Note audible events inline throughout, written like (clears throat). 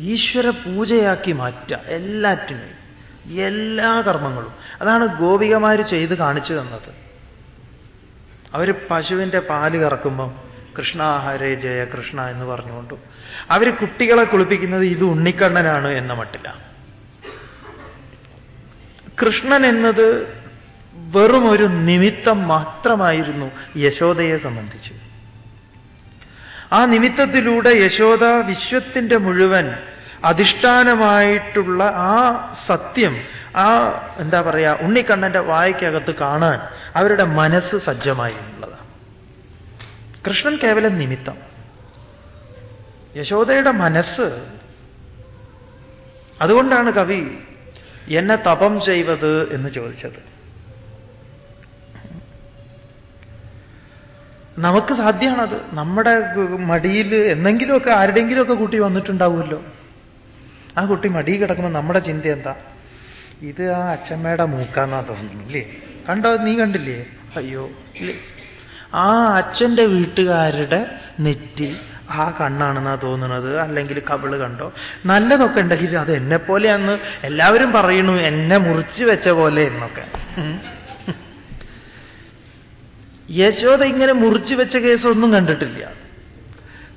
ഈശ്വര പൂജയാക്കി മാറ്റുക എല്ലാറ്റിനെയും എല്ലാ കർമ്മങ്ങളും. അതാണ് ഗോപികമാർ ചെയ്ത് കാണിച്ചു തന്നത്. അവർ പശുവിന്റെ പാൽ കറക്കുമ്പം കൃഷ്ണ ഹരേ ജയ കൃഷ്ണ എന്ന് പറഞ്ഞുകൊണ്ടു അവർ കുട്ടികളെ കുളിപ്പിക്കുന്നത് ഇത് ഉണ്ണിക്കണ്ണനാണ് എന്ന മട്ടില്ല കൃഷ്ണൻ എന്നത് വെറും ഒരു നിമിത്തം മാത്രമായിരുന്നു യശോദയെ സംബന്ധിച്ച്. ആ നിമിത്തത്തിലൂടെ യശോദ വിശ്വത്തിന്റെ മുഴുവൻ അധിഷ്ഠാനമായിട്ടുള്ള ആ സത്യം ആ എന്താ പറയുക ഉണ്ണിക്കണ്ണന്റെ വായ്ക്കകത്ത് കാണാൻ അവരുടെ മനസ്സ് സജ്ജമായി എന്നുള്ളതാണ് കൃഷ്ണൻ കേവലം നിമിത്തം. യശോദയുടെ മനസ്സ് അതുകൊണ്ടാണ് കവി എന്നെ തപം ചെയ്വത് എന്ന് ചോദിച്ചത്. നമുക്ക് സാധ്യമാണത്. നമ്മുടെ മടിയിൽ എന്തെങ്കിലുമൊക്കെ ആരുടെങ്കിലുമൊക്കെ കുട്ടി വന്നിട്ടുണ്ടാവുമല്ലോ. ആ കുട്ടി മടി കിടക്കുമ്പോൾ നമ്മുടെ ചിന്ത എന്താ? ഇത് ആ അച്ഛമ്മയുടെ മൂക്കാന്നാ തോന്നുന്നു ഇല്ലേ കണ്ടോ? നീ കണ്ടില്ലേ? അയ്യോ ഇല്ലേ? ആ അച്ഛന്റെ വീട്ടുകാരുടെ നെറ്റി ആ കണ്ണാണെന്നാ തോന്നുന്നത് അല്ലെങ്കിൽ കവിൾ കണ്ടോ? നല്ലതൊക്കെ ഉണ്ടെങ്കിൽ അത് എന്നെ പോലെയാന്ന് എല്ലാവരും പറയണു എന്നെ മുറിച്ച് വെച്ച പോലെ എന്നൊക്കെ. യശോദ ഇങ്ങനെ മുറിച്ചു വെച്ച കേസൊന്നും കണ്ടിട്ടില്ല.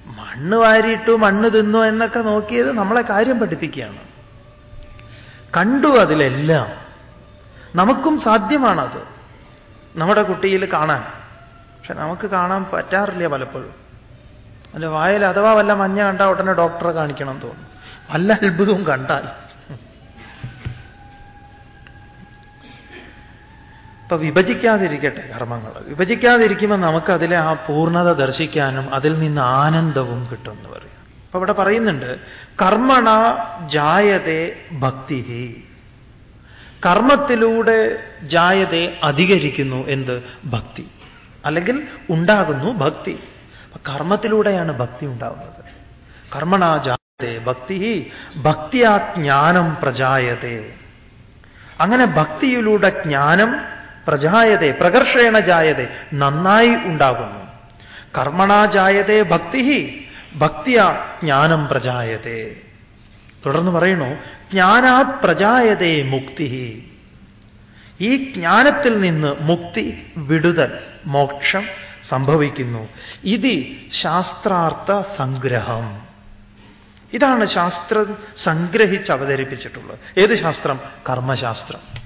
മണ്ണ് വാരിയിട്ടു മണ്ണ് തിന്നു എന്നൊക്കെ നോക്കിയത് നമ്മളെ കാര്യം പഠിപ്പിക്കുകയാണ്. കണ്ടു അതിലെല്ലാം. നമുക്കും സാധ്യമാണത്. നമ്മുടെ കുട്ടിയിൽ കാണാൻ. പക്ഷെ നമുക്ക് കാണാൻ പറ്റാറില്ല പലപ്പോഴും. അതിന്റെ വായിൽ അഥവാ വല്ല മഞ്ഞ കണ്ടാൽ ഉടനെ ഡോക്ടറെ കാണിക്കണം തോന്നും. വല്ല അത്ഭുതവും കണ്ടാൽ. ഇപ്പൊ വിഭജിക്കാതിരിക്കട്ടെ കർമ്മങ്ങൾ. വിഭജിക്കാതിരിക്കുമ്പോൾ നമുക്ക് അതിലെ ആ പൂർണത ദർശിക്കാനും അതിൽ നിന്ന് ആനന്ദവും കിട്ടും എന്ന് പറയും. അപ്പൊ ഇവിടെ പറയുന്നുണ്ട് കർമ്മണ ജായതേ ഭക്തി കർമ്മത്തിലൂടെ ജായതേ അധികരിക്കുന്നു എന്ത്? ഭക്തി. അല്ലെങ്കിൽ ഉണ്ടാകുന്നു ഭക്തി. കർമ്മത്തിലൂടെയാണ് ഭക്തി ഉണ്ടാകുന്നത് കർമ്മണ ജായതേ ഭക്തി ഭക്തിയാ ജ്ഞാനം പ്രജായതേ. അങ്ങനെ ഭക്തിയിലൂടെ ജ്ഞാനം പ്രജായതേ പ്രകർഷേണ ജായതേ നന്നായി ഉണ്ടാകുന്നു. കർമ്മണാ ജായതേ ഭക്തി ഭക്തിയാ ജ്ഞാനം പ്രജായതേ. തുടർന്ന് പറയണു ജ്ഞാനാ പ്രജായതേ മുക്തി ഈ ജ്ഞാനത്തിൽ നിന്ന് മുക്തി വിടുതൽ മോക്ഷം സംഭവിക്കുന്നു. ഇത് ശാസ്ത്രാർത്ഥ സംഗ്രഹം. ഇതാണ് ശാസ്ത്രം സംഗ്രഹിച്ച് അവതരിപ്പിച്ചിട്ടുള്ളത്. ഏത് ശാസ്ത്രം? കർമ്മശാസ്ത്രം.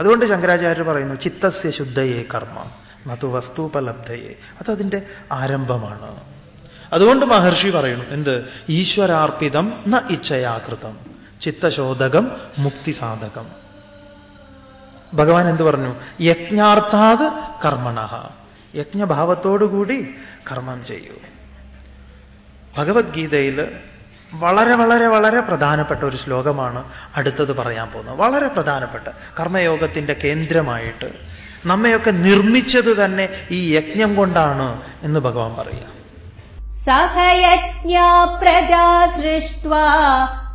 അതുകൊണ്ട് ശങ്കരാചാര്യർ പറയുന്നു ചിത്തസ്യ ശുദ്ധയെ കർമ്മ നതു വസ്തുപലബ്ധയെ അതതിന്റെ ആരംഭമാണ്. അതുകൊണ്ട് മഹർഷി പറയുന്നു എന്ത്? ഈശ്വരാർപ്പിതം ന ഇച്ഛയാകൃതം ചിത്തശോധകം മുക്തിസാധകം. ഭഗവാൻ എന്ത് പറഞ്ഞു? യജ്ഞാർത്ഥാത് കർമ്മണ. യജ്ഞഭാവത്തോടുകൂടി കർമ്മം ചെയ്യൂ. ഭഗവത്ഗീതയിൽ വളരെ വളരെ വളരെ പ്രധാനപ്പെട്ട ഒരു ശ്ലോകമാണ് അടുത്തത് പറയാൻ പോകുന്നത്. വളരെ പ്രധാനപ്പെട്ട കർമ്മയോഗത്തിന്റെ കേന്ദ്രമായിട്ട് നമ്മയൊക്കെ നിർമ്മിച്ചത് തന്നെ ഈ യജ്ഞം കൊണ്ടാണ് എന്ന് ഭഗവാൻ പറയാം സഹയജ്ഞ പ്രജാ സൃഷ്ട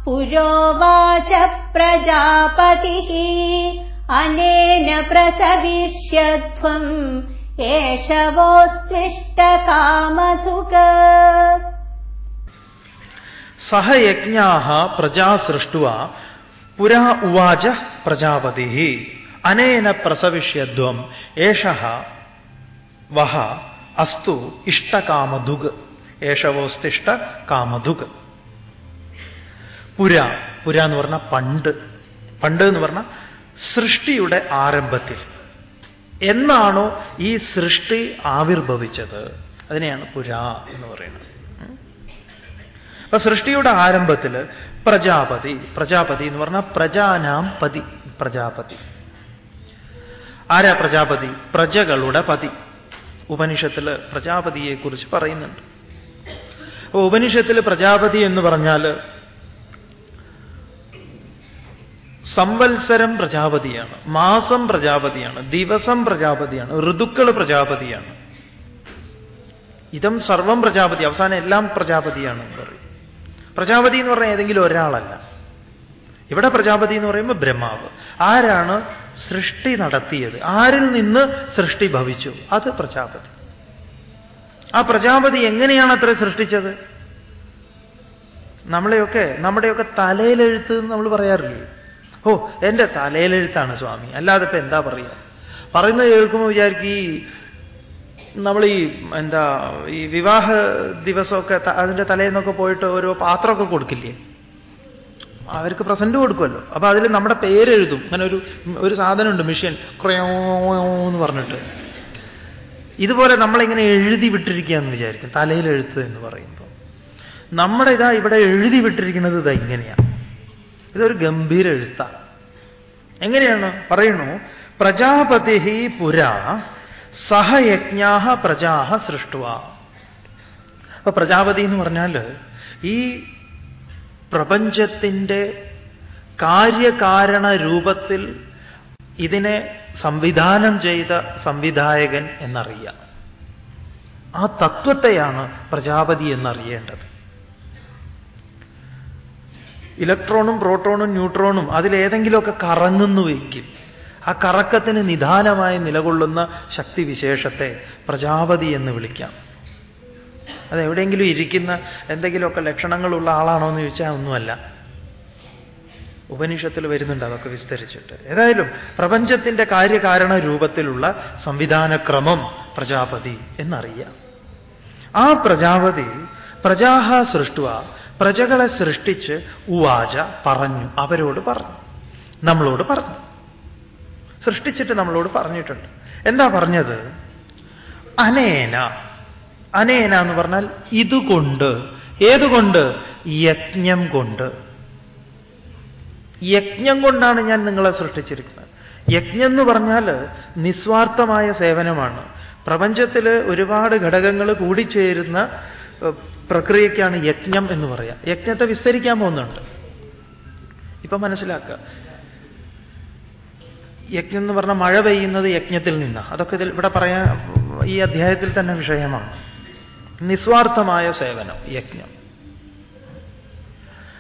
പുരോവാച പ്രജാപതി അനേന പ്രസവിഷ്യധ്വം ഏഷവോസ്ത്വിഷ്ടകാമസുക സഹയജ്ഞാ പ്രജാ സൃഷ്ടുവ പുരാ ഉവാച പ്രജാപതി. അനേന പ്രസവിഷ്യധ്വം. ഏഷ വഹ അസ്തു ഇഷ്ടകാമധുഗ്. ഏഷവോസ്തിഷ്ട കാമധുഗ്. പുര പുര എന്ന് പറഞ്ഞ പണ്ട്. പണ്ട് എന്ന് പറഞ്ഞ സൃഷ്ടിയുടെ ആരംഭത്തിൽ. എന്നാണോ ഈ സൃഷ്ടി ആവിർഭവിച്ചത്? അതിനെയാണ് പുരാ എന്ന് പറയുന്നത്. അപ്പൊ സൃഷ്ടിയുടെ ആരംഭത്തിൽ പ്രജാപതി പ്രജാപതി എന്ന് പറഞ്ഞാൽ പ്രജാനാം പതി പ്രജാപതി. ആരാ പ്രജാപതി? പ്രജകളുടെ പതി. ഉപനിഷത്തിൽ പ്രജാപതിയെക്കുറിച്ച് പറയുന്നുണ്ട്. അപ്പൊ ഉപനിഷത്തിൽ പ്രജാപതി എന്ന് പറഞ്ഞാൽ സംവത്സരം പ്രജാപതിയാണ് മാസം പ്രജാപതിയാണ് ദിവസം പ്രജാപതിയാണ് ഋതുക്കൾ പ്രജാപതിയാണ്. ഇതം സർവം പ്രജാപതി അവസാനം എല്ലാം പ്രജാപതിയാണ് പറയും. പ്രജാപതി എന്ന് പറഞ്ഞാൽ ഏതെങ്കിലും ഒരാളല്ല. ഇവിടെ പ്രജാപതി എന്ന് പറയുമ്പോൾ ബ്രഹ്മാവ്. ആരാണ് സൃഷ്ടി നടത്തിയത്? ആരിൽ നിന്ന് സൃഷ്ടി ഭവിച്ചു? അത് പ്രജാപതി. ആ പ്രജാപതി എങ്ങനെയാണ് അത്ര സൃഷ്ടിച്ചത്? നമ്മളെയൊക്കെ നമ്മുടെയൊക്കെ തലയിലെഴുത്ത് നമ്മൾ പറയാറില്ലേ? ഓ എന്റെ തലയിലെഴുത്താണ് സ്വാമി. അല്ലാതെ ഇപ്പൊ എന്താ പറയുക? പറയുന്നത് കേൾക്കുമ്പോൾ വിചാരിക്കും ഈ നമ്മൾ ഈ എന്താ ഈ വിവാഹ ദിവസമൊക്കെ അതിന്റെ തലേന്നൊക്കെ പോയിട്ട് ഓരോ പാത്രമൊക്കെ കൊടുക്കില്ലേ? അവർക്ക് പ്രസന്റ് കൊടുക്കുമല്ലോ. അപ്പൊ അതിൽ നമ്മുടെ പേരെഴുതും. അങ്ങനെ ഒരു ഒരു സാധനമുണ്ട് മിഷ്യൻ. ക്രയോന്ന് പറഞ്ഞിട്ട്. ഇതുപോലെ നമ്മളിങ്ങനെ എഴുതി വിട്ടിരിക്കുകയെന്ന് വിചാരിക്കും. തലയിൽ എഴുത്ത് എന്ന് പറയുമ്പോൾ നമ്മുടെ ഇതാ ഇവിടെ എഴുതി വിട്ടിരിക്കുന്നത് ഇതാ ഇങ്ങനെയാണ് ഇതൊരു ഗംഭീര എഴുത്ത. എങ്ങനെയാണ്? പറയണു പ്രജാപതി പുര സഹയജ്ഞാഹ പ്രജാഹ സൃഷ്ടുവ. അപ്പൊ പ്രജാപതി എന്ന് പറഞ്ഞാൽ ഈ പ്രപഞ്ചത്തിന്റെ കാര്യകാരണ രൂപത്തിൽ ഇതിനെ സംവിധാനം ചെയ്ത സംവിധായകൻ എന്നറിയാം. ആ തത്വത്തെയാണ് പ്രജാപതി എന്നറിയേണ്ടത്. ഇലക്ട്രോണും പ്രോട്ടോണും ന്യൂട്രോണും അതിലേതെങ്കിലുമൊക്കെ കറങ്ങുന്നുവെങ്കിൽ ആ കറക്കത്തിന് നിധാനമായി നിലകൊള്ളുന്ന ശക്തിവിശേഷത്തെ പ്രജാപതി എന്ന് വിളിക്കാം. അതെവിടെയെങ്കിലും ഇരിക്കുന്ന എന്തെങ്കിലുമൊക്കെ ലക്ഷണങ്ങളുള്ള ആളാണോ എന്ന് ചോദിച്ചാൽ ഒന്നുമല്ല. ഉപനിഷത്തിൽ വരുന്നുണ്ട് അതൊക്കെ വിസ്തരിച്ചിട്ട്. ഏതായാലും പ്രപഞ്ചത്തിന്റെ കാര്യകാരണ രൂപത്തിലുള്ള സംവിധാനക്രമം പ്രജാപതി എന്നറിയാം. ആ പ്രജാപതി പ്രജാഹ സൃഷ്ടുവ പ്രജകളെ സൃഷ്ടിച്ച് ഉവാച പറഞ്ഞു അവരോട് പറഞ്ഞു നമ്മളോട് പറഞ്ഞു. സൃഷ്ടിച്ചിട്ട് നമ്മളോട് പറഞ്ഞിട്ടുണ്ട്. എന്താ പറഞ്ഞത്? അനേന. അനേന എന്ന് പറഞ്ഞാൽ ഇതുകൊണ്ട്. ഏതുകൊണ്ട്? യജ്ഞം കൊണ്ട്. യജ്ഞം കൊണ്ടാണ് ഞാൻ നിങ്ങളെ സൃഷ്ടിച്ചിരിക്കുന്നത്. യജ്ഞം എന്ന് പറഞ്ഞാൽ നിസ്വാർത്ഥമായ സേവനമാണ്. പ്രപഞ്ചത്തിൽ ഒരുപാട് ഘടകങ്ങൾ കൂടിച്ചേരുന്ന ചേരുന്ന പ്രക്രിയയ്ക്കാണ് യജ്ഞം എന്ന് പറയാം. യജ്ഞത്തെ വിസ്തരിക്കാൻ പോകുന്നുണ്ട്. ഇപ്പൊ മനസ്സിലാക്കുക. യജ്ഞം എന്ന് പറഞ്ഞാൽ മഴ പെയ്യുന്നത് യജ്ഞത്തിൽ നിന്ന്. അതൊക്കെ ഇതിൽ ഇവിടെ പറയാൻ ഈ അധ്യായത്തിൽ തന്നെ വിഷയമാണ്. നിസ്വാർത്ഥമായ സേവനം യജ്ഞം.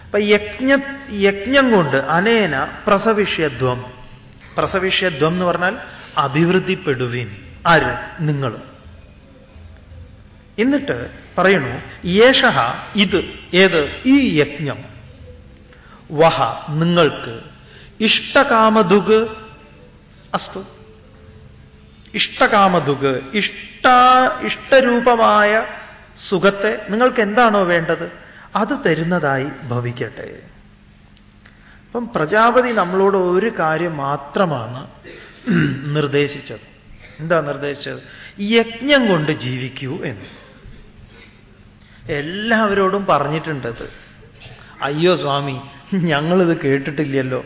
അപ്പൊ യജ്ഞ യജ്ഞം കൊണ്ട് അനേന പ്രസവിഷ്യധ്വം. പ്രസവിഷ്യധ്വം എന്ന് പറഞ്ഞാൽ അഭിവൃദ്ധിപ്പെടുവിൻ. ആര്? നിങ്ങൾ എന്നിട്ട് പറയണു യേശ ഇത് ഏത്? ഈ യജ്ഞം. വഹ നിങ്ങൾക്ക്. ഇഷ്ടകാമതുക് അസ്തു. ഇഷ്ടകാമതുക് ഇഷ്ട ഇഷ്ടരൂപമായ സുഖത്തെ നിങ്ങൾക്ക് എന്താണോ വേണ്ടത് അത് തരുന്നതായി ഭവിക്കട്ടെ. അപ്പം പ്രജാപതി നമ്മളോട് ഒരു കാര്യം മാത്രമാണ് നിർദ്ദേശിച്ചത്. എന്താ നിർദ്ദേശിച്ചത്? യജ്ഞം കൊണ്ട് ജീവിക്കൂ എന്ന്. എല്ലാവരോടും പറഞ്ഞിട്ടുണ്ടത്. അയ്യോ സ്വാമി ഞങ്ങളിത് കേട്ടിട്ടില്ലല്ലോ.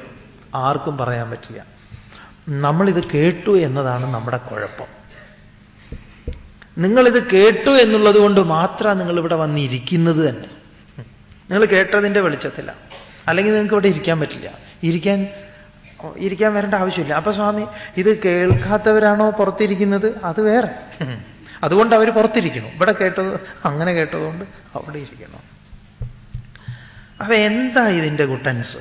ആർക്കും പറയാൻ പറ്റില്ല. നമ്മളിത് കേട്ടു എന്നതാണ് നമ്മുടെ കുഴപ്പം. നിങ്ങളിത് കേട്ടു എന്നുള്ളത് കൊണ്ട് മാത്രമാണ് നിങ്ങളിവിടെ വന്നിരിക്കുന്നത് തന്നെ. നിങ്ങൾ കേട്ടതിന്റെ വെളിച്ചത്തില്ല അല്ലെങ്കിൽ നിങ്ങൾക്ക് ഇവിടെ ഇരിക്കാൻ പറ്റില്ല. ഇരിക്കാൻ ഇരിക്കാൻ വരേണ്ട ആവശ്യമില്ല. അപ്പൊ സ്വാമി ഇത് കേൾക്കാത്തവരാണോ പുറത്തിരിക്കുന്നത്? അത് വേറെ. അതുകൊണ്ട് അവർ പുറത്തിരിക്കണം ഇവിടെ കേട്ടത് അങ്ങനെ കേട്ടതുകൊണ്ട് അവിടെ ഇരിക്കണം അപ്പൊ എന്താ ഇതിന്റെ ഗുട്ടൻസ്?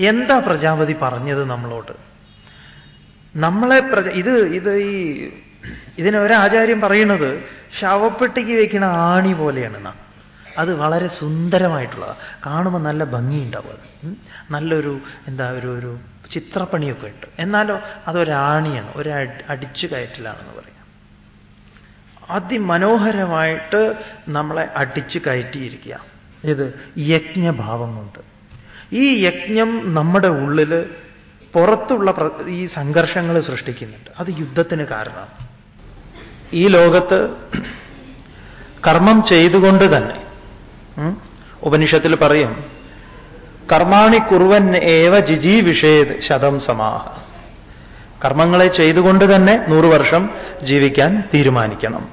എന്താ പ്രജാപതി പറഞ്ഞത് നമ്മളോട്? നമ്മളെ പ്രച ഇത് ഇത് ഈ ഇതിനെ ഒരാചാര്യം പറയുന്നത് ശവപ്പെട്ടിക്ക് വയ്ക്കുന്ന ആണി പോലെയാണെന്നാ. അത് വളരെ സുന്ദരമായിട്ടുള്ളതാണ് കാണുമ്പോൾ നല്ല ഭംഗിയുണ്ടാവും നല്ലൊരു എന്താ ഒരു ഒരു ചിത്രപ്പണിയൊക്കെ ഉണ്ട്. എന്നാലോ അതൊരാണിയാണ് ഒരു അടി- അടിച്ചു കയറ്റലാണെന്ന് പറയാം. അതിമനോഹരമായിട്ട് നമ്മളെ അടിച്ചു കയറ്റിയിരിക്കുക ഇത് യജ്ഞഭാവം കൊണ്ട്. ഈ യജ്ഞം നമ്മുടെ ഉള്ളിൽ പുറത്തുള്ള ഈ സംഘർഷങ്ങൾ സൃഷ്ടിക്കുന്നുണ്ട്. അത് യുദ്ധത്തിന് കാരണമാണ്. ഈ ലോകത്ത് കർമ്മം ചെയ്തുകൊണ്ട് തന്നെ ഉപനിഷത്തിൽ പറയും കർമാണി കുറുവൻ ഏവ ജിജി വിഷേത് ശതം സമാഹ. കർമ്മങ്ങളെ ചെയ്തുകൊണ്ട് തന്നെ നൂറ് വർഷം ജീവിക്കാൻ തീരുമാനിക്കണം.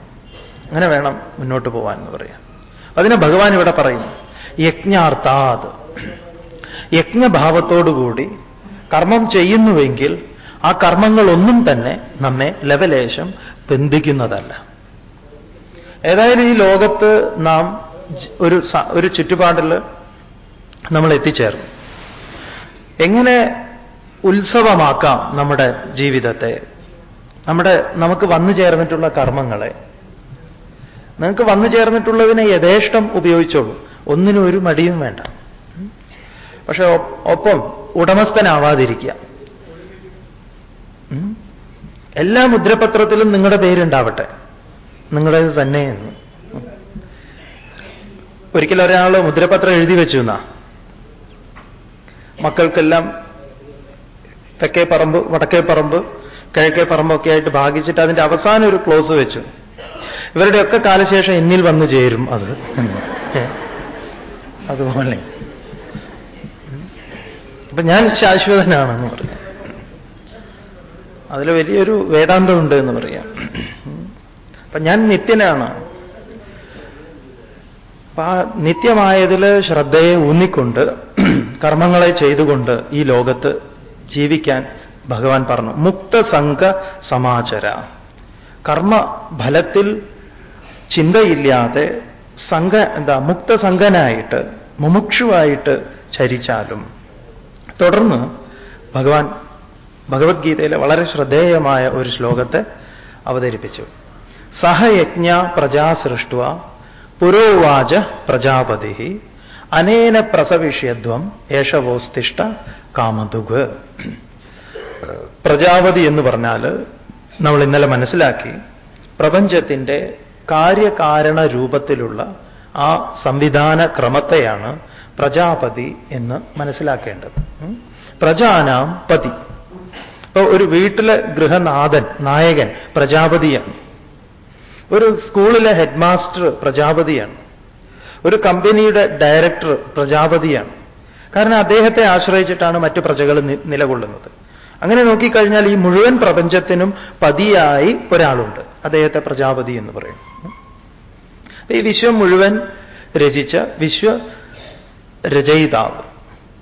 അങ്ങനെ വേണം മുന്നോട്ട് പോവാൻ എന്ന് പറയാം അതിനെ ഭഗവാൻ ഇവിടെ പറയും യജ്ഞാർത്ഥാത്. യജ്ഞഭാവത്തോടുകൂടി കർമ്മം ചെയ്യുന്നുവെങ്കിൽ ആ കർമ്മങ്ങളൊന്നും തന്നെ നമ്മെ ലവലേശം ബന്ധിക്കുന്നതല്ല. ഏതായാലും ഈ ലോകത്ത് നാം ഒരു ഒരു ചുറ്റുപാടിൽ നമ്മൾ എത്തിച്ചേർന്നു. എങ്ങനെ ഉത്സവമാക്കാം നമ്മുടെ ജീവിതത്തെ? നമ്മുടെ നമുക്ക് വന്നു ചേർന്നിട്ടുള്ള കർമ്മങ്ങളെ? നിങ്ങൾക്ക് വന്നു ചേർന്നിട്ടുള്ളതിനെ യഥേഷ്ടം ഉപയോഗിച്ചോളൂ. ഒന്നിനും ഒരു മടിയും വേണ്ട. പക്ഷേ ഒപ്പം ഉടമസ്ഥനാവാതിരിക്കുക. എല്ലാ മുദ്രപത്രത്തിലും നിങ്ങളുടെ പേരുണ്ടാവട്ടെ. നിങ്ങളുടേത് തന്നെ എന്ന്. ഒരിക്കൽ ഒരാൾ മുദ്രപത്രം എഴുതി വെച്ചു എന്നാ. മക്കൾക്കെല്ലാം തെക്കേ പറമ്പ് വടക്കേ പറമ്പ് കിഴക്കേ പറമ്പൊക്കെ ആയിട്ട് ഭാഗിച്ചിട്ട് അതിന്റെ അവസാനം ഒരു ക്ലോസ് വെച്ചു. ഇവരുടെയൊക്കെ കാലശേഷം എന്നിൽ വന്നു ചേരും അത്. അതുപോലെ. അപ്പൊ ഞാൻ ശാശ്വതനാണെന്ന് പറയാം. അതിൽ വലിയൊരു വേദാന്തമുണ്ട് എന്ന് പറയാം. അപ്പൊ ഞാൻ നിത്യനാണ്. അപ്പൊ ആ നിത്യമായതിൽ ശ്രദ്ധയെ ഊന്നിക്കൊണ്ട് കർമ്മങ്ങളെ ചെയ്തുകൊണ്ട് ഈ ലോകത്ത് ജീവിക്കാൻ ഭഗവാൻ പറഞ്ഞു. മുക്തസംഘ സമാചര. കർമ്മ ഫലത്തിൽ ചിന്തയില്ലാതെ സംഘ എന്താ മുക്തസംഘനായിട്ട് മുമുക്ഷുവായിട്ട് ചരിച്ചാലും തുടർന്ന് ഭഗവാൻ ഭഗവത്ഗീതയിലെ വളരെ ശ്രദ്ധേയമായ ഒരു ശ്ലോകത്തെ അവതരിപ്പിച്ചു. സഹയജ്ഞ പ്രജാ സൃഷ്ടുവ പുരോവാച പ്രജാപതി അനേന പ്രസവിഷ്യധ്വം ഏഷവോസ്തിഷ്ട കാമതുഗ് പ്രജാപതി എന്ന് പറഞ്ഞാൽ നമ്മൾ ഇന്നലെ മനസ്സിലാക്കി പ്രപഞ്ചത്തിന്റെ കാര്യകാരണ രൂപത്തിലുള്ള ആ സംവിധാന ക്രമത്തെയാണ് പ്രജാപതി എന്ന് മനസ്സിലാക്കേണ്ടത്. പ്രജാനാം പതി. ഇപ്പൊ ഒരു വീട്ടിലെ ഗൃഹനാഥൻ നായകൻ പ്രജാപതിയാണ്. ഒരു സ്കൂളിലെ ഹെഡ് മാസ്റ്റർ പ്രജാപതിയാണ്. ഒരു കമ്പനിയുടെ ഡയറക്ടർ പ്രജാപതിയാണ്. കാരണം അദ്ദേഹത്തെ ആശ്രയിച്ചിട്ടാണ് മറ്റു പ്രജകൾ നിലകൊള്ളുന്നത്. അങ്ങനെ നോക്കിക്കഴിഞ്ഞാൽ ഈ മുഴുവൻ പ്രപഞ്ചത്തിനും പതിയായി ഒരാളുണ്ട്. അദ്ദേഹത്തെ പ്രജാപതി എന്ന് പറയും. ഈ വിശ്വം മുഴുവൻ രചിച്ച വിശ്വ രചയിതാവ്.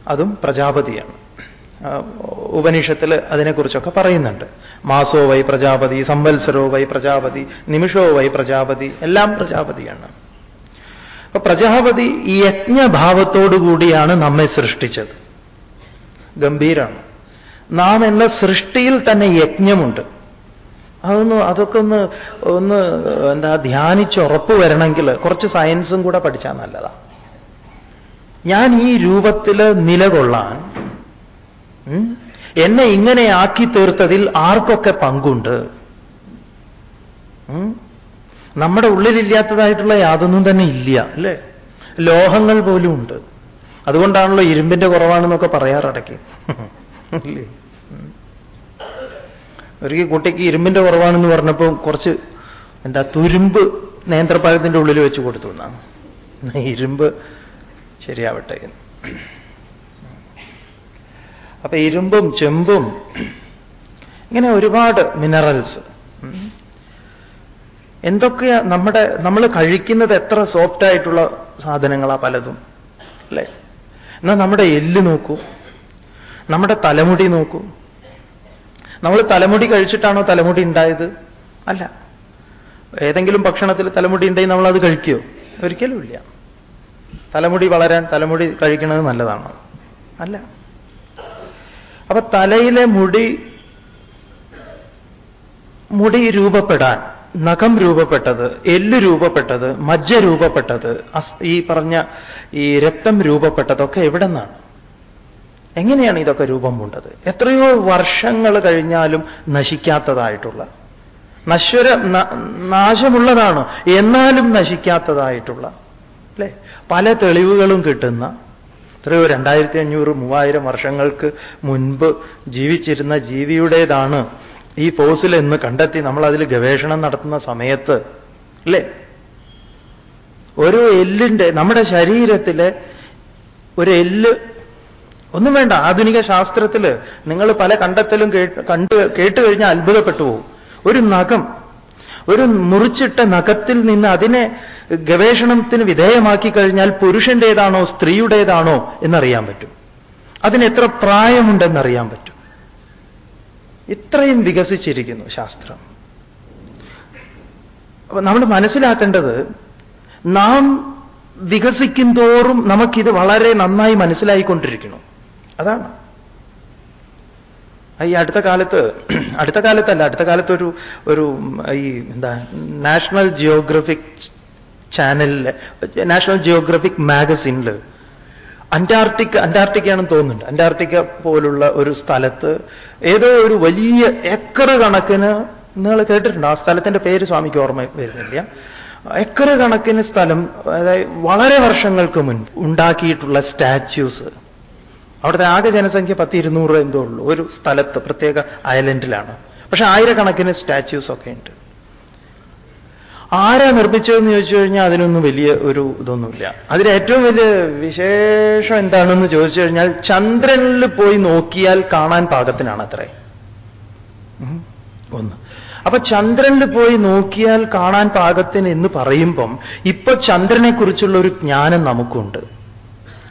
അതും പ്രജാപതിയാണ്. ഉപനിഷത്തിൽ അതിനെക്കുറിച്ചൊക്കെ പറയുന്നുണ്ട്. മാസോ വൈ പ്രജാപതി സംവത്സരോ വൈ പ്രജാപതി നിമിഷോ വൈ പ്രജാപതി എല്ലാം പ്രജാപതിയാണ്. അപ്പൊ പ്രജാപതി ഈ യജ്ഞഭാവത്തോടുകൂടിയാണ് നമ്മെ സൃഷ്ടിച്ചത്. ഗംഭീരാണ്. നാം എന്ന സൃഷ്ടിയിൽ തന്നെ യജ്ഞമുണ്ട്. അതൊന്ന് അതൊക്കെ ഒന്ന് ഒന്ന് എന്താ ധ്യാനിച്ച് ഉറപ്പ് വരണമെങ്കിൽ കുറച്ച് സയൻസും കൂടെ പഠിച്ചാൽ നല്ലതാ. ഞാൻ ഈ രൂപത്തിൽ നിലകൊള്ളാൻ എന്നെ ഇങ്ങനെ ആക്കി തീർത്തതിൽ ആർക്കൊക്കെ പങ്കുണ്ട്? നമ്മുടെ ഉള്ളിലില്ലാത്തതായിട്ടുള്ള യാതൊന്നും തന്നെ ഇല്ല അല്ലേ? ലോഹങ്ങൾ പോലും ഉണ്ട്. അതുകൊണ്ടാണല്ലോ ഇരുമ്പിന്റെ കുറവാണെന്നൊക്കെ പറയാറടയ്ക്ക് ഇല്ലേ. ഒരിക്കൽ കുട്ടിക്ക് ഇരുമ്പിന്റെ കുറവാണെന്ന് പറഞ്ഞപ്പോൾ കുറച്ച് എന്താ തുരുമ്പ് നേന്ത്രപ്പഴത്തിന്റെ ഉള്ളിൽ വെച്ച് കൊടുത്തു എന്നാണ്. ഇരുമ്പ് ശരിയാവട്ടെ എന്ന്. അപ്പൊ ഇരുമ്പും ചെമ്പും ഇങ്ങനെ ഒരുപാട് മിനറൽസ് എന്തൊക്കെയാ നമ്മുടെ നമ്മൾ കഴിക്കുന്നത് എത്ര സോഫ്റ്റ് ആയിട്ടുള്ള സാധനങ്ങളാ പലതും അല്ലേ? എന്നാൽ നമ്മുടെ എല്ല് നോക്കൂ നമ്മുടെ തലമുടി നോക്കൂ. നമ്മൾ തലമുടി കഴിച്ചിട്ടാണോ തലമുടി ഉണ്ടായത്? അല്ല. ഏതെങ്കിലും ഭക്ഷണത്തിൽ തലമുടി ഉണ്ടെങ്കിൽ നമ്മൾ അത് കഴിക്കുമോ ഒരിക്കലും ഇല്ല. തലമുടി വളരാൻ തലമുടി കഴിക്കുന്നത് നല്ലതാണോ. അല്ല. അപ്പൊ തലയിലെ മുടി മുടി രൂപപ്പെടാൻ നഖം രൂപപ്പെട്ടത് എല്ല് രൂപപ്പെട്ടത് മജ്ജ രൂപപ്പെട്ടത് ഈ പറഞ്ഞ ഈ രക്തം രൂപപ്പെട്ടതൊക്കെ എവിടെ നിന്നാണ് എങ്ങനെയാണ് ഇതൊക്കെ രൂപം കൊണ്ടത്? എത്രയോ വർഷങ്ങൾ കഴിഞ്ഞാലും നശിക്കാത്തതായിട്ടുള്ള നശ്വര നാശമുള്ളതാണ് എന്നാലും നശിക്കാത്തതായിട്ടുള്ള അല്ലേ? പല തെളിവുകളും കിട്ടുന്ന എത്രയോ രണ്ടായിരത്തി അഞ്ഞൂറ് മൂവായിരം വർഷങ്ങൾക്ക് മുൻപ് ജീവിച്ചിരുന്ന ജീവിയുടേതാണ് ഈ ഫോസിൽ എന്ന് കണ്ടെത്തി നമ്മൾ അതിൽ ഗവേഷണം നടത്തുന്ന സമയത്ത് അല്ലേ? ഒരു എല്ലിന്റെ നമ്മുടെ ശരീരത്തിലെ ഒരു എല്ല് ഒന്നും വേണ്ട ആധുനിക ശാസ്ത്രത്തിൽ നിങ്ങൾ പല കണ്ടെത്തലും കേട്ട് കണ്ടു കേട്ട് കഴിഞ്ഞാൽ അത്ഭുതപ്പെട്ടു പോകും. ഒരു നഖം ഒരു മുറിച്ചിട്ട നഖത്തിൽ നിന്ന് അതിനെ ഗവേഷണത്തിന് വിധേയമാക്കി കഴിഞ്ഞാൽ പുരുഷന്റേതാണോ സ്ത്രീയുടേതാണോ എന്നറിയാൻ പറ്റും. അതിന് എത്ര പ്രായമുണ്ടെന്നറിയാൻ പറ്റും. ഇത്രയും വികസിച്ചിരിക്കുന്നു ശാസ്ത്രം. അപ്പൊ നമ്മൾ മനസ്സിലാക്കേണ്ടത് നാം വികസിക്കും തോറും നമുക്കിത് വളരെ നന്നായി മനസ്സിലായിക്കൊണ്ടിരിക്കണം. അതാണ്. ഈ അടുത്ത കാലത്ത് (clears throat) അടുത്ത കാലത്തല്ല അടുത്ത കാലത്ത് ഒരു ഒരു ഈ എന്താ നാഷണൽ ജിയോഗ്രഫിക് ചാനലിൽ നാഷണൽ ജിയോഗ്രഫിക് മാഗസിനിൽ അന്റാർട്ടിക്ക അന്റാർട്ടിക്കയാണെന്ന് തോന്നുന്നുണ്ട്. അന്റാർട്ടിക്ക പോലുള്ള ഒരു സ്ഥലത്ത് ഏതോ ഒരു വലിയ ഏക്കർ കണക്കിന് നിങ്ങൾ കേട്ടിട്ടുണ്ട്? ആ സ്ഥലത്തിന്റെ പേര് സ്വാമിക്ക് ഓർമ്മ വരുന്നില്ല. ഏക്കർ കണക്കിന് സ്ഥലം അതായത് വളരെ വർഷങ്ങൾക്ക് മുൻപ് ഉണ്ടാക്കിയിട്ടുള്ള സ്റ്റാച്യൂസ്. അവിടുത്തെ ആകെ ജനസംഖ്യ പത്ത് ഇരുന്നൂറ് എന്തോ ഉള്ളൂ. ഒരു സ്ഥലത്ത് പ്രത്യേക ഐലൻഡിലാണ്. പക്ഷെ ആയിരക്കണക്കിന് സ്റ്റാച്യൂസ് ഒക്കെ ഉണ്ട്. ആരാ നിർമ്മിച്ചതെന്ന് ചോദിച്ചു കഴിഞ്ഞാൽ അതിനൊന്നും വലിയ ഒരു ഇതൊന്നുമില്ല. അതിൽ ഏറ്റവും വലിയ വിശേഷം എന്താണെന്ന് ചോദിച്ചു കഴിഞ്ഞാൽ ചന്ദ്രനിൽ പോയി നോക്കിയാൽ കാണാൻ പാകത്തിനാണ് അത്രേ. ഒന്ന്. അപ്പൊ ചന്ദ്രനിൽ പോയി നോക്കിയാൽ കാണാൻ പാകത്തിന് എന്ന് പറയുമ്പം ഇപ്പൊ ചന്ദ്രനെക്കുറിച്ചുള്ള ഒരു ജ്ഞാനം നമുക്കുണ്ട്.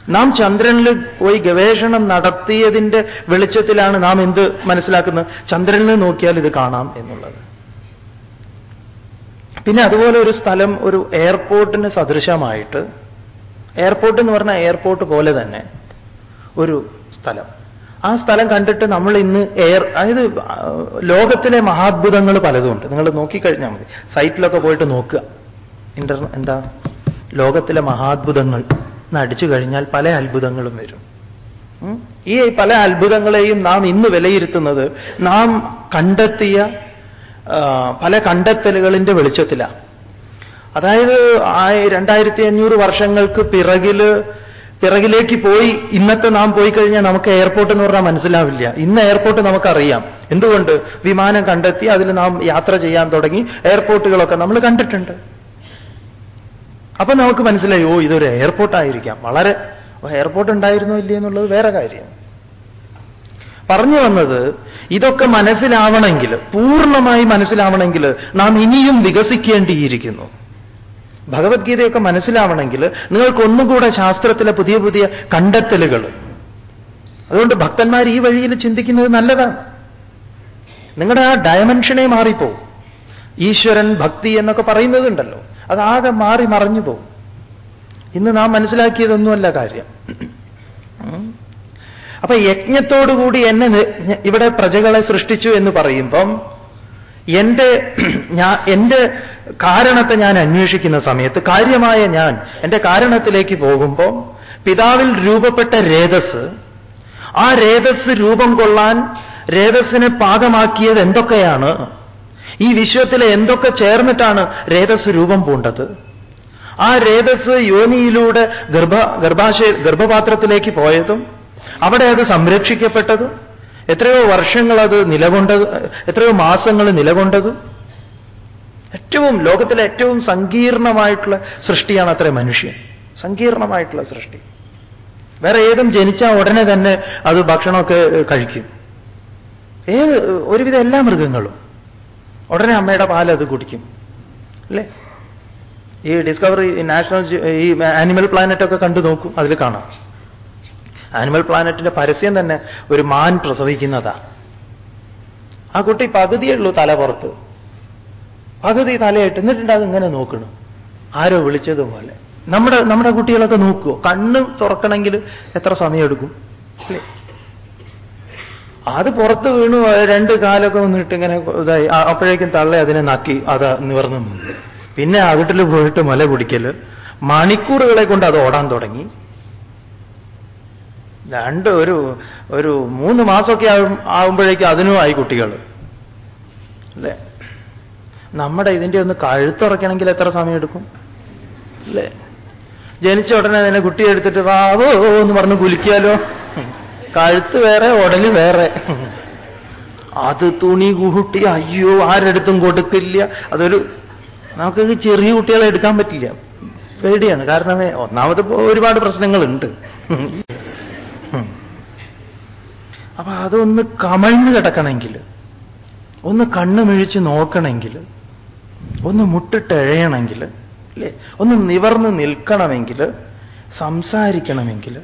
നാം ചന്ദ്രനിൽ പോയി ഗവേഷണം നടത്തിയതിന്റെ വെളിച്ചത്തിലാണ് നാം എന്ത് മനസ്സിലാക്കുന്നത്? ചന്ദ്രനിൽ നോക്കിയാൽ ഇത് കാണാം എന്നുള്ളത്. പിന്നെ അതുപോലെ ഒരു സ്ഥലം ഒരു എയർപോർട്ടിന് സദൃശമായിട്ട് എയർപോർട്ട് എന്ന് പറഞ്ഞാൽ എയർപോർട്ട് പോലെ തന്നെ ഒരു സ്ഥലം. ആ സ്ഥലം കണ്ടിട്ട് നമ്മൾ ഇന്ന് എയർ അതായത് ലോകത്തിലെ മഹാത്ഭുതങ്ങൾ പലതുമുണ്ട് നിങ്ങൾ നോക്കിക്കഴിഞ്ഞാൽ മതി. സൈറ്റിലൊക്കെ പോയിട്ട് നോക്കുക. ഇന്റർ എന്താ? ലോകത്തിലെ മഹാത്ഭുതങ്ങൾ. എന്ന് അടിച്ചു കഴിഞ്ഞാൽ പല അത്ഭുതങ്ങളും വരും. ഈ പല അത്ഭുതങ്ങളെയും നാം ഇന്ന് വിലയിരുത്തുന്നത് നാം കണ്ടെത്തിയ പല കണ്ടെത്തലുകളിന്റെ വെളിച്ചത്തിലാണ്. അതായത് ആ രണ്ടായിരത്തി അഞ്ഞൂറ് വർഷങ്ങൾക്ക് പിറകിൽ പിറകിലേക്ക് പോയി ഇന്നത്തെ നാം പോയി കഴിഞ്ഞാൽ നമുക്ക് എയർപോർട്ട് എന്ന് പറഞ്ഞാൽ മനസ്സിലാവില്ല. ഇന്ന് എയർപോർട്ട് നമുക്കറിയാം. എന്തുകൊണ്ട്? വിമാനം കണ്ടെത്തി അതിൽ നാം യാത്ര ചെയ്യാൻ തുടങ്ങി. എയർപോർട്ടുകളൊക്കെ നമ്മൾ കണ്ടിട്ടുണ്ട്. അപ്പൊ നമുക്ക് മനസ്സിലായി ഓ ഇതൊരു എയർപോർട്ടായിരിക്കാം വളരെ എയർപോർട്ട് ഉണ്ടായിരുന്നോ ഇല്ലേ എന്നുള്ളത് വേറെ കാര്യം. പറഞ്ഞു വന്നത് ഇതൊക്കെ മനസ്സിലാവണമെങ്കിൽ പൂർണമായി മനസ്സിലാവണമെങ്കിൽ നാം ഇനിയും വികസിക്കേണ്ടിയിരിക്കുന്നു. ഭഗവത്ഗീതയൊക്കെ മനസ്സിലാവണമെങ്കിൽ നിങ്ങൾക്കൊന്നുകൂടെ ശാസ്ത്രത്തിലെ പുതിയ പുതിയ കണ്ടെത്തലുകൾ. അതുകൊണ്ട് ഭക്തന്മാർ ഈ വഴിയിൽ ചിന്തിക്കുന്നത് നല്ലതാണ്. നിങ്ങളുടെ ആ ഡയമെൻഷനെ മാറിപ്പോവും. ഈശ്വരൻ ഭക്തി എന്നൊക്കെ പറയുന്നതുണ്ടല്ലോ. അതാകെ മാറി മറഞ്ഞു പോകും ഇന്ന് നാം മനസ്സിലാക്കിയതൊന്നുമല്ല കാര്യം. അപ്പൊ യജ്ഞത്തോടുകൂടി എന്നെ ഇവിടെ പ്രജകളെ സൃഷ്ടിച്ചു എന്ന് പറയുമ്പം എന്റെ (clears throat) ഞാൻ എന്റെ കാരണത്തെ ഞാൻ അന്വേഷിക്കുന്ന സമയത്ത് കാര്യമായ ഞാൻ എന്റെ കാരണത്തിലേക്ക് പോകുമ്പോൾ പിതാവിൽ രൂപപ്പെട്ട രേതസ് ആ രേതസ് രൂപം കൊള്ളാൻ രേതസ്സിനെ പാകമാക്കിയത് എന്തൊക്കെയാണ് ഈ വിശ്വത്തിൽ എന്തൊക്കെ ചേർന്നിട്ടാണ് രേതസ് രൂപം പൂണ്ടത്? ആ രേതസ് യോനിയിലൂടെ ഗർഭ ഗർഭാശയ ഗർഭപാത്രത്തിലേക്ക് പോയതും അവിടെ അത് സംരക്ഷിക്കപ്പെട്ടതും എത്രയോ വർഷങ്ങൾ അത് നിലകൊണ്ടത് എത്രയോ മാസങ്ങൾ നിലകൊണ്ടതും ഏറ്റവും ലോകത്തിലെ ഏറ്റവും സങ്കീർണമായിട്ടുള്ള സൃഷ്ടിയാണ് അത്ര മനുഷ്യൻ. സങ്കീർണമായിട്ടുള്ള സൃഷ്ടി. വേറെ ഏതും ജനിച്ചാൽ ഉടനെ തന്നെ അത് ഭക്ഷണമൊക്കെ കഴിക്കും. ഏത് ഒരുവിധ എല്ലാ മൃഗങ്ങളും. ഉടനെ അമ്മയുടെ പാൽ അത് കുടിക്കും. അല്ലേ? ഈ ഡിസ്കവറി നാഷണൽ ഈ ആനിമൽ പ്ലാനറ്റ് ഒക്കെ കണ്ടു നോക്കും അതിൽ കാണാം. ആനിമൽ പ്ലാനറ്റിന്റെ പരസ്യം തന്നെ ഒരു മാൻ പ്രസവിക്കുന്നതാ. ആ കുട്ടി പകുതിയേ ഉള്ളൂ തല പുറത്ത്. പകുതി തലയായിട്ട് എന്നിട്ടുണ്ട് അത് ഇങ്ങനെ നോക്കണം? ആരോ വിളിച്ചതുപോലെ നമ്മുടെ നമ്മുടെ കുട്ടികളൊക്കെ നോക്കുമോ കണ്ണ് തുറക്കണമെങ്കിൽ എത്ര സമയമെടുക്കും? അല്ലേ? അത് പുറത്ത് വീണു രണ്ട് കാലൊക്കെ വന്നിട്ട് ഇങ്ങനെ ഇതായി. അപ്പോഴേക്കും തള്ളെ അതിനെ നക്കി അത് നിവർന്നു. പിന്നെ അകട്ടിൽ പോയിട്ട് മല കുടിക്കൽ മണിക്കൂറുകളെ കൊണ്ട് അത് ഓടാൻ തുടങ്ങി. രണ്ട് ഒരു ഒരു മൂന്ന് മാസമൊക്കെ ആകും ആകുമ്പോഴേക്കും ആയി കുട്ടികൾ അല്ലേ? നമ്മുടെ ഇതിന്റെ ഒന്ന് കഴുത്തുറക്കണമെങ്കിൽ എത്ര സമയം എടുക്കും? അല്ലേ? ജനിച്ച ഉടനെ തന്നെ കുട്ടി എടുത്തിട്ട് വാവോ എന്ന് പറഞ്ഞ് കുലിക്കാലോ കഴുത്ത് വേറെ ഉടൽ വേറെ. അത് തുണി കൂട്ടി അയ്യോ ആരെടുത്തും കൊടുക്കില്ല. അതൊരു നമുക്ക് ചെറിയ കുട്ടികളെ എടുക്കാൻ പറ്റില്ല. പേടിയാണ്. കാരണം ഒന്നാമത് ഒരുപാട് പ്രശ്നങ്ങളുണ്ട്. അപ്പൊ അതൊന്ന് കമഴ്ന്ന് കിടക്കണമെങ്കിൽ ഒന്ന് കണ്ണ് മിഴിച്ച് നോക്കണമെങ്കിൽ ഒന്ന് മുട്ടിട്ട് എഴയണമെങ്കിൽ അല്ലേ? ഒന്ന് നിവർന്ന് നിൽക്കണമെങ്കിൽ സംസാരിക്കണമെങ്കിൽ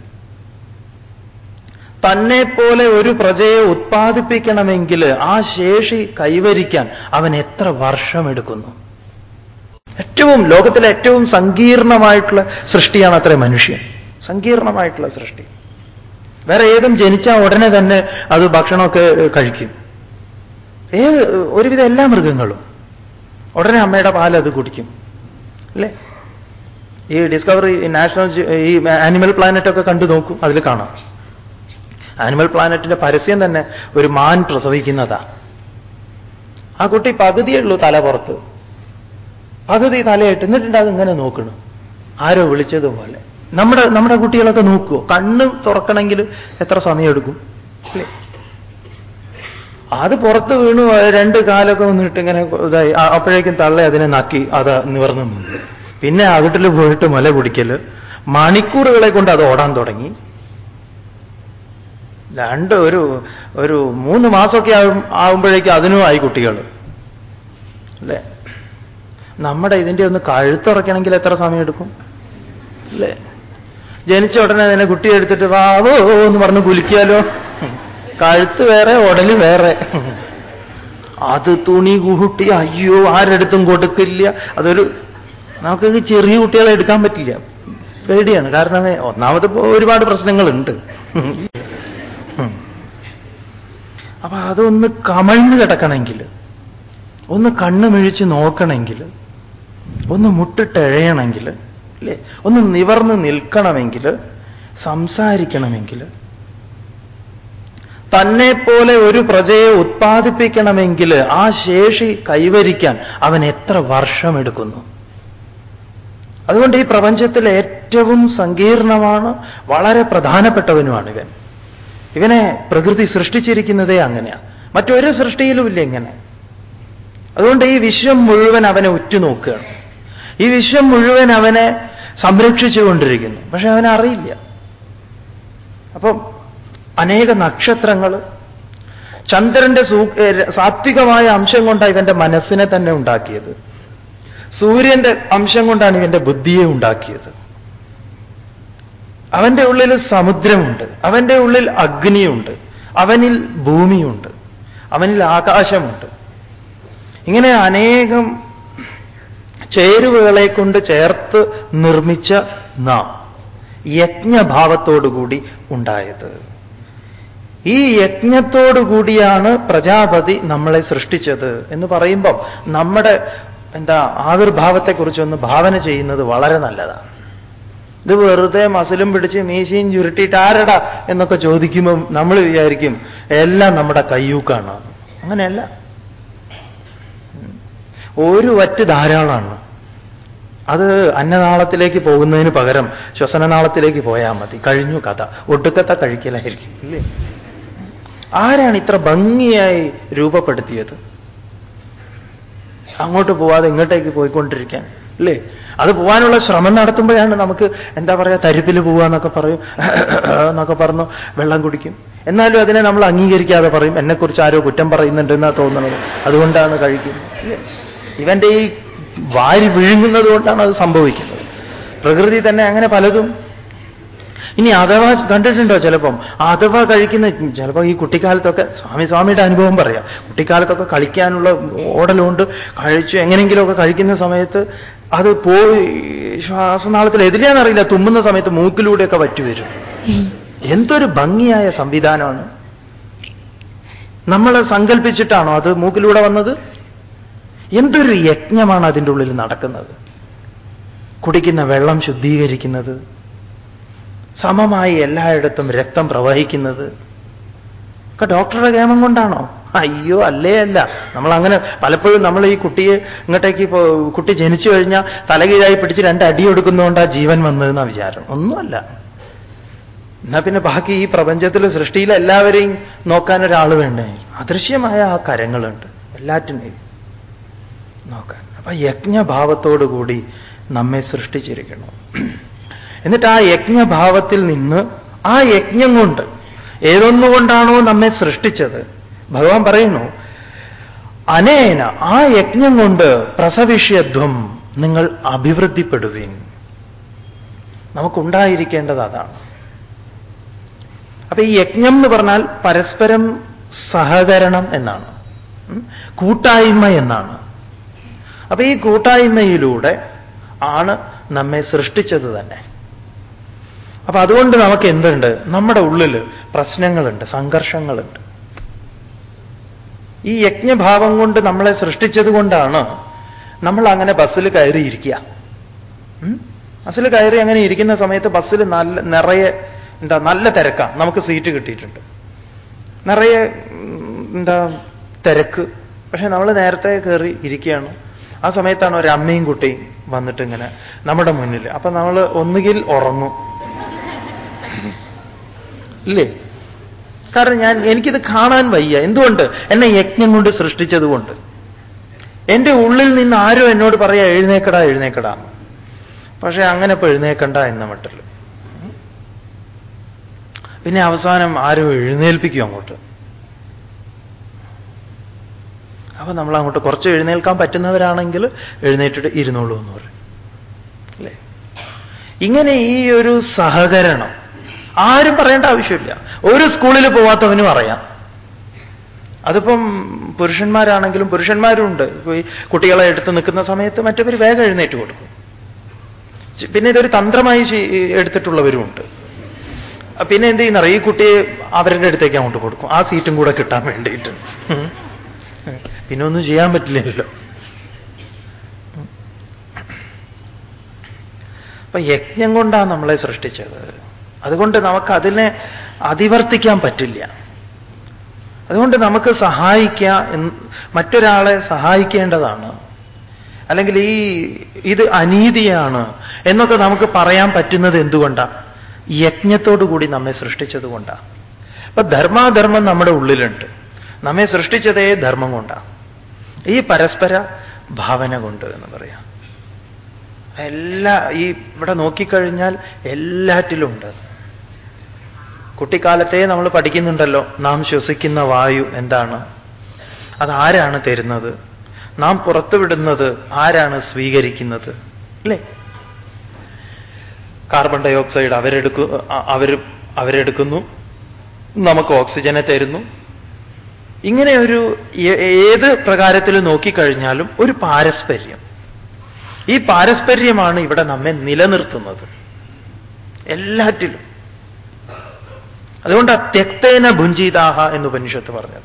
തന്നെ പോലെ ഒരു പ്രജയെ ഉത്പാദിപ്പിക്കണമെങ്കിൽ ആ ശേഷി കൈവരിക്കാൻ അവൻ എത്ര വർഷമെടുക്കുന്നു? ഏറ്റവും ലോകത്തിലെ ഏറ്റവും സങ്കീർണമായിട്ടുള്ള സൃഷ്ടിയാണ് അത്ര മനുഷ്യൻ. സങ്കീർണമായിട്ടുള്ള സൃഷ്ടി. വേറെ ഏതും ജനിച്ചാൽ ഉടനെ തന്നെ അത് ഭക്ഷണമൊക്കെ കഴിക്കും. ഏത് ഒരുവിധം എല്ലാ മൃഗങ്ങളും. ഉടനെ അമ്മയുടെ പാൽ അത് കുടിക്കും. അല്ലേ? ഈ ഡിസ്കവറി നാഷണൽ ഈ ആനിമൽ പ്ലാനറ്റ് ഒക്കെ കണ്ടു നോക്കും അതിൽ കാണാം. ആനിമൽ പ്ലാനറ്റിന്റെ പരസ്യം തന്നെ ഒരു മാൻ പ്രസവിക്കുന്നതാ. ആ കുട്ടി പകുതിയേ ഉള്ളൂ തല പുറത്ത്. പകുതി തലയായിട്ട് എന്നിട്ടുണ്ട് അത് ഇങ്ങനെ നോക്കണം? ആരോ വിളിച്ചതുപോലെ നമ്മുടെ നമ്മുടെ കുട്ടികളൊക്കെ നോക്കുമോ കണ്ണ് തുറക്കണമെങ്കിൽ എത്ര സമയം എടുക്കും അല്ലേ അത് പുറത്ത് വീണു രണ്ട് കാലൊക്കെ വന്നിട്ട് ഇങ്ങനെ ഇതായി. അപ്പോഴേക്കും തള്ളെ അതിനെ നക്കി അത് നിവർന്നു പിന്നെ അകട്ടിൽ പോയിട്ട് മല കുടിക്കൽ മണിക്കൂറുകളെ കൊണ്ട് അത് ഓടാൻ തുടങ്ങി. രണ്ട് ഒരു ഒരു മൂന്ന് മാസമൊക്കെ ആവും ആവുമ്പോഴേക്കും അതിനും ആയി കുട്ടികൾ. അല്ലേ? നമ്മുടെ ഇതിന്റെ ഒന്ന് കഴുത്തുറക്കണമെങ്കിൽ എത്ര സമയം എടുക്കും? അല്ലേ? ജനിച്ച ഉടനെ തന്നെ കുട്ടി എടുത്തിട്ട് വാവോ എന്ന് പറഞ്ഞ് കുലിക്കാലോ കഴുത്ത് വേറെ ഉടലി വേറെ. അത് തുണി കുട്ടി അയ്യോ ആരെടുത്തും കൊടുക്കില്ല. അതൊരു നമുക്ക് ചെറിയ കുട്ടികളെ എടുക്കാൻ പറ്റില്ല. പേടിയാണ്. കാരണം ഒന്നാമത് ഒരുപാട് പ്രശ്നങ്ങളുണ്ട്. അപ്പൊ അതൊന്ന് കമഴ്ന്ന് കിടക്കണമെങ്കിൽ ഒന്ന് കണ്ണ് മിഴിച്ച് നോക്കണമെങ്കിൽ ഒന്ന് മുട്ടിട്ടഴയണമെങ്കിൽ അല്ലേ? ഒന്ന് നിവർന്ന് നിൽക്കണമെങ്കിൽ സംസാരിക്കണമെങ്കിൽ തന്നെപ്പോലെ പോലെ ഒരു പ്രജയെ ഉത്പാദിപ്പിക്കണമെങ്കിൽ ആ ശേഷി കൈവരിക്കാൻ അവൻ എത്ര വർഷമെടുക്കുന്നു. അതുകൊണ്ട് ഈ പ്രപഞ്ചത്തിൽ ഏറ്റവും സങ്കീർണമാണ് വളരെ പ്രധാനപ്പെട്ടവനുമാണ് ഇവൻ. ഇവനെ പ്രകൃതി സൃഷ്ടിച്ചിരിക്കുന്നതേ അങ്ങനെയാ. മറ്റൊരു സൃഷ്ടിയിലുമില്ല ഇങ്ങനെ. അതുകൊണ്ട് ഈ വിശ്വം മുഴുവൻ അവനെ ഉറ്റുനോക്കുകയാണ്. ഈ വിശ്വം മുഴുവൻ അവനെ സംരക്ഷിച്ചുകൊണ്ടിരിക്കുന്നു പക്ഷെ അവനെ അറിയില്ല. അപ്പം അനേക നക്ഷത്രങ്ങൾ ചന്ദ്രന്റെ സാത്വികമായ അംശം കൊണ്ടാണ് ഇവന്റെ മനസ്സിനെ തന്നെ ഉണ്ടാക്കിയത്. സൂര്യന്റെ അംശം കൊണ്ടാണ് ഇവന്റെ ബുദ്ധിയെ ഉണ്ടാക്കിയത്. അവന്റെ ഉള്ളിൽ സമുദ്രമുണ്ട്. അവന്റെ ഉള്ളിൽ അഗ്നിയുണ്ട്. അവനിൽ ഭൂമിയുണ്ട്. അവനിൽ ആകാശമുണ്ട്. ഇങ്ങനെ അനേകം ചേരുവകളെ കൊണ്ട് ചേർത്ത് നിർമ്മിച്ച നാം യജ്ഞഭാവത്തോടുകൂടി ഉണ്ടായത്. ഈ യജ്ഞത്തോടുകൂടിയാണ് പ്രജാപതി നമ്മളെ സൃഷ്ടിച്ചത് എന്ന് പറയുമ്പം നമ്മുടെ എന്താ ആവിർഭാവത്തെക്കുറിച്ചൊന്ന് ഭാവന ചെയ്യുന്നത് വളരെ നല്ലതാണ്. ഇത് വെറുതെ മസിലും പിടിച്ച് മീശയും ചുരുട്ടിയിട്ട് ആരടാ എന്നൊക്കെ ചോദിക്കുമ്പോൾ നമ്മൾ വിചാരിക്കും എല്ലാം നമ്മുടെ കയ്യൂക്കാണ്. അങ്ങനെയല്ല. ഒരു വറ്റ് ധാരാളമാണ് അത് അന്നനാളത്തിലേക്ക് പോകുന്നതിന് പകരം ശ്വസനനാളത്തിലേക്ക് പോയാൽ മതി. കഴിഞ്ഞു കഥ. ഒടുക്കത്തെ കഴിക്കലായിരിക്കും ഇല്ലേ? ആരാണ് ഇത്ര ഭംഗിയായി രൂപപ്പെടുത്തിയത്? അങ്ങോട്ട് പോവാതെ ഇങ്ങോട്ടേക്ക് പോയിക്കൊണ്ടിരിക്കാൻ. അല്ലേ? അത് പോകാനുള്ള ശ്രമം നടത്തുമ്പോഴാണ് നമുക്ക് എന്താ പറയുക തരിപ്പിൽ പോവാന്നൊക്കെ പറയും. (clears throat) എന്നൊക്കെ പറഞ്ഞു വെള്ളം കുടിക്കും. എന്നാലും അതിനെ നമ്മൾ അംഗീകരിക്കാതെ പറയും. എന്നെക്കുറിച്ച് ആരോ കുറ്റം പറയുന്നുണ്ട് എന്നാ തോന്നുന്നത് അതുകൊണ്ടാണ് കഴിക്കുന്നത്? ഇവന്റെ ഈ വാരി വിഴുങ്ങുന്നത് കൊണ്ടാണ് അത് സംഭവിക്കുന്നത്. പ്രകൃതി തന്നെ അങ്ങനെ പലതും. ഇനി അഥവാ കണ്ടിട്ടുണ്ടോ ചിലപ്പം? അഥവാ കഴിക്കുന്ന ചിലപ്പോൾ ഈ കുട്ടിക്കാലത്തൊക്കെ സ്വാമി സ്വാമിയുടെ അനുഭവം പറയാം. കുട്ടിക്കാലത്തൊക്കെ കളിക്കാനുള്ള ഓടലുണ്ട്. കഴിച്ചു എങ്ങനെയെങ്കിലുമൊക്കെ കഴിക്കുന്ന സമയത്ത് അത് പോയി ശ്വാസനാളത്തിൽ എതിരെയാണെന്നറിയില്ല തുമ്മുന്ന സമയത്ത് മൂക്കിലൂടെയൊക്കെ വറ്റുവരും. എന്തൊരു ഭംഗിയായ സംവിധാനമാണ്. നമ്മൾ സങ്കല്പിച്ചിട്ടാണോ അത് മൂക്കിലൂടെ വന്നത്? എന്തൊരു യജ്ഞമാണ് അതിന്റെ ഉള്ളിൽ നടക്കുന്നത്? കുടിക്കുന്ന വെള്ളം ശുദ്ധീകരിക്കുന്നത് സമമായി എല്ലായിടത്തും രക്തം പ്രവഹിക്കുന്നത്. ഒക്കെ ഡോക്ടറുടെ ക്ഷേമം കൊണ്ടാണോ? അയ്യോ അല്ലേ അല്ല. നമ്മൾ അങ്ങനെ പലപ്പോഴും നമ്മൾ ഈ കുട്ടിയെ ഇങ്ങോട്ടേക്ക് കുട്ടി ജനിച്ചു കഴിഞ്ഞാൽ തലകീഴായി പിടിച്ച് രണ്ട് അടി ജീവൻ വന്നതെന്ന വിചാരം. ഒന്നുമല്ല. എന്നാ പിന്നെ ബാക്കി ഈ പ്രപഞ്ചത്തിൽ സൃഷ്ടിയിൽ എല്ലാവരെയും നോക്കാൻ ഒരാൾ വേണ്ടേ? അദൃശ്യമായ ആ കരങ്ങളുണ്ട്. എല്ലാറ്റിനെയും നോക്കാൻ. അപ്പൊ യജ്ഞഭാവത്തോടുകൂടി നമ്മെ സൃഷ്ടിച്ചിരിക്കണം. എന്നിട്ട് ആ യജ്ഞഭാവത്തിൽ നിന്ന് ആ യജ്ഞം കൊണ്ട് ഏതൊന്നുകൊണ്ടാണോ നമ്മെ സൃഷ്ടിച്ചത്? ഭഗവാൻ പറയുന്നു അനേന ആ യജ്ഞം കൊണ്ട് പ്രസവിഷ്യധ്വം നിങ്ങൾ അഭിവൃദ്ധിപ്പെടുവീൻ. നമുക്കുണ്ടായിരിക്കേണ്ടത് അതാണ്. അപ്പൊ ഈ യജ്ഞം എന്ന് പറഞ്ഞാൽ പരസ്പരം സഹകരണം എന്നാണ്. കൂട്ടായ്മ എന്നാണ്. അപ്പൊ ഈ കൂട്ടായ്മയിലൂടെ ആണ് നമ്മെ സൃഷ്ടിച്ചത് തന്നെ. അപ്പൊ അതുകൊണ്ട് നമുക്ക് എന്തുണ്ട്? നമ്മുടെ ഉള്ളിൽ പ്രശ്നങ്ങളുണ്ട് സംഘർഷങ്ങളുണ്ട്. ഈ യജ്ഞഭാവം കൊണ്ട് നമ്മളെ സൃഷ്ടിച്ചതുകൊണ്ടാണ് നമ്മൾ അങ്ങനെ ബസ്സിൽ കയറിയിരിക്കുക? ബസ്സിൽ കയറി അങ്ങനെ ഇരിക്കുന്ന സമയത്ത് ബസ്സിൽ നല്ല നിറയെ എന്താ നല്ല തിരക്കാണ് നമുക്ക് സീറ്റ് കിട്ടിയിട്ടുണ്ട്. നിറയെ എന്താ തിരക്ക്. പക്ഷേ നമ്മൾ നേരത്തെ കയറി ഇരിക്കുകയാണ്. ആ സമയത്താണ് ഒരു അമ്മയും കുട്ടിയും വന്നിട്ട് ഇങ്ങനെ നമ്മുടെ മുന്നിൽ. അപ്പൊ നമ്മൾ ഒന്നുകിൽ ഉറങ്ങും. ഇല്ലേ? കാരണം ഞാൻ എനിക്കിത് കാണാൻ വയ്യ. എന്തുകൊണ്ട്? എന്നെ യജ്ഞം കൊണ്ട് സൃഷ്ടിച്ചതുകൊണ്ട്. എന്റെ ഉള്ളിൽ നിന്ന് ആരോ എന്നോട് പറയാ എഴുന്നേക്കടാ എഴുന്നേക്കടാ. പക്ഷെ അങ്ങനെ ഇപ്പൊ എഴുന്നേക്കണ്ട എന്ന മട്ടിൽ പിന്നെ അവസാനം ആരോ എഴുന്നേൽപ്പിക്കും അങ്ങോട്ട്. അപ്പൊ നമ്മൾ അങ്ങോട്ട് കുറച്ച് എഴുന്നേൽക്കാൻ പറ്റുന്നവരാണെങ്കിൽ എഴുന്നേറ്റിട്ട് ഇരുന്നോളൂ എന്ന് പറയും. അല്ലേ? ഇങ്ങനെ ഈ ഒരു സഹകരണം ആരും പറയേണ്ട ആവശ്യമില്ല. ഒരു സ്കൂളിൽ പോവാത്തവനും അറിയാം. അതിപ്പം പുരുഷന്മാരാണെങ്കിലും പുരുഷന്മാരുണ്ട്. കുട്ടികളെ എടുത്ത് നിൽക്കുന്ന സമയത്ത് മറ്റവർ വേഗം എഴുന്നേറ്റ് കൊടുക്കും. പിന്നെ ഇതൊരു തന്ത്രമായി എടുത്തിട്ടുള്ളവരുമുണ്ട്. പിന്നെ എന്ത് ചെയ്യുന്നറിയ? ഈ കുട്ടിയെ അവരുടെ അടുത്തേക്ക് അങ്ങോട്ട് കൊടുക്കും. ആ സീറ്റും കൂടെ കിട്ടാൻ വേണ്ടിയിട്ട്. പിന്നെ ഒന്നും ചെയ്യാൻ പറ്റില്ലല്ലോ. അപ്പൊ യജ്ഞം കൊണ്ടാണ് നമ്മളെ സൃഷ്ടിച്ചത്. അതുകൊണ്ട് നമുക്ക് അതിനെ അതിവർത്തിക്കാൻ പറ്റില്ല. അതുകൊണ്ട് നമുക്ക് സഹായിക്കുക മറ്റൊരാളെ സഹായിക്കേണ്ടതാണ്. അല്ലെങ്കിൽ ഈ ഇത് അനീതിയാണ് എന്നൊക്കെ നമുക്ക് പറയാൻ പറ്റുന്നത് എന്തുകൊണ്ടാണ് യജ്ഞത്തോടു കൂടി നമ്മെ സൃഷ്ടിച്ചതുകൊണ്ടാണ് അപ്പൊ ധർമാധർമ്മം നമ്മുടെ ഉള്ളിലുണ്ട്. നമ്മെ സൃഷ്ടിച്ചതേ ധർമ്മം കൊണ്ടാണ് ഈ പരസ്പര ഭാവന കൊണ്ട് എന്ന് പറയാം. എല്ലാ ഈ ഇവിടെ നോക്കിക്കഴിഞ്ഞാൽ എല്ലാറ്റിലുണ്ട്. കുട്ടിക്കാലത്തെ നമ്മൾ പഠിക്കുന്നുണ്ടല്ലോ നാം ശ്വസിക്കുന്ന വായു എന്താണ്? അതാരാണ് തരുന്നത്? നാം പുറത്തുവിടുന്നത് ആരാണ് സ്വീകരിക്കുന്നത്? അല്ലേ? കാർബൺ ഡൈ ഓക്സൈഡ് അവരെടുക്കു അവർ അവരെടുക്കുന്നു നമുക്ക് ഓക്സിജനെ തരുന്നു. ഇങ്ങനെ ഒരു ഏത് പ്രകാരത്തിൽ നോക്കിക്കഴിഞ്ഞാലും ഒരു പാരസ്പര്യം. ഈ പാരസ്പര്യമാണ് ഇവിടെ നമ്മെ നിലനിർത്തുന്നത്. എല്ലാറ്റിലും. അതുകൊണ്ട് ത്യക്തേന ഭുഞ്ചിതാഹ എന്ന് ഉപനിഷത്ത് പറഞ്ഞത്.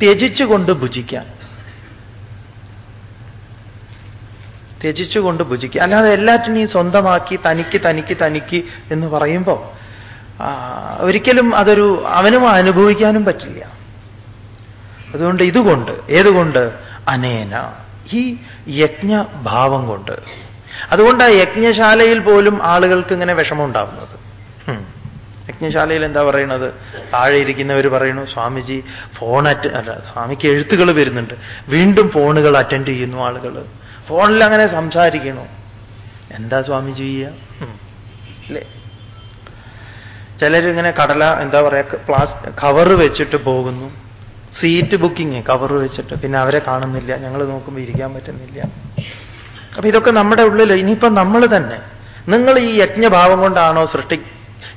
ത്യജിച്ചുകൊണ്ട് ഭുജിക്കാൻ. ത്യജിച്ചുകൊണ്ട് ഭുജിക്കുക. അല്ലാതെ എല്ലാറ്റിനെയും സ്വന്തമാക്കി തനിക്ക് തനിക്ക് തനിക്ക് എന്ന് പറയുമ്പോൾ ഒരിക്കലും അതൊരു അവനും അനുഭവിക്കാനും പറ്റില്ല. അതുകൊണ്ട് ഇതുകൊണ്ട് ഏതുകൊണ്ട്? അനേന. ഈ യജ്ഞഭാവം കൊണ്ട്. അതുകൊണ്ട് ആ യജ്ഞശാലയിൽ പോലും ആളുകൾക്ക് ഇങ്ങനെ വിഷമം ഉണ്ടാവുന്നത്. യജ്ഞശാലയിൽ എന്താ പറയണത് താഴെ ഇരിക്കുന്നവർ പറയണു സ്വാമിജി ഫോൺ അറ്റ അല്ല സ്വാമിക്ക് എഴുത്തുകൾ വരുന്നുണ്ട്. വീണ്ടും ഫോണുകൾ അറ്റൻഡ് ചെയ്യുന്നു ആളുകൾ ഫോണിൽ അങ്ങനെ സംസാരിക്കണു എന്താ സ്വാമിജി ചെയ്യുക. അല്ലേ? ചിലരിങ്ങനെ കടല എന്താ പറയുക പ്ലാസ് കവർ വെച്ചിട്ട് പോകുന്നു. സീറ്റ് ബുക്കിങ് കവർ വെച്ചിട്ട്. പിന്നെ അവരെ കാണുന്നില്ല. ഞങ്ങൾ നോക്കുമ്പോൾ ഇരിക്കാൻ പറ്റുന്നില്ല. അപ്പൊ ഇതൊക്കെ നമ്മുടെ ഉള്ളിൽ ഇനിയിപ്പം നമ്മൾ തന്നെ. നിങ്ങൾ ഈ യജ്ഞഭാവം കൊണ്ടാണോ സൃഷ്ടി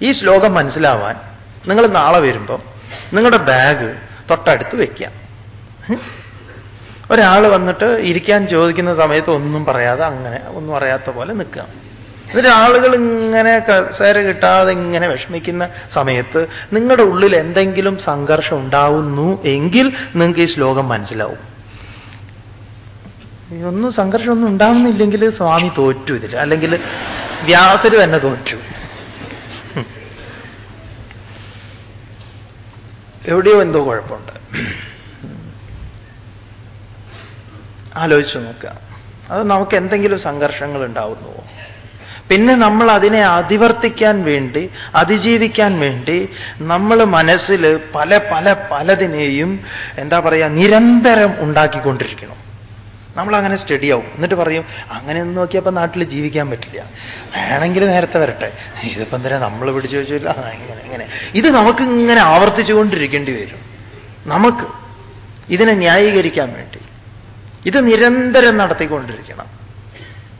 ഈ ശ്ലോകം മനസ്സിലാവാൻ നിങ്ങൾ നാളെ വരുമ്പോൾ നിങ്ങളുടെ ബാഗ് തൊട്ടടുത്ത് വയ്ക്കുക ഒരാൾ വന്നിട്ട് ഇരിക്കാൻ ചോദിക്കുന്ന സമയത്ത് ഒന്നും പറയാതെ അങ്ങനെ ഒന്നും അറിയാത്ത പോലെ നിൽക്കുക. എന്നിട്ട് ആളുകൾ ഇങ്ങനെ കസേര കിട്ടാതെ ഇങ്ങനെ വിഷമിക്കുന്ന സമയത്ത് നിങ്ങളുടെ ഉള്ളിൽ എന്തെങ്കിലും സംഘർഷം ഉണ്ടാവുന്നു എങ്കിൽ നിങ്ങൾക്ക് ഈ ശ്ലോകം മനസ്സിലാവും. ഒന്നും സംഘർഷമൊന്നും ഉണ്ടാവുന്നില്ലെങ്കിൽ സ്വാമി തോറ്റു ഇതിൽ. അല്ലെങ്കിൽ വ്യാസര് തന്നെ തോറ്റു. എവിടെയോ എന്തോ കുഴപ്പമുണ്ട്. ആലോചിച്ചു നോക്കുക. അത് നമുക്ക് എന്തെങ്കിലും സംഘർഷങ്ങൾ ഉണ്ടാവുന്നുവോ? പിന്നെ നമ്മൾ അതിനെ അതിവർത്തിക്കാൻ വേണ്ടി അതിജീവിക്കാൻ വേണ്ടി നമ്മൾ മനസ്സിൽ പല പല പലതിനെയും എന്താ പറയുക നിരന്തരം ഉണ്ടാക്കിക്കൊണ്ടിരിക്കണം. നമ്മൾ അങ്ങനെ സ്റ്റഡിയാവും എന്നിട്ട് പറയും അങ്ങനെ ഒന്ന് നോക്കിയപ്പോൾ നാട്ടിൽ ജീവിക്കാൻ പറ്റില്ല. വേണമെങ്കിൽ നേരത്തെ വരട്ടെ. ഇതിപ്പം തന്നെ നമ്മൾ പിടിച്ചു വെച്ചില്ല ഇങ്ങനെ ഇങ്ങനെ. ഇത് നമുക്ക് ഇങ്ങനെ ആവർത്തിച്ചുകൊണ്ടിരിക്കേണ്ടി വരും. നമുക്ക് ഇതിനെ ന്യായീകരിക്കാൻ വേണ്ടി. ഇത് നിരന്തരം നടത്തിക്കൊണ്ടിരിക്കണം.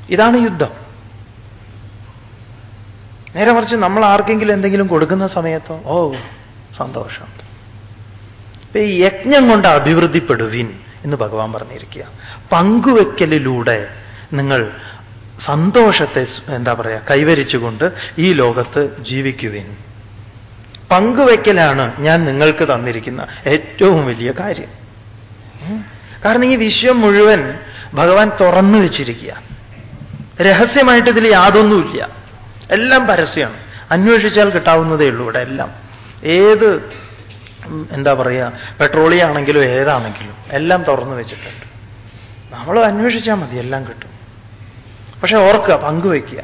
ഇതാണ് യുദ്ധം. നേരെ മറിച്ച് നമ്മൾ ആർക്കെങ്കിലും എന്തെങ്കിലും കൊടുക്കുന്ന സമയത്തോ ഓ സന്തോഷം. യജ്ഞം കൊണ്ട് അഭിവൃദ്ധിപ്പെടുവിൻ. എന്ന് ഭഗവാൻ പറഞ്ഞിരിക്കുക. പങ്കുവെക്കലിലൂടെ നിങ്ങൾ സന്തോഷത്തെ എന്താ പറയുക കൈവരിച്ചുകൊണ്ട് ഈ ലോകത്ത് ജീവിക്കുവിൻ. പങ്കുവെക്കലാണ് ഞാൻ നിങ്ങൾക്ക് തന്നിരിക്കുന്ന ഏറ്റവും വലിയ കാര്യം. കാരണം ഈ വിശ്വം മുഴുവൻ ഭഗവാൻ തുറന്നു വെച്ചിരിക്കുക. രഹസ്യമായിട്ട് ഇതിൽ യാതൊന്നുമില്ല. എല്ലാം പരസ്യമാണ്. അന്വേഷിച്ചാൽ കിട്ടാവുന്നതേ ഉള്ളൂ ഇവിടെ എല്ലാം. ഏത് എന്താ പറയുക പെട്രോളിയം ആണെങ്കിലും ഏതാണെങ്കിലും എല്ലാം തുറന്നു വെച്ചിട്ടുണ്ട്. നമ്മൾ അന്വേഷിച്ചാൽ മതി എല്ലാം കിട്ടും. പക്ഷെ ഓർക്കുക പങ്കുവയ്ക്കുക.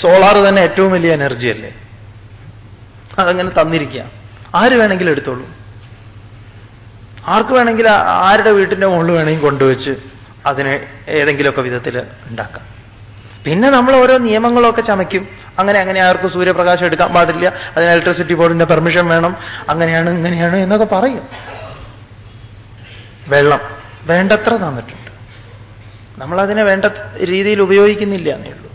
സോളാർ തന്നെ ഏറ്റവും വലിയ എനർജി അല്ലേ? അതങ്ങനെ തന്നിരിക്കുക. ആര് വേണമെങ്കിലും എടുത്തോളൂ. ആർക്ക് വേണമെങ്കിൽ ആരുടെ വീട്ടിന്റെ മുകളിൽ വേണമെങ്കിൽ കൊണ്ടുവച്ച് അതിനെ ഏതെങ്കിലുമൊക്കെ വിധത്തിൽ ഉണ്ടാക്കാം. പിന്നെ നമ്മൾ ഓരോ നിയമങ്ങളൊക്കെ ചമയ്ക്കും. അങ്ങനെ അങ്ങനെ ആർക്കും സൂര്യപ്രകാശം എടുക്കാൻ പാടില്ല അതിന് ഇലക്ട്രിസിറ്റി ബോർഡിന്റെ പെർമിഷൻ വേണം അങ്ങനെയാണ് ഇങ്ങനെയാണ് എന്നൊക്കെ പറയും. വെള്ളം വേണ്ടത്ര തന്നിട്ടുണ്ട്. നമ്മളതിനെ വേണ്ട രീതിയിൽ ഉപയോഗിക്കുന്നില്ല എന്നേ ഉള്ളൂ.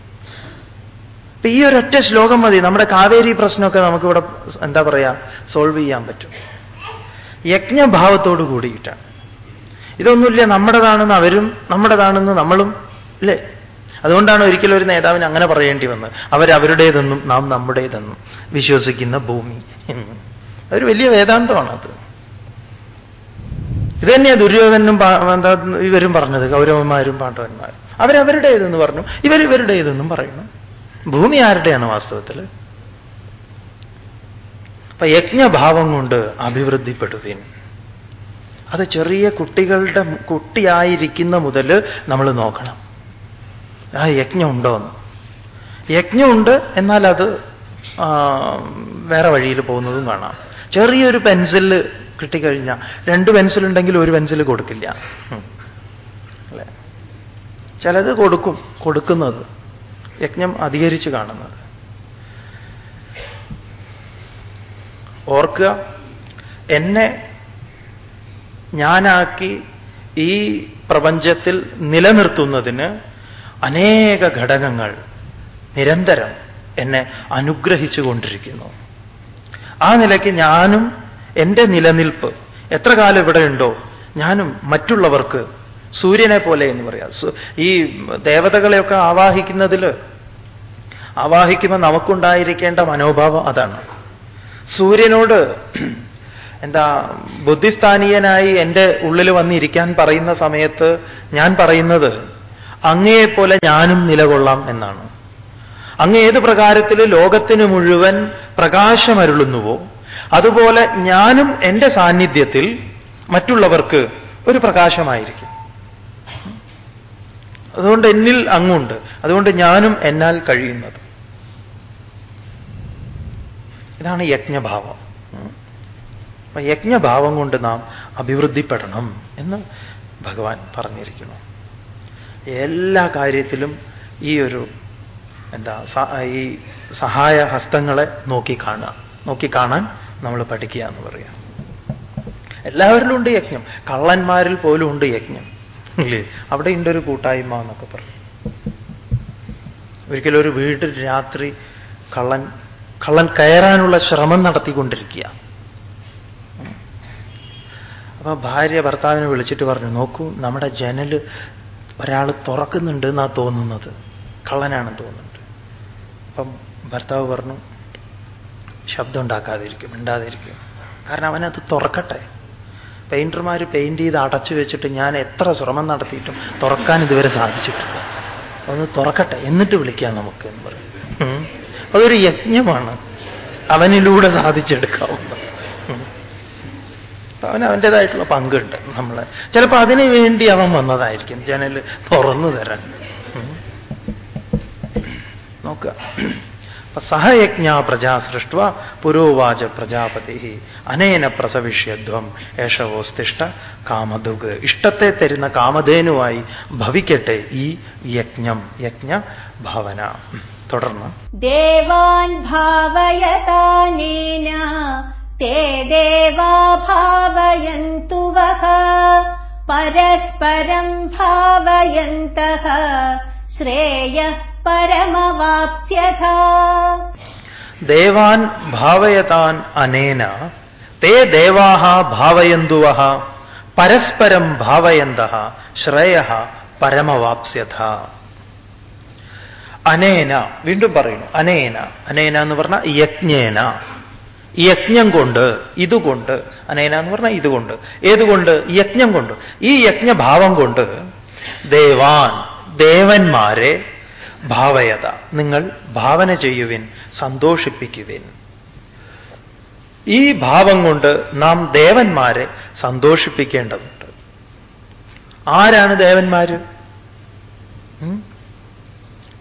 അപ്പൊ ഈ ഒരൊറ്റ ശ്ലോകം മതി. നമ്മുടെ കാവേരി പ്രശ്നമൊക്കെ നമുക്കിവിടെ എന്താ പറയാ സോൾവ് ചെയ്യാൻ പറ്റും. യജ്ഞഭാവത്തോട് കൂടിയിട്ടാണ്. ഇതൊന്നുമില്ല നമ്മുടേതാണെന്ന് അവരും നമ്മുടേതാണെന്ന് നമ്മളും ഇല്ലേ? അതുകൊണ്ടാണ് ഒരിക്കലും ഒരു നേതാവിന് അങ്ങനെ പറയേണ്ടി വന്നത്. അവരവരുടേതെന്നും നാം നമ്മുടേതെന്നും വിശ്വസിക്കുന്ന ഭൂമി. എന്ന് അതൊരു വലിയ വേദാന്തമാണ് അത്. ഇത് തന്നെയാണ് ദുര്യോധനും എന്താ ഇവരും പറഞ്ഞത് കൗരവന്മാരും പാണ്ഡവന്മാരും. അവരവരുടേതെന്ന് പറഞ്ഞു. ഇവർ ഇവരുടേതെന്നും പറയുന്നു. ഭൂമി ആരുടെയാണ് വാസ്തവത്തിൽ അപ്പൊ യജ്ഞഭാവം കൊണ്ട് അഭിവൃദ്ധിപ്പെടുവിൻ. അത് ചെറിയ കുട്ടികളുടെ കുട്ടിയായിരിക്കുന്ന മുതൽ നമ്മൾ നോക്കണം. ആ യജ്ഞം ഉണ്ടോന്ന് യജ്ഞമുണ്ട് എന്നാൽ അത് വേറെ വഴിയിൽ പോകുന്നതും കാണാം. ചെറിയൊരു പെൻസിൽ കിട്ടിക്കഴിഞ്ഞാൽ രണ്ട് പെൻസിലുണ്ടെങ്കിൽ ഒരു പെൻസിൽ കൊടുക്കില്ല. അല്ലേ? ചിലത് കൊടുക്കും കൊടുക്കുന്നത്. യജ്ഞം അധികരിച്ച് കാണുന്നത്. ഓർക്കുക എന്നെ ഞാനാക്കി ഈ പ്രപഞ്ചത്തിൽ നിലനിർത്തുന്നതിന് അനേക ഘടകങ്ങൾ നിരന്തരം എന്നെ അനുഗ്രഹിച്ചു കൊണ്ടിരിക്കുന്നു ആ നിലയ്ക്ക് ഞാനും എന്റെ നിലനിൽപ്പ് എത്ര കാലം ഇവിടെ ഉണ്ടോ ഞാനും മറ്റുള്ളവർക്ക് സൂര്യനെ പോലെ എന്ന് പറയാം. ഈ ദേവതകളെയൊക്കെ ആവാഹിക്കുന്നതിൽ ആവാഹിക്കുമ്പോൾ നമുക്കുണ്ടായിരിക്കേണ്ട മനോഭാവം അതാണ്. സൂര്യനോട് (clears throat) എന്താ ബുദ്ധിസ്ഥാനീയനായി എന്റെ ഉള്ളിൽ വന്നിരിക്കാൻ പറയുന്ന സമയത്ത് ഞാൻ പറയുന്നത് അങ്ങയെപ്പോലെ ഞാനും നിലകൊള്ളാം എന്നാണ്. അങ്ങ് ഏത് പ്രകാരത്തിൽ ലോകത്തിന് മുഴുവൻ പ്രകാശമരുളുന്നുവോ അതുപോലെ ഞാനും എന്റെ സാന്നിധ്യത്തിൽ മറ്റുള്ളവർക്ക് ഒരു പ്രകാശമായിരിക്കും. അതുകൊണ്ട് എന്നിൽ അങ്ങുണ്ട്. അതുകൊണ്ട് ഞാനും എന്നാൽ കഴിയുന്നത്. ഇതാണ് യജ്ഞഭാവം. അപ്പൊ യജ്ഞഭാവം കൊണ്ട് നാം അഭിവൃദ്ധിപ്പെടണം എന്ന് ഭഗവാൻ പറഞ്ഞിരിക്കുന്നു. എല്ലാ കാര്യത്തിലും ഈ ഒരു എന്താ ഈ സഹായ ഹസ്തങ്ങളെ നോക്കി കാണുക നോക്കി കാണാൻ നമ്മൾ പഠിക്കുക എന്ന് പറയാം. എല്ലാവരിലും ഉണ്ട് യജ്ഞം. കള്ളന്മാരിൽ പോലും ഉണ്ട് യജ്ഞം. ഇല്ലേ? അവിടെ ഉണ്ട് ഒരു കൂട്ടായ്മ എന്നൊക്കെ പറഞ്ഞു ഒരിക്കലും ഒരു വീട്ടിൽ രാത്രി കള്ളൻ കള്ളൻ കയറാനുള്ള ശ്രമം നടത്തിക്കൊണ്ടിരിക്കുക. അപ്പൊ ഭാര്യ ഭർത്താവിനെ വിളിച്ചിട്ട് പറഞ്ഞു നോക്കൂ നമ്മുടെ ജനൽ ഒരാൾ തുറക്കുന്നുണ്ട് എന്നാ തോന്നുന്നത്. കള്ളനാണെന്ന് തോന്നുന്നുണ്ട്. അപ്പം ഭർത്താവ് പറഞ്ഞു ശബ്ദം ഉണ്ടാക്കാതിരിക്കും മിണ്ടാതിരിക്കും. കാരണം അവനത് തുറക്കട്ടെ. പെയിന്റർമാർ പെയിന്റ് ചെയ്ത് അടച്ചു വെച്ചിട്ട് ഞാൻ എത്ര ശ്രമം നടത്തിയിട്ടും തുറക്കാൻ ഇതുവരെ സാധിച്ചിട്ടില്ല. ഒന്ന് തുറക്കട്ടെ എന്നിട്ട് വിളിക്കാം നമുക്ക് എന്ന് പറയും അതൊരു യജ്ഞമാണ്. അവനിലൂടെ സാധിച്ചെടുക്കാവുന്ന ഉം. അപ്പം അവൻ അവന്റെതായിട്ടുള്ള പങ്കുണ്ട് നമ്മൾ ചിലപ്പോൾ അതിനു വേണ്ടി അവൻ വന്നതായിരിക്കും. ജനൽ തുറന്നു തരാൻ. നോക്കുക. സഹയജ്ഞ പ്രജാ സൃഷ്ട പുരോവാച പ്രജാപതി അനേന പ്രസവിഷ്യധ്വം യേശവോസ്തിഷ്ട കാമദുഗ്. ഇഷ്ടത്തെ തരുന്ന കാമധേനുവായി ഭവിക്കട്ടെ ഈ യജ്ഞം. യജ്ഞ ഭാവന. തുടർന്ന്. ദേവാൻ ഭാവയതാനേന ते देवा भावयन्तु वः परस्परम् भावयन्तः श्रेयः परमवाप्स्यथा ദേവാൻ ഭാവയതാൻ അനേന തേ ദേവാഹ ഭാവയന്തുവഹ പരസ്പരം ഭാവയന്ത ശ്രേയ പരമവാപ്സ്യഥ അനേന വീണ്ടും പറയുന്നു അനേന അനേന എന്ന് പറഞ്ഞാൽ യജ്ഞേന യജ്ഞം കൊണ്ട് ഇതുകൊണ്ട് അനേന എന്ന് പറഞ്ഞാൽ ഇതുകൊണ്ട്. ഏതുകൊണ്ട്? യജ്ഞം കൊണ്ട്. ഈ യജ്ഞഭാവം കൊണ്ട് ദേവാൻ ദേവന്മാരെ ഭാവയത നിങ്ങൾ ഭാവന ചെയ്യുവിൻ സന്തോഷിപ്പിക്കുവിൻ. ഈ ഭാവം കൊണ്ട് നാം ദേവന്മാരെ സന്തോഷിപ്പിക്കേണ്ടതുണ്ട്. ആരാണ് ദേവന്മാര്?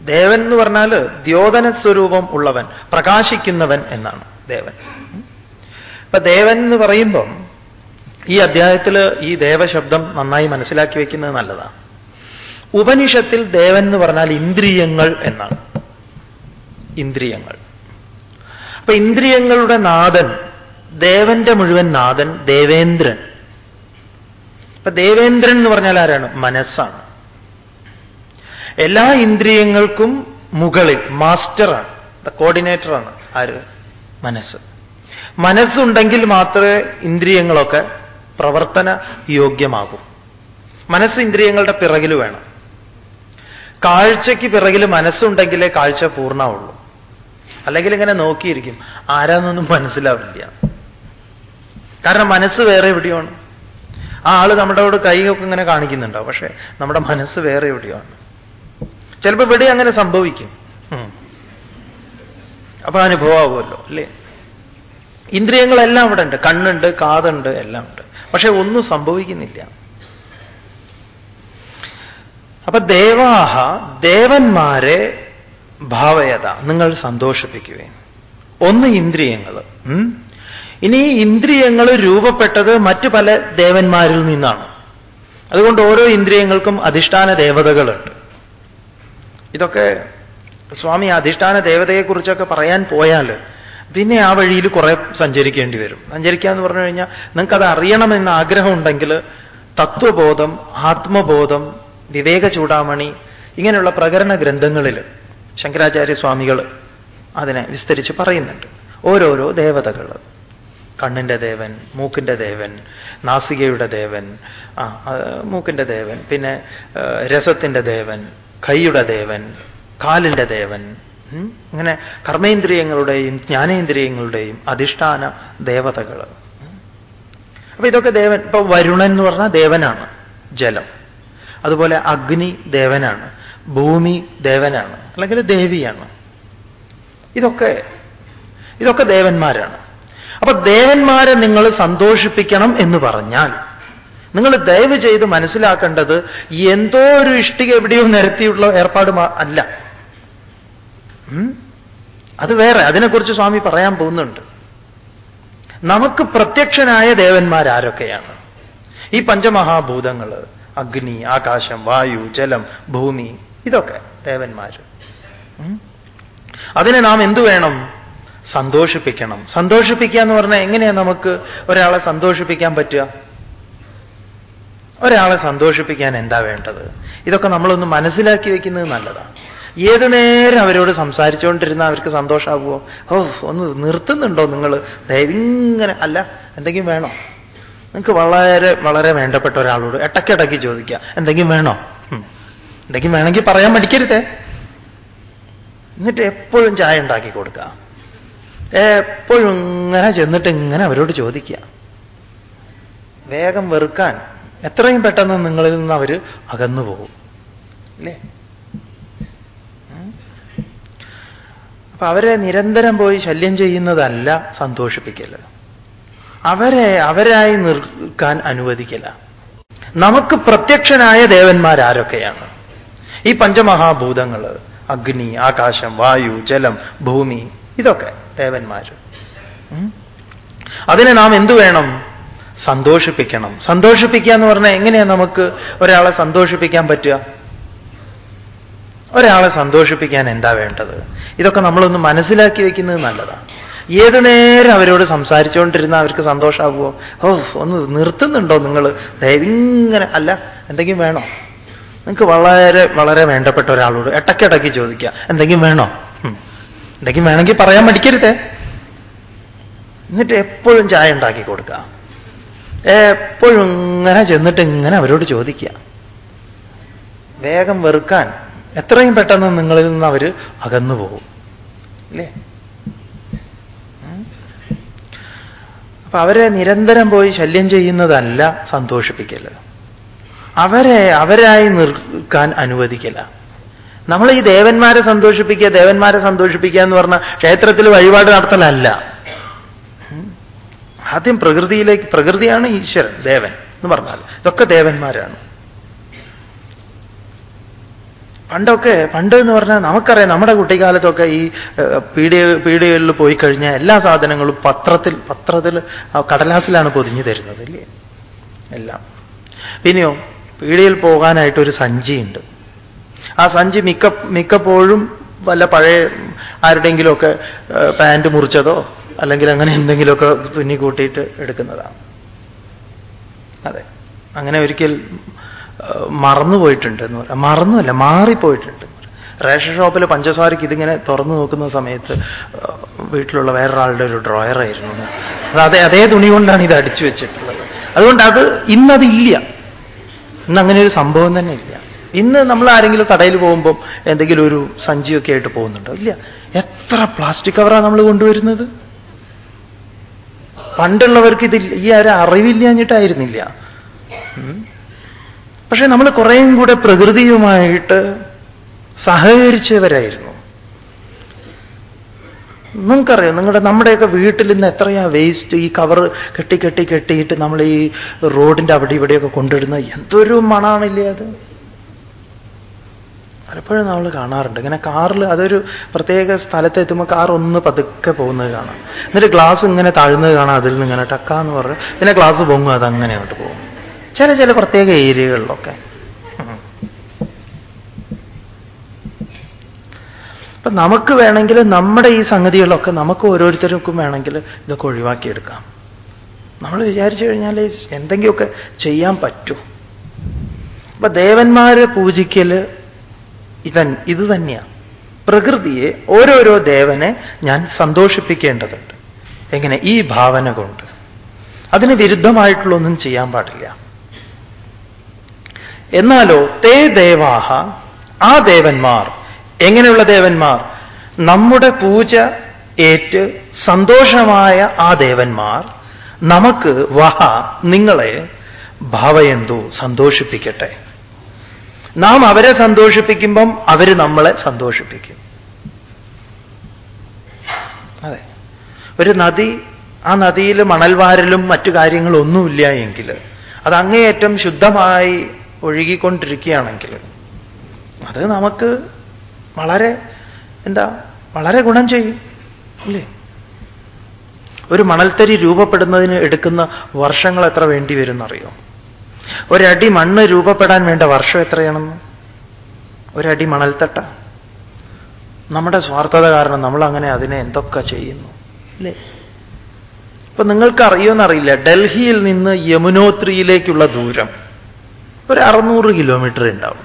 ദേവൻ എന്ന് പറഞ്ഞാൽ ദ്യോതന സ്വരൂപം ഉള്ളവൻ പ്രകാശിക്കുന്നവൻ എന്നാണ്. ദേവൻ. അപ്പൊ ദേവൻ എന്ന് പറയുമ്പം ഈ അധ്യായത്തിൽ ഈ ദേവശബ്ദം നന്നായി മനസ്സിലാക്കി വെക്കുന്നത് നല്ലതാണ് ഉപനിഷത്തിൽ ദേവൻ എന്ന് പറഞ്ഞാൽ ഇന്ദ്രിയങ്ങൾ എന്നാണ്. ഇന്ദ്രിയങ്ങൾ. അപ്പൊ ഇന്ദ്രിയങ്ങളുടെ നാഥൻ ദേവന്റെ മുഴുവൻ നാഥൻ ദേവേന്ദ്രൻ. അപ്പൊ ദേവേന്ദ്രൻ എന്ന് പറഞ്ഞാൽ ആരാണ്? മനസ്സാണ്. എല്ലാ ഇന്ദ്രിയങ്ങൾക്കും മുകളിൽ മാസ്റ്ററാണ് കോർഡിനേറ്ററാണ് ആര്? മനസ്സ്. മനസ്സുണ്ടെങ്കിൽ മാത്രമേ ഇന്ദ്രിയങ്ങളൊക്കെ പ്രവർത്തന യോഗ്യമാകൂ. മനസ്സ് ഇന്ദ്രിയങ്ങളുടെ പിറകിൽ വേണം. കാഴ്ചയ്ക്ക് പിറകിൽ മനസ്സുണ്ടെങ്കിലേ കാഴ്ച പൂർണമുള്ളൂ അല്ലെങ്കിൽ ഇങ്ങനെ നോക്കിയിരിക്കും ആരാന്നൊന്നും മനസ്സിലാവില്ല. കാരണം മനസ്സ് വേറെ എവിടെയാണ്? ആ ആൾ നമ്മുടെ അവിടെ കൈയൊക്കെ ഇങ്ങനെ കാണിക്കുന്നുണ്ടാവും. പക്ഷേ നമ്മുടെ മനസ്സ് വേറെ എവിടെയാണ്? ചിലപ്പോൾ ഇവിടെ അങ്ങനെ സംഭവിക്കും. അപ്പൊ അനുഭവമാവുമല്ലോ അല്ലേ? ഇന്ദ്രിയങ്ങളെല്ലാം അവിടെ ഉണ്ട് കണ്ണുണ്ട് കാതുണ്ട് എല്ലാം ഉണ്ട്. പക്ഷെ ഒന്നും സംഭവിക്കുന്നില്ല. അപ്പൊ ദേവാഹ ദേവന്മാരെ ഭാവയത നിങ്ങൾ സന്തോഷിപ്പിക്കുകയും. ഒന്ന് ഇന്ദ്രിയങ്ങൾ ഇനി ഇന്ദ്രിയങ്ങൾ രൂപപ്പെട്ടത് മറ്റു പല ദേവന്മാരിൽ നിന്നാണ്. അതുകൊണ്ട് ഓരോ ഇന്ദ്രിയങ്ങൾക്കും അധിഷ്ഠാന ദേവതകളുണ്ട്. ഇതൊക്കെ സ്വാമി അധിഷ്ഠാന ദേവതയെക്കുറിച്ചൊക്കെ പറയാൻ പോയാൽ പിന്നെ ആ വഴിയിൽ കുറെ സഞ്ചരിക്കേണ്ടി വരും. സഞ്ചരിക്കുക എന്ന് പറഞ്ഞു കഴിഞ്ഞാൽ നിങ്ങൾക്കത് ആഗ്രഹം ആഗ്രഹമുണ്ടെങ്കിൽ തത്വബോധം ആത്മബോധം വിവേക ചൂടാമണി ഇങ്ങനെയുള്ള പ്രകരണ ഗ്രന്ഥങ്ങളിൽ ശങ്കരാചാര്യ സ്വാമികൾ അതിനെ വിസ്തരിച്ച് പറയുന്നുണ്ട്. ഓരോരോ ദേവതകൾ. കണ്ണിന്റെ ദേവൻ മൂക്കിന്റെ ദേവൻ നാസികയുടെ ദേവൻ ആ മൂക്കിന്റെ ദേവൻ പിന്നെ രസത്തിന്റെ ദേവൻ കൈയുടെ ദേവൻ കാലിന്റെ ദേവൻ അങ്ങനെ കർമ്മേന്ദ്രിയങ്ങളുടെയും ജ്ഞാനേന്ദ്രിയങ്ങളുടെയും അധിഷ്ഠാന ദേവതകൾ. അപ്പൊ ഇതൊക്കെ ദേവൻ ഇപ്പൊ വരുണൻ എന്ന് പറഞ്ഞാൽ ദേവനാണ് ജലം. അതുപോലെ അഗ്നി ദേവനാണ് ഭൂമി ദേവനാണ് അല്ലെങ്കിൽ ദേവിയാണ്. ഇതൊക്കെ ഇതൊക്കെ ദേവന്മാരാണ്. അപ്പൊ ദേവന്മാരെ നിങ്ങൾ സന്തോഷിപ്പിക്കണം എന്ന് പറഞ്ഞാൽ നിങ്ങൾ ദയവ് ചെയ്ത് മനസ്സിലാക്കേണ്ടത് എന്തോ ഒരു ഇഷ്ടിക എവിടെയോ നിരത്തിയുള്ള ഏർപ്പാട് അല്ല? അത് വേറെ. അതിനെക്കുറിച്ച് സ്വാമി പറയാൻ പോകുന്നുണ്ട്. നമുക്ക് പ്രത്യക്ഷനായ ദേവന്മാരാരൊക്കെയാണ്. ഈ പഞ്ചമഹാഭൂതങ്ങൾ അഗ്നി ആകാശം വായു ജലം ഭൂമി ഇതൊക്കെ ദേവന്മാർ അതിനെ നാം എന്തു വേണം? സന്തോഷിപ്പിക്കണം. സന്തോഷിപ്പിക്കുക എന്ന് പറഞ്ഞാൽ എങ്ങനെയാ നമുക്ക് ഒരാളെ സന്തോഷിപ്പിക്കാൻ പറ്റുക? ഒരാളെ സന്തോഷിപ്പിക്കാൻ എന്താ വേണ്ടത്? ഇതൊക്കെ നമ്മളൊന്ന് മനസ്സിലാക്കി വെക്കുന്നത് നല്ലതാണ് ഏതു നേരം അവരോട് സംസാരിച്ചുകൊണ്ടിരുന്ന അവർക്ക് സന്തോഷമാകുമോ ഓ ഒന്ന് നിർത്തുന്നുണ്ടോ നിങ്ങൾ ദയവിങ്ങനെ അല്ല എന്തെങ്കിലും വേണോ? നിങ്ങൾക്ക് വളരെ വളരെ വേണ്ടപ്പെട്ട ഒരാളോട് ഇടയ്ക്കിടയ്ക്ക് ചോദിക്കുക എന്തെങ്കിലും വേണോ? എന്തെങ്കിലും വേണമെങ്കിൽ പറയാൻ മടിക്കരുതേ. എന്നിട്ട് എപ്പോഴും ചായ ഉണ്ടാക്കി കൊടുക്കുക എപ്പോഴും ഇങ്ങനെ ചെന്നിട്ട് ഇങ്ങനെ അവരോട് ചോദിക്കുക. വേഗം വെറുക്കാൻ എത്രയും പെട്ടെന്ന് നിങ്ങളിൽ നിന്ന് അവർ അകന്നു പോകും അല്ലേ അപ്പൊ അവരെ നിരന്തരം പോയി ശല്യം ചെയ്യുന്നതല്ല സന്തോഷിപ്പിക്കൽ. അവരെ അവരായി നിൽക്കാൻ അനുവദിക്കില്ല നമുക്ക് പ്രത്യക്ഷനായ ദേവന്മാരാരൊക്കെയാണ്. ഈ പഞ്ചമഹാഭൂതങ്ങൾ അഗ്നി ആകാശം വായു ജലം ഭൂമി ഇതൊക്കെ ദേവന്മാർ അതിനെ നാം എന്തു വേണം? സന്തോഷിപ്പിക്കണം. സന്തോഷിപ്പിക്കുക എന്ന് പറഞ്ഞാൽ എങ്ങനെയാണ് നമുക്ക് ഒരാളെ സന്തോഷിപ്പിക്കാൻ പറ്റുക? ഒരാളെ സന്തോഷിപ്പിക്കാൻ എന്താ വേണ്ടത്? ഇതൊക്കെ നമ്മളൊന്ന് മനസ്സിലാക്കി വെക്കുന്നത് നല്ലതാണ് ഏതു നേരം അവരോട് സംസാരിച്ചുകൊണ്ടിരുന്ന അവർക്ക് സന്തോഷമാകുമോ ഓ ഒന്ന് നിർത്തുന്നുണ്ടോ നിങ്ങൾ ദയവിങ്ങനെ അല്ല എന്തെങ്കിലും വേണോ? നിങ്ങൾക്ക് വളരെ വളരെ വേണ്ടപ്പെട്ട ഒരാളോട് ഇടയ്ക്കിടയ്ക്ക് ചോദിക്കുക. എന്തെങ്കിലും വേണോ? എന്തെങ്കിലും വേണമെങ്കിൽ പറയാൻ മടിക്കരുതേ. എന്നിട്ട് എപ്പോഴും ചായ ഉണ്ടാക്കി കൊടുക്കുക. എപ്പോഴും ഇങ്ങനെ ചെന്നിട്ട് ഇങ്ങനെ അവരോട് ചോദിക്കുക. വേഗം വെറുക്കാൻ എത്രയും പെട്ടെന്ന് നിങ്ങളിൽ നിന്ന് അവർ അകന്നു പോകും. അല്ലേ ഉം. അപ്പൊ അവരെ നിരന്തരം പോയി ശല്യം ചെയ്യുന്നതല്ല സന്തോഷിപ്പിക്കൽ. അവരെ അവരായി നിൽക്കാൻ അനുവദിക്കല. നമ്മൾ ഈ ദേവന്മാരെ സന്തോഷിപ്പിക്കുക ദേവന്മാരെ സന്തോഷിപ്പിക്കുക എന്ന് പറഞ്ഞാൽ ക്ഷേത്രത്തിൽ വഴിപാട് നടത്തലല്ല. ആദ്യം പ്രകൃതിയിലേക്ക് പ്രകൃതിയാണ് ഈശ്വരൻ ദേവൻ എന്ന് പറഞ്ഞാൽ ഇതൊക്കെ ദേവന്മാരാണ്. പണ്ടൊക്കെ പണ്ട് എന്ന് പറഞ്ഞാൽ നമുക്കറിയാം നമ്മുടെ കുട്ടിക്കാലത്തൊക്കെ ഈ പീഡിയ പീഡിയകളിൽ പോയി കഴിഞ്ഞാൽ എല്ലാ സാധനങ്ങളും പത്രത്തിൽ പത്രത്തിൽ കടലാസിലാണ് പൊതിഞ്ഞു തരുന്നത് അല്ലേ എല്ലാം. പിന്നെയോ പീഡിയയിൽ പോകാനായിട്ട് ഒരു സഞ്ചിയുണ്ട്. ആ സഞ്ചി മിക്ക മിക്കപ്പോഴും വല്ല പഴയ ആരുടെയെങ്കിലുമൊക്കെ പാന്റ് മുറിച്ചതോ അല്ലെങ്കിൽ അങ്ങനെ എന്തെങ്കിലുമൊക്കെ തുന്നി കൂട്ടിയിട്ട് എടുക്കുന്നതാണ്. അതെ. അങ്ങനെ ഒരിക്കൽ മറന്നുപോയിട്ടുണ്ട് എന്ന് പറയാം. മറന്നുമല്ല മാറിപ്പോയിട്ടുണ്ട്. റേഷൻ ഷോപ്പിൽ പഞ്ചസാരയ്ക്ക് ഇതിങ്ങനെ തുറന്നു നോക്കുന്ന സമയത്ത് വീട്ടിലുള്ള വേറൊരാളുടെ ഒരു ഡ്രോയറായിരുന്നു അത് അതേ അതേ തുണി കൊണ്ടാണ് ഇത് അടിച്ചു വെച്ചിട്ടുള്ളത്. അതുകൊണ്ട് അത് ഇന്നതില്ല ഇന്ന് അങ്ങനെ ഒരു സംഭവം തന്നെ ഇല്ല. ഇന്ന് നമ്മൾ ആരെങ്കിലും കടയിൽ പോകുമ്പം എന്തെങ്കിലും ഒരു സഞ്ചിയൊക്കെ ആയിട്ട് പോകുന്നുണ്ടോ? ഇല്ല. എത്ര പ്ലാസ്റ്റിക് കവറാണ് നമ്മൾ കൊണ്ടുവരുന്നത്? പണ്ടുള്ളവർക്ക് ഇതില്ല ഈ ഒരു അറിവില്ലാഞ്ഞിട്ടായിരുന്നില്ല. പക്ഷെ നമ്മൾ കുറേയും കൂടെ പ്രകൃതിയുമായിട്ട് സഹകരിച്ചവരായിരുന്നു. നിങ്ങൾക്കറിയാം നിങ്ങളുടെ നമ്മുടെയൊക്കെ വീട്ടിൽ നിന്ന് എത്രയാ വേസ്റ്റ് ഈ കവർ കെട്ടി കെട്ടി കെട്ടിയിട്ട് നമ്മൾ ഈ റോഡിന്റെ അവിടെ ഇവിടെയൊക്കെ കൊണ്ടിടുന്ന എന്തൊരു മണാണില്ലേ അത്? പലപ്പോഴും നമ്മൾ കാണാറുണ്ട്. ഇങ്ങനെ കാറിൽ അതൊരു പ്രത്യേക സ്ഥലത്ത് എത്തുമ്പോൾ കാർ ഒന്ന് പതുക്കെ പോകുന്നത് കാണാം. എന്നിട്ട് ഗ്ലാസ് ഇങ്ങനെ താഴ്ന്നത് കാണാം അതിൽ നിന്ന് ഇങ്ങനെ ടക്കാന്ന് പറഞ്ഞു പിന്നെ ഗ്ലാസ് പൊങ്ങും അത് അങ്ങനെ അങ്ങോട്ട് പോകും. ചില ചില പ്രത്യേക ഏരിയകളിലൊക്കെ. അപ്പൊ നമുക്ക് വേണമെങ്കിൽ നമ്മുടെ ഈ സംഗതികളൊക്കെ നമുക്ക് ഓരോരുത്തർക്കും വേണമെങ്കിൽ ഇതൊക്കെ ഒഴിവാക്കിയെടുക്കാം. നമ്മൾ വിചാരിച്ചു കഴിഞ്ഞാൽ എന്തെങ്കിലുമൊക്കെ ചെയ്യാൻ പറ്റും. അപ്പൊ ദേവന്മാരെ പൂജിക്കൽ ഇതൻ ഇത് തന്നെയാണ് പ്രകൃതിയെ ഓരോരോ ദേവനെ ഞാൻ സന്തോഷിപ്പിക്കേണ്ടതുണ്ട്. എങ്ങനെ? ഈ ഭാവന കൊണ്ട്. അതിന് വിരുദ്ധമായിട്ടുള്ളൊന്നും ചെയ്യാൻ പാടില്ല. എന്നാലോ തേ ദേവാഹ ആ ദേവന്മാർ എങ്ങനെയുള്ള ദേവന്മാർ? നമ്മുടെ പൂജ ഏറ്റ് സന്തോഷമായ ആ ദേവന്മാർ നമുക്ക് വഹ നിങ്ങളെ ഭാവയന്തു സന്തോഷിപ്പിക്കട്ടെ. നാം അവരെ സന്തോഷിപ്പിക്കുമ്പം അവർ നമ്മളെ സന്തോഷിപ്പിക്കും. അതെ. ഒരു നദി ആ നദിയിൽ മണൽവാരലും മറ്റു കാര്യങ്ങളൊന്നുമില്ല എങ്കിൽ അത് അങ്ങേയറ്റം ശുദ്ധമായി ഒഴുകിക്കൊണ്ടിരിക്കുകയാണെങ്കിൽ അത് നമുക്ക് വളരെ എന്താ വളരെ ഗുണം ചെയ്യും അല്ലേ? ഒരു മണൽത്തരി രൂപപ്പെടുന്നതിന് എടുക്കുന്ന വർഷങ്ങൾ എത്ര വേണ്ടി വരും എന്നറിയോ ഒരടി മണ്ണ് രൂപപ്പെടാൻ വേണ്ട വർഷം എത്രയാണെന്ന്? ഒരടി മണൽത്തട്ട. നമ്മുടെ സ്വാർത്ഥത കാരണം നമ്മൾ അങ്ങനെ അതിനെ എന്തൊക്കെ ചെയ്യുന്നു അല്ലേ? ഇപ്പൊ നിങ്ങൾക്ക് അറിയുമെന്നറിയില്ല ഡൽഹിയിൽ നിന്ന് യമുനോത്രിയിലേക്കുള്ള ദൂരം. ഒരു അറുന്നൂറ് കിലോമീറ്റർ ഉണ്ടാവും.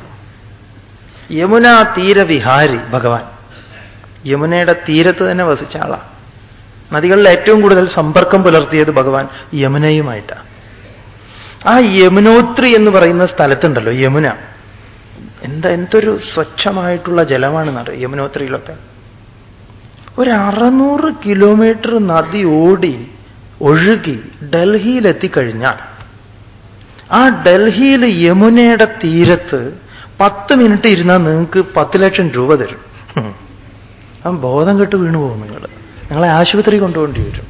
യമുന തീരവിഹാരി ഭഗവാൻ. യമുനയുടെ തീരത്ത് തന്നെ വസിച്ച ആളാണ് നദികളിൽ ഏറ്റവും കൂടുതൽ സമ്പർക്കം പുലർത്തിയത് ഭഗവാൻ യമുനയുമായിട്ടാണ് ആ യമുനോത്രി എന്ന് പറയുന്ന സ്ഥലത്തുണ്ടല്ലോ യമുന. എന്താ എന്തൊരു സ്വച്ഛമായിട്ടുള്ള ജലമാണെന്നറിയോ യമുനോത്രിയിലൊക്കെ? ഒരു അറുന്നൂറ് കിലോമീറ്റർ നദി ഓടി ഒഴുകി ഡൽഹിയിലെത്തിക്കഴിഞ്ഞാൽ ആ ഡൽഹിയിൽ യമുനയുടെ തീരത്ത് പത്ത് മിനിറ്റ് ഇരുന്നാൽ നിങ്ങൾക്ക് പത്ത് ലക്ഷം രൂപ തരും. അപ്പം ബോധം കെട്ട് വീണു പോകും നിങ്ങൾ. നിങ്ങളെ ആശുപത്രി കൊണ്ടുപോകേണ്ടി വരും.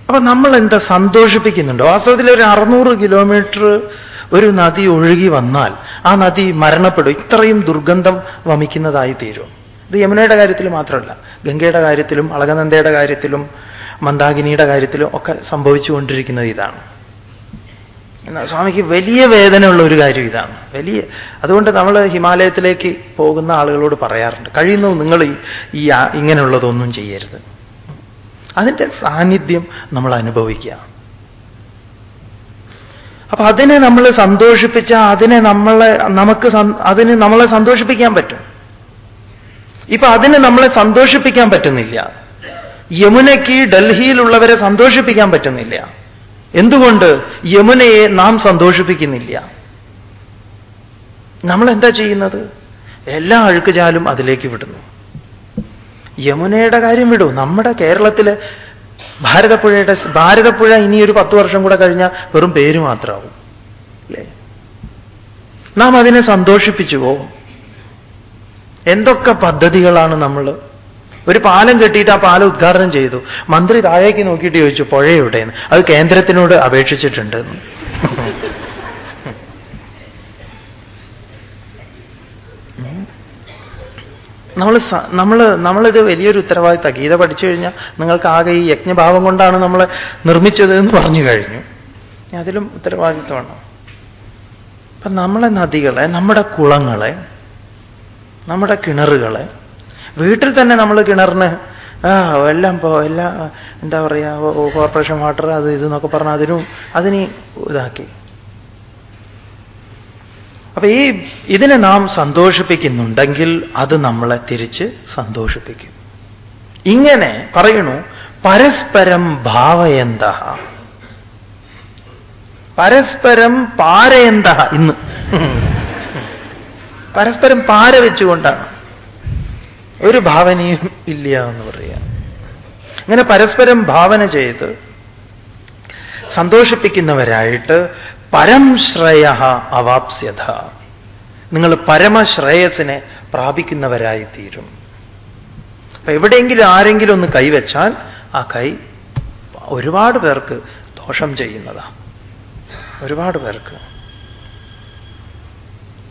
അപ്പൊ നമ്മൾ എന്താ സന്തോഷിപ്പിക്കുന്നുണ്ടോ? വാസ്തവത്തിൽ ഒരു അറുന്നൂറ് കിലോമീറ്റർ ഒരു നദി ഒഴുകി വന്നാൽ ആ നദി മരണപ്പെടും. ഇത്രയും ദുർഗന്ധം വമിക്കുന്നതായി തീരും. ഇത് യമുനയുടെ കാര്യത്തിൽ മാത്രമല്ല. ഗംഗയുടെ കാര്യത്തിലും അളകനന്ദയുടെ കാര്യത്തിലും മന്ദാകിനിയുടെ കാര്യത്തിലും ഒക്കെ സംഭവിച്ചുകൊണ്ടിരിക്കുന്നത് ഇതാണ്. എന്നാൽ സ്വാമിക്ക് വലിയ വേദനയുള്ള ഒരു കാര്യം ഇതാണ്. വലിയ അതുകൊണ്ട് നമ്മൾ ഹിമാലയത്തിലേക്ക് പോകുന്ന ആളുകളോട് പറയാറുണ്ട് കഴിയുന്നു നിങ്ങൾ ഈ- ഇങ്ങനെയുള്ളതൊന്നും ചെയ്യരുത്. അതിന്റെ സാന്നിധ്യം നമ്മൾ അനുഭവിക്കുക. അപ്പൊ അതിനെ നമ്മൾ സന്തോഷിപ്പിച്ച അതിനെ നമ്മളെ നമുക്ക് അതിന് നമ്മളെ സന്തോഷിപ്പിക്കാൻ പറ്റും. ഇപ്പൊ അതിന് നമ്മളെ സന്തോഷിപ്പിക്കാൻ പറ്റുന്നില്ല. യമുനയ്ക്ക് ഡൽഹിയിലുള്ളവരെ സന്തോഷിപ്പിക്കാൻ പറ്റുന്നില്ല. എന്തുകൊണ്ട് യമുനയെ നാം സന്തോഷിപ്പിക്കുന്നില്ല? നമ്മൾ എന്താ ചെയ്യുന്നത്? എല്ലാ അഴുക്കുചാലും അതിലേക്ക് വിടുന്നു. യമുനയുടെ കാര്യം വിടൂ. നമ്മുടെ കേരളത്തിലെ ഭാരതപ്പുഴയുടെ ഭാരതപ്പുഴ ഇനി ഒരു പത്ത് വർഷം കൂടെ കഴിഞ്ഞാൽ വെറും പേര് മാത്രമാവും. അല്ലേ? നാം അതിനെ സന്തോഷിപ്പിച്ചു പോവും എന്തൊക്കെ പദ്ധതികളാണ് നമ്മൾ ഒരു പാലം കെട്ടിയിട്ട് ആ പാലം ഉദ്ഘാടനം ചെയ്തു. മന്ത്രി താഴേക്ക് നോക്കിയിട്ട് ചോദിച്ചു പുഴയുടേന്ന് അത് കേന്ദ്രത്തിനോട് അപേക്ഷിച്ചിട്ടുണ്ട്. നമ്മൾ നമ്മൾ നമ്മളിത് വലിയൊരു ഉത്തരവാദിത്ത. ഗീത പഠിച്ചു കഴിഞ്ഞാൽ നിങ്ങൾക്ക് ആകെ ഈ യജ്ഞഭാവം കൊണ്ടാണ് നമ്മൾ നിർമ്മിച്ചത് എന്ന് പറഞ്ഞു കഴിഞ്ഞു. അതിലും ഉത്തരവാദിത്വമാണ്. അപ്പൊ നമ്മളെ നദികളെ നമ്മുടെ കുളങ്ങളെ നമ്മുടെ കിണറുകളെ വീട്ടിൽ തന്നെ നമ്മൾ കിണറിന് ആ എല്ലാം പോ എല്ലാം എന്താ പറയുക കോർപ്പറേഷൻ വാട്ടർ അത് ഇത് എന്നൊക്കെ പറഞ്ഞാൽ അതിനും അതിന് ഇതാക്കി. അപ്പൊ ഈ ഇതിനെ നാം സന്തോഷിപ്പിക്കുന്നുണ്ടെങ്കിൽ അത് നമ്മളെ തിരിച്ച് സന്തോഷിപ്പിക്കും. ഇങ്ങനെ പറയണു പരസ്പരം ഭാവയന്ത പരസ്പരം പാരയന്ത ഇന്ന്. പരസ്പരം പാര വെച്ചുകൊണ്ടാണ്. ഒരു ഭാവനയും ഇല്ല എന്ന് പറയാം. അങ്ങനെ പരസ്പരം ഭാവന ചെയ്ത് സന്തോഷിപ്പിക്കുന്നവരായിട്ട് പരം ശ്രേയ അവാപ്സ്യത നിങ്ങൾ പരമശ്രേയസിനെ പ്രാപിക്കുന്നവരായി തീരും അപ്പൊ എവിടെയെങ്കിലും ആരെങ്കിലും ഒന്ന് കൈവച്ചാൽ ആ കൈ ഒരുപാട് പേർക്ക് ദോഷം ചെയ്യുന്നതാ. ഒരുപാട് പേർക്ക്.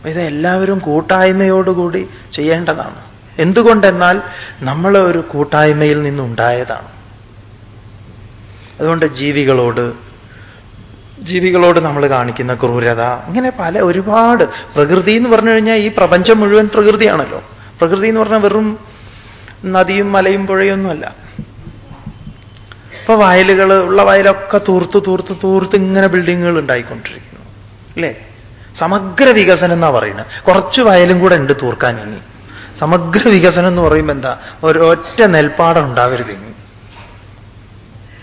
ഇത് എല്ലാവരും കൂട്ടായ്മയോടുകൂടി ചെയ്യേണ്ടതാണ്. എന്തുകൊണ്ടെന്നാൽ നമ്മൾ ഒരു കൂട്ടായ്മയിൽ നിന്നുണ്ടായതാണ്. അതുകൊണ്ട് ജീവികളോട് ജീവികളോട് നമ്മൾ കാണിക്കുന്ന ക്രൂരത ഇങ്ങനെ പല ഒരുപാട്. പ്രകൃതി എന്ന് പറഞ്ഞു കഴിഞ്ഞാൽ ഈ പ്രപഞ്ചം മുഴുവൻ പ്രകൃതിയാണല്ലോ. പ്രകൃതി എന്ന് പറഞ്ഞാൽ വെറും നദിയും മലയും പുഴയൊന്നുമല്ല. ഇപ്പൊ വയലുകൾ ഉള്ള വയലൊക്കെ തൂർത്ത് തൂർത്ത് തൂർത്ത് ഇങ്ങനെ ബിൽഡിങ്ങുകൾ ഉണ്ടായിക്കൊണ്ടിരിക്കുന്നു. അല്ലേ? സമഗ്ര വികസനം എന്നാ പറയുന്നത് കുറച്ച് വയലും കൂടെ ഉണ്ട് തൂർക്കാൻ ഇനി. സമഗ്ര വികസനം എന്ന് പറയുമ്പോൾ എന്താ? ഒരൊറ്റ നെൽപ്പാടം ഉണ്ടാവരുത്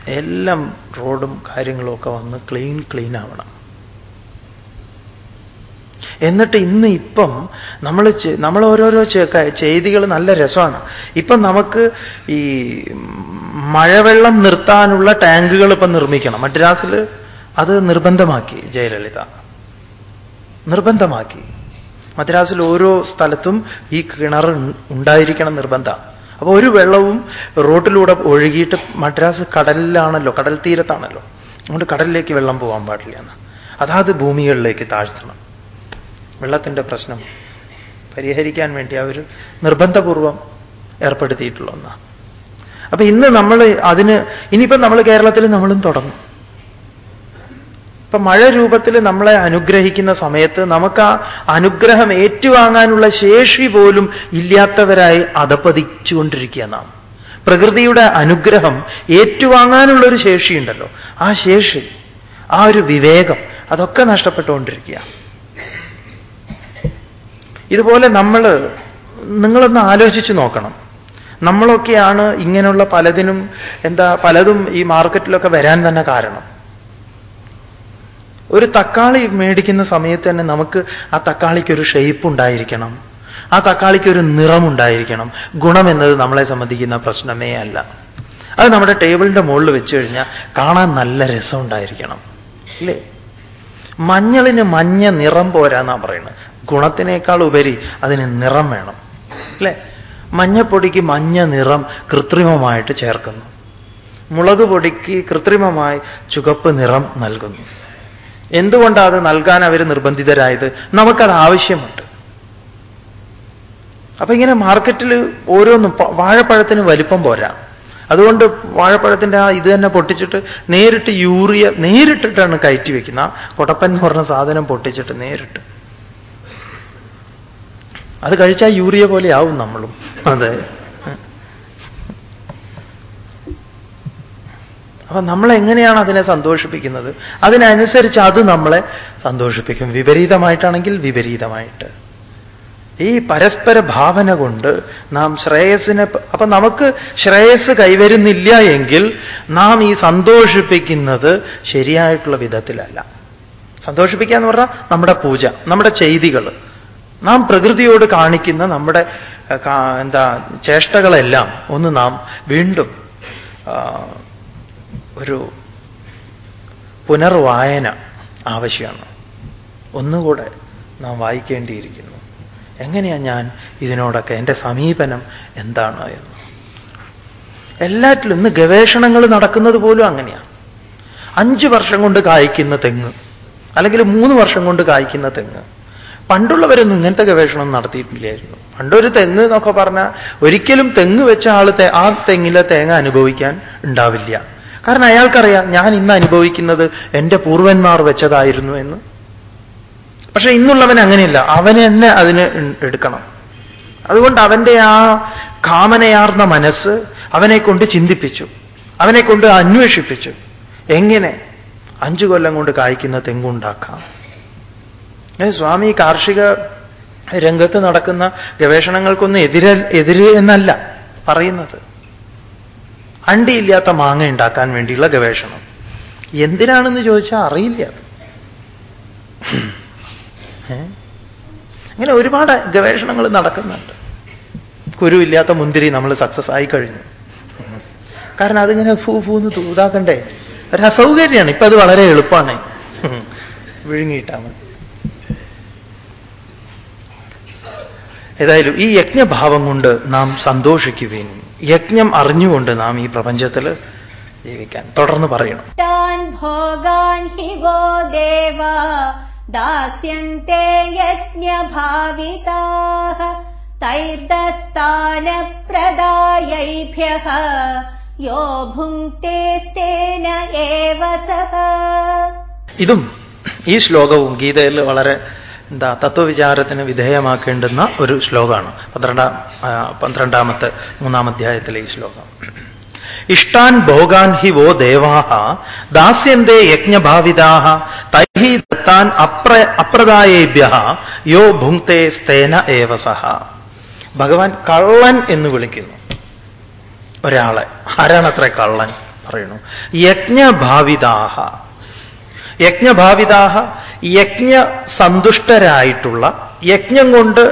എല്ലാം റോഡും കാര്യങ്ങളും ഒക്കെ വന്ന് ക്ലീൻ ക്ലീൻ ആവണം. എന്നിട്ട് ഇന്ന് ഇപ്പം നമ്മൾ നമ്മൾ ഓരോരോ ചെയ്തികൾ നല്ല രസമാണ്. ഇപ്പം നമുക്ക് ഈ മഴവെള്ളം നിർത്താനുള്ള ടാങ്കുകൾ ഇപ്പം നിർമ്മിക്കണം. മദ്രാസിൽ അത് നിർബന്ധമാക്കി ജയലളിത. നിർബന്ധമാക്കി. മദ്രാസിൽ ഓരോ സ്ഥലത്തും ഈ കിണർ ഉണ്ടായിരിക്കണം നിർബന്ധ. അപ്പോൾ ഒരു വെള്ളവും റോട്ടിലൂടെ ഒഴുകിയിട്ട് മദ്രാസ് കടലിലാണല്ലോ കടൽ തീരത്താണല്ലോ. അതുകൊണ്ട് കടലിലേക്ക് വെള്ളം പോകാൻ പാടില്ല എന്ന്. അതാത് ഭൂമികളിലേക്ക് താഴ്ത്തണം. വെള്ളത്തിന്റെ പ്രശ്നം പരിഹരിക്കാൻ വേണ്ടി അവർ നിർബന്ധപൂർവം ഏർപ്പെടുത്തിയിട്ടുള്ള ഒന്നാണ് അപ്പൊ ഇന്ന് നമ്മൾ അതിന് ഇനിയിപ്പം നമ്മൾ കേരളത്തിൽ നമ്മളും തുടങ്ങും. ഇപ്പൊ മഴ രൂപത്തിൽ നമ്മളെ അനുഗ്രഹിക്കുന്ന സമയത്ത് നമുക്ക് ആ അനുഗ്രഹം ഏറ്റുവാങ്ങാനുള്ള ശേഷി പോലും ഇല്ലാത്തവരായി അതപ്പതിച്ചുകൊണ്ടിരിക്കുക നാം. പ്രകൃതിയുടെ അനുഗ്രഹം ഏറ്റുവാങ്ങാനുള്ളൊരു ശേഷിയുണ്ടല്ലോ. ആ ശേഷി ആ ഒരു വിവേകം അതൊക്കെ നഷ്ടപ്പെട്ടുകൊണ്ടിരിക്കുക. ഇതുപോലെ നമ്മൾ നിങ്ങളൊന്ന് ആലോചിച്ച് നോക്കണം. നമ്മളൊക്കെയാണ് ഇങ്ങനെയുള്ള പലതിനും എന്താ പലതും ഈ മാർക്കറ്റിലൊക്കെ വരാൻ തന്നെ കാരണം. ഒരു തക്കാളി മേടിക്കുന്ന സമയത്ത് തന്നെ നമുക്ക് ആ തക്കാളിക്ക് ഒരു ഷേപ്പ് ഉണ്ടായിരിക്കണം. ആ തക്കാളിക്ക് ഒരു നിറമുണ്ടായിരിക്കണം ഗുണം എന്നത് നമ്മളെ സംബന്ധിക്കുന്ന പ്രശ്നമേ അല്ല. അത് നമ്മുടെ ടേബിളിന്റെ മുകളിൽ വെച്ച് കഴിഞ്ഞാൽ കാണാൻ നല്ല രസം ഉണ്ടായിരിക്കണം. ഇല്ലേ? മഞ്ഞളിന് മഞ്ഞ നിറം പോരാന്നാ പറയുന്നത്. ഗുണത്തിനേക്കാൾ ഉപരി അതിന് നിറം വേണം. അല്ലേ മഞ്ഞപ്പൊടിക്ക് മഞ്ഞ നിറം കൃത്രിമമായിട്ട് ചേർക്കുന്നു. മുളക് പൊടിക്ക് കൃത്രിമമായി ചുവപ്പ് നിറം നൽകുന്നു. എന്തുകൊണ്ടാണ് അത് നൽകാൻ അവർ നിർബന്ധിതരായത്? നമുക്കത് ആവശ്യമുണ്ട്. അപ്പൊ ഇങ്ങനെ മാർക്കറ്റിൽ ഓരോന്നും വാഴപ്പഴത്തിന് വലിപ്പം പോരാ. അതുകൊണ്ട് വാഴപ്പഴത്തിന്റെ ആ ഇത് തന്നെ പൊട്ടിച്ചിട്ട് നേരിട്ട് യൂറിയ നേരിട്ടിട്ടാണ് കയറ്റി വെക്കുന്ന കൊടപ്പൻ എന്ന് പറഞ്ഞ സാധനം പൊട്ടിച്ചിട്ട് നേരിട്ട്. അത് കഴിച്ചാൽ യൂറിയ പോലെയാവും നമ്മളും. അതെ. അപ്പൊ നമ്മൾ എങ്ങനെയാണ് അതിനെ സന്തോഷിപ്പിക്കുന്നത്? അതിനനുസരിച്ച് അത് നമ്മളെ സന്തോഷിപ്പിക്കും. വിപരീതമായിട്ടാണെങ്കിൽ വിപരീതമായിട്ട്. ഈ പരസ്പര ഭാവന കൊണ്ട് നാം ശ്രേയസിനെ അപ്പൊ നമുക്ക് ശ്രേയസ് കൈവരുന്നില്ല എങ്കിൽ നാം ഈ സന്തോഷിപ്പിക്കുന്നത് ശരിയായിട്ടുള്ള വിധത്തിലല്ല. സന്തോഷിപ്പിക്കുക എന്ന് പറഞ്ഞാൽ നമ്മുടെ പൂജ നമ്മുടെ ചെയ്തികൾ. നാം പ്രകൃതിയോട് കാണിക്കുന്ന നമ്മുടെ എന്താ ചേഷ്ടകളെല്ലാം ഒന്ന് നാം വീണ്ടും ഒരു പുനർവായന ആവശ്യമാണ്. ഒന്നുകൂടെ നാം വായിക്കേണ്ടിയിരിക്കുന്നു. എങ്ങനെയാണ് ഞാൻ ഇതിനോടൊക്കെ എന്റെ സമീപനം എന്താണ് എന്ന്? എല്ലാറ്റിലും ഇന്ന് ഗവേഷണങ്ങൾ നടക്കുന്നത് പോലും അങ്ങനെയാണ് അഞ്ച് വർഷം കൊണ്ട് കായ്ക്കുന്ന തെങ്ങ് അല്ലെങ്കിൽ മൂന്ന് വർഷം കൊണ്ട് കായ്ക്കുന്ന തെങ്ങ്. പണ്ടുള്ളവരൊന്നും ഇങ്ങനത്തെ ഗവേഷണം നടത്തിയിട്ടില്ലായിരുന്നു. പണ്ടൊരു തെങ്ങ് എന്നൊക്കെ പറഞ്ഞാൽ ഒരിക്കലും തെങ്ങ് വെച്ച ആൾ ആ തെങ്ങിലെ തേങ്ങ അനുഭവിക്കാൻ ഉണ്ടാവില്ല. കാരണം അയാൾക്കറിയാം ഞാൻ ഇന്ന് അനുഭവിക്കുന്നത് എന്റെ പൂർവന്മാർ വെച്ചതായിരുന്നു എന്ന്. പക്ഷെ ഇന്നുള്ളവൻ അങ്ങനെയല്ല. അവൻ തന്നെ അതിന് എടുക്കണം. അതുകൊണ്ട് അവന്റെ ആ കാമനയാർന്ന മനസ്സ് അവനെ കൊണ്ട് ചിന്തിപ്പിച്ചു. അവനെ കൊണ്ട് അന്വേഷിപ്പിച്ചു. എങ്ങനെ? അഞ്ചു കൊല്ലം കൊണ്ട് കായ്ക്കുന്ന തെങ്ങുണ്ടാക്കാം. സ്വാമി കാർഷിക രംഗത്ത് നടക്കുന്ന ഗവേഷണങ്ങൾക്കൊന്നും എതിര എതിര് എന്നല്ല പറയുന്നത്. അണ്ടിയില്ലാത്ത മാങ്ങ ഉണ്ടാക്കാൻ വേണ്ടിയുള്ള ഗവേഷണം. എന്തിനാണെന്ന് ചോദിച്ചാൽ അറിയില്ല. അങ്ങനെ ഒരുപാട് ഗവേഷണങ്ങൾ നടക്കുന്നുണ്ട്. കുരുവില്ലാത്ത മുന്തിരി നമ്മൾ സക്സസ് ആയി കഴിഞ്ഞു. കാരണം അതിങ്ങനെ ഫൂ ഫൂ എന്ന് തൂതാക്കണ്ടേ ഒരു അസൗകര്യമാണ് ഇപ്പൊ അത് വളരെ എളുപ്പമാണ് വിഴുങ്ങിയിട്ടാ മതി. ഏതായാലും ഈ യജ്ഞഭാവം കൊണ്ട് നാം സന്തോഷിക്കുകയും യജ്ഞം അറിഞ്ഞുകൊണ്ട് നാം ഈ പ്രപഞ്ചത്തിൽ ജീവിക്കാൻ. തുടർന്ന് പറയണം. ഭോഗാൻ ഹിവോ ദേവ. ദാസ്യന്തേ യജ്ഞഭാവിതാ. തൈർദത്താനപ്രദായൈഭ്യ യോ ഭുങ്ക്തേ ഇതും ഈ ശ്ലോകവും ഗീതയിൽ വളരെ എന്താ തത്വവിചാരത്തിന് വിധേയമാക്കേണ്ടുന്ന ഒരു ശ്ലോകമാണ്. പന്ത്രണ്ടാം പന്ത്രണ്ടാമത്തെ മൂന്നാം അധ്യായത്തിലെ ഈ ശ്ലോകം. ഇഷ്ടാൻ ഭോഗാൻ ഹി വോ ദേവാഹ ദാസ്യന്തേ യജ്ഞഭാവിതാഹ തൈഹി ദത്താൻ അപ്ര അപ്രദായേഭ്യ യോ ഭുങ്ക്തേ സ്തേന ഏവ സഹ. ഭഗവാൻ കള്ളൻ എന്ന് വിളിക്കുന്നു. ഒരാളെ ആരാണത്ര കള്ളൻ പറയുന്നു? യജ്ഞഭാവിതാഹ യജ്ഞഭാവിതാഹ യജ്ഞ സന്തുഷ്ടരായിട്ടുള്ള യജ്ഞം കൊണ്ട്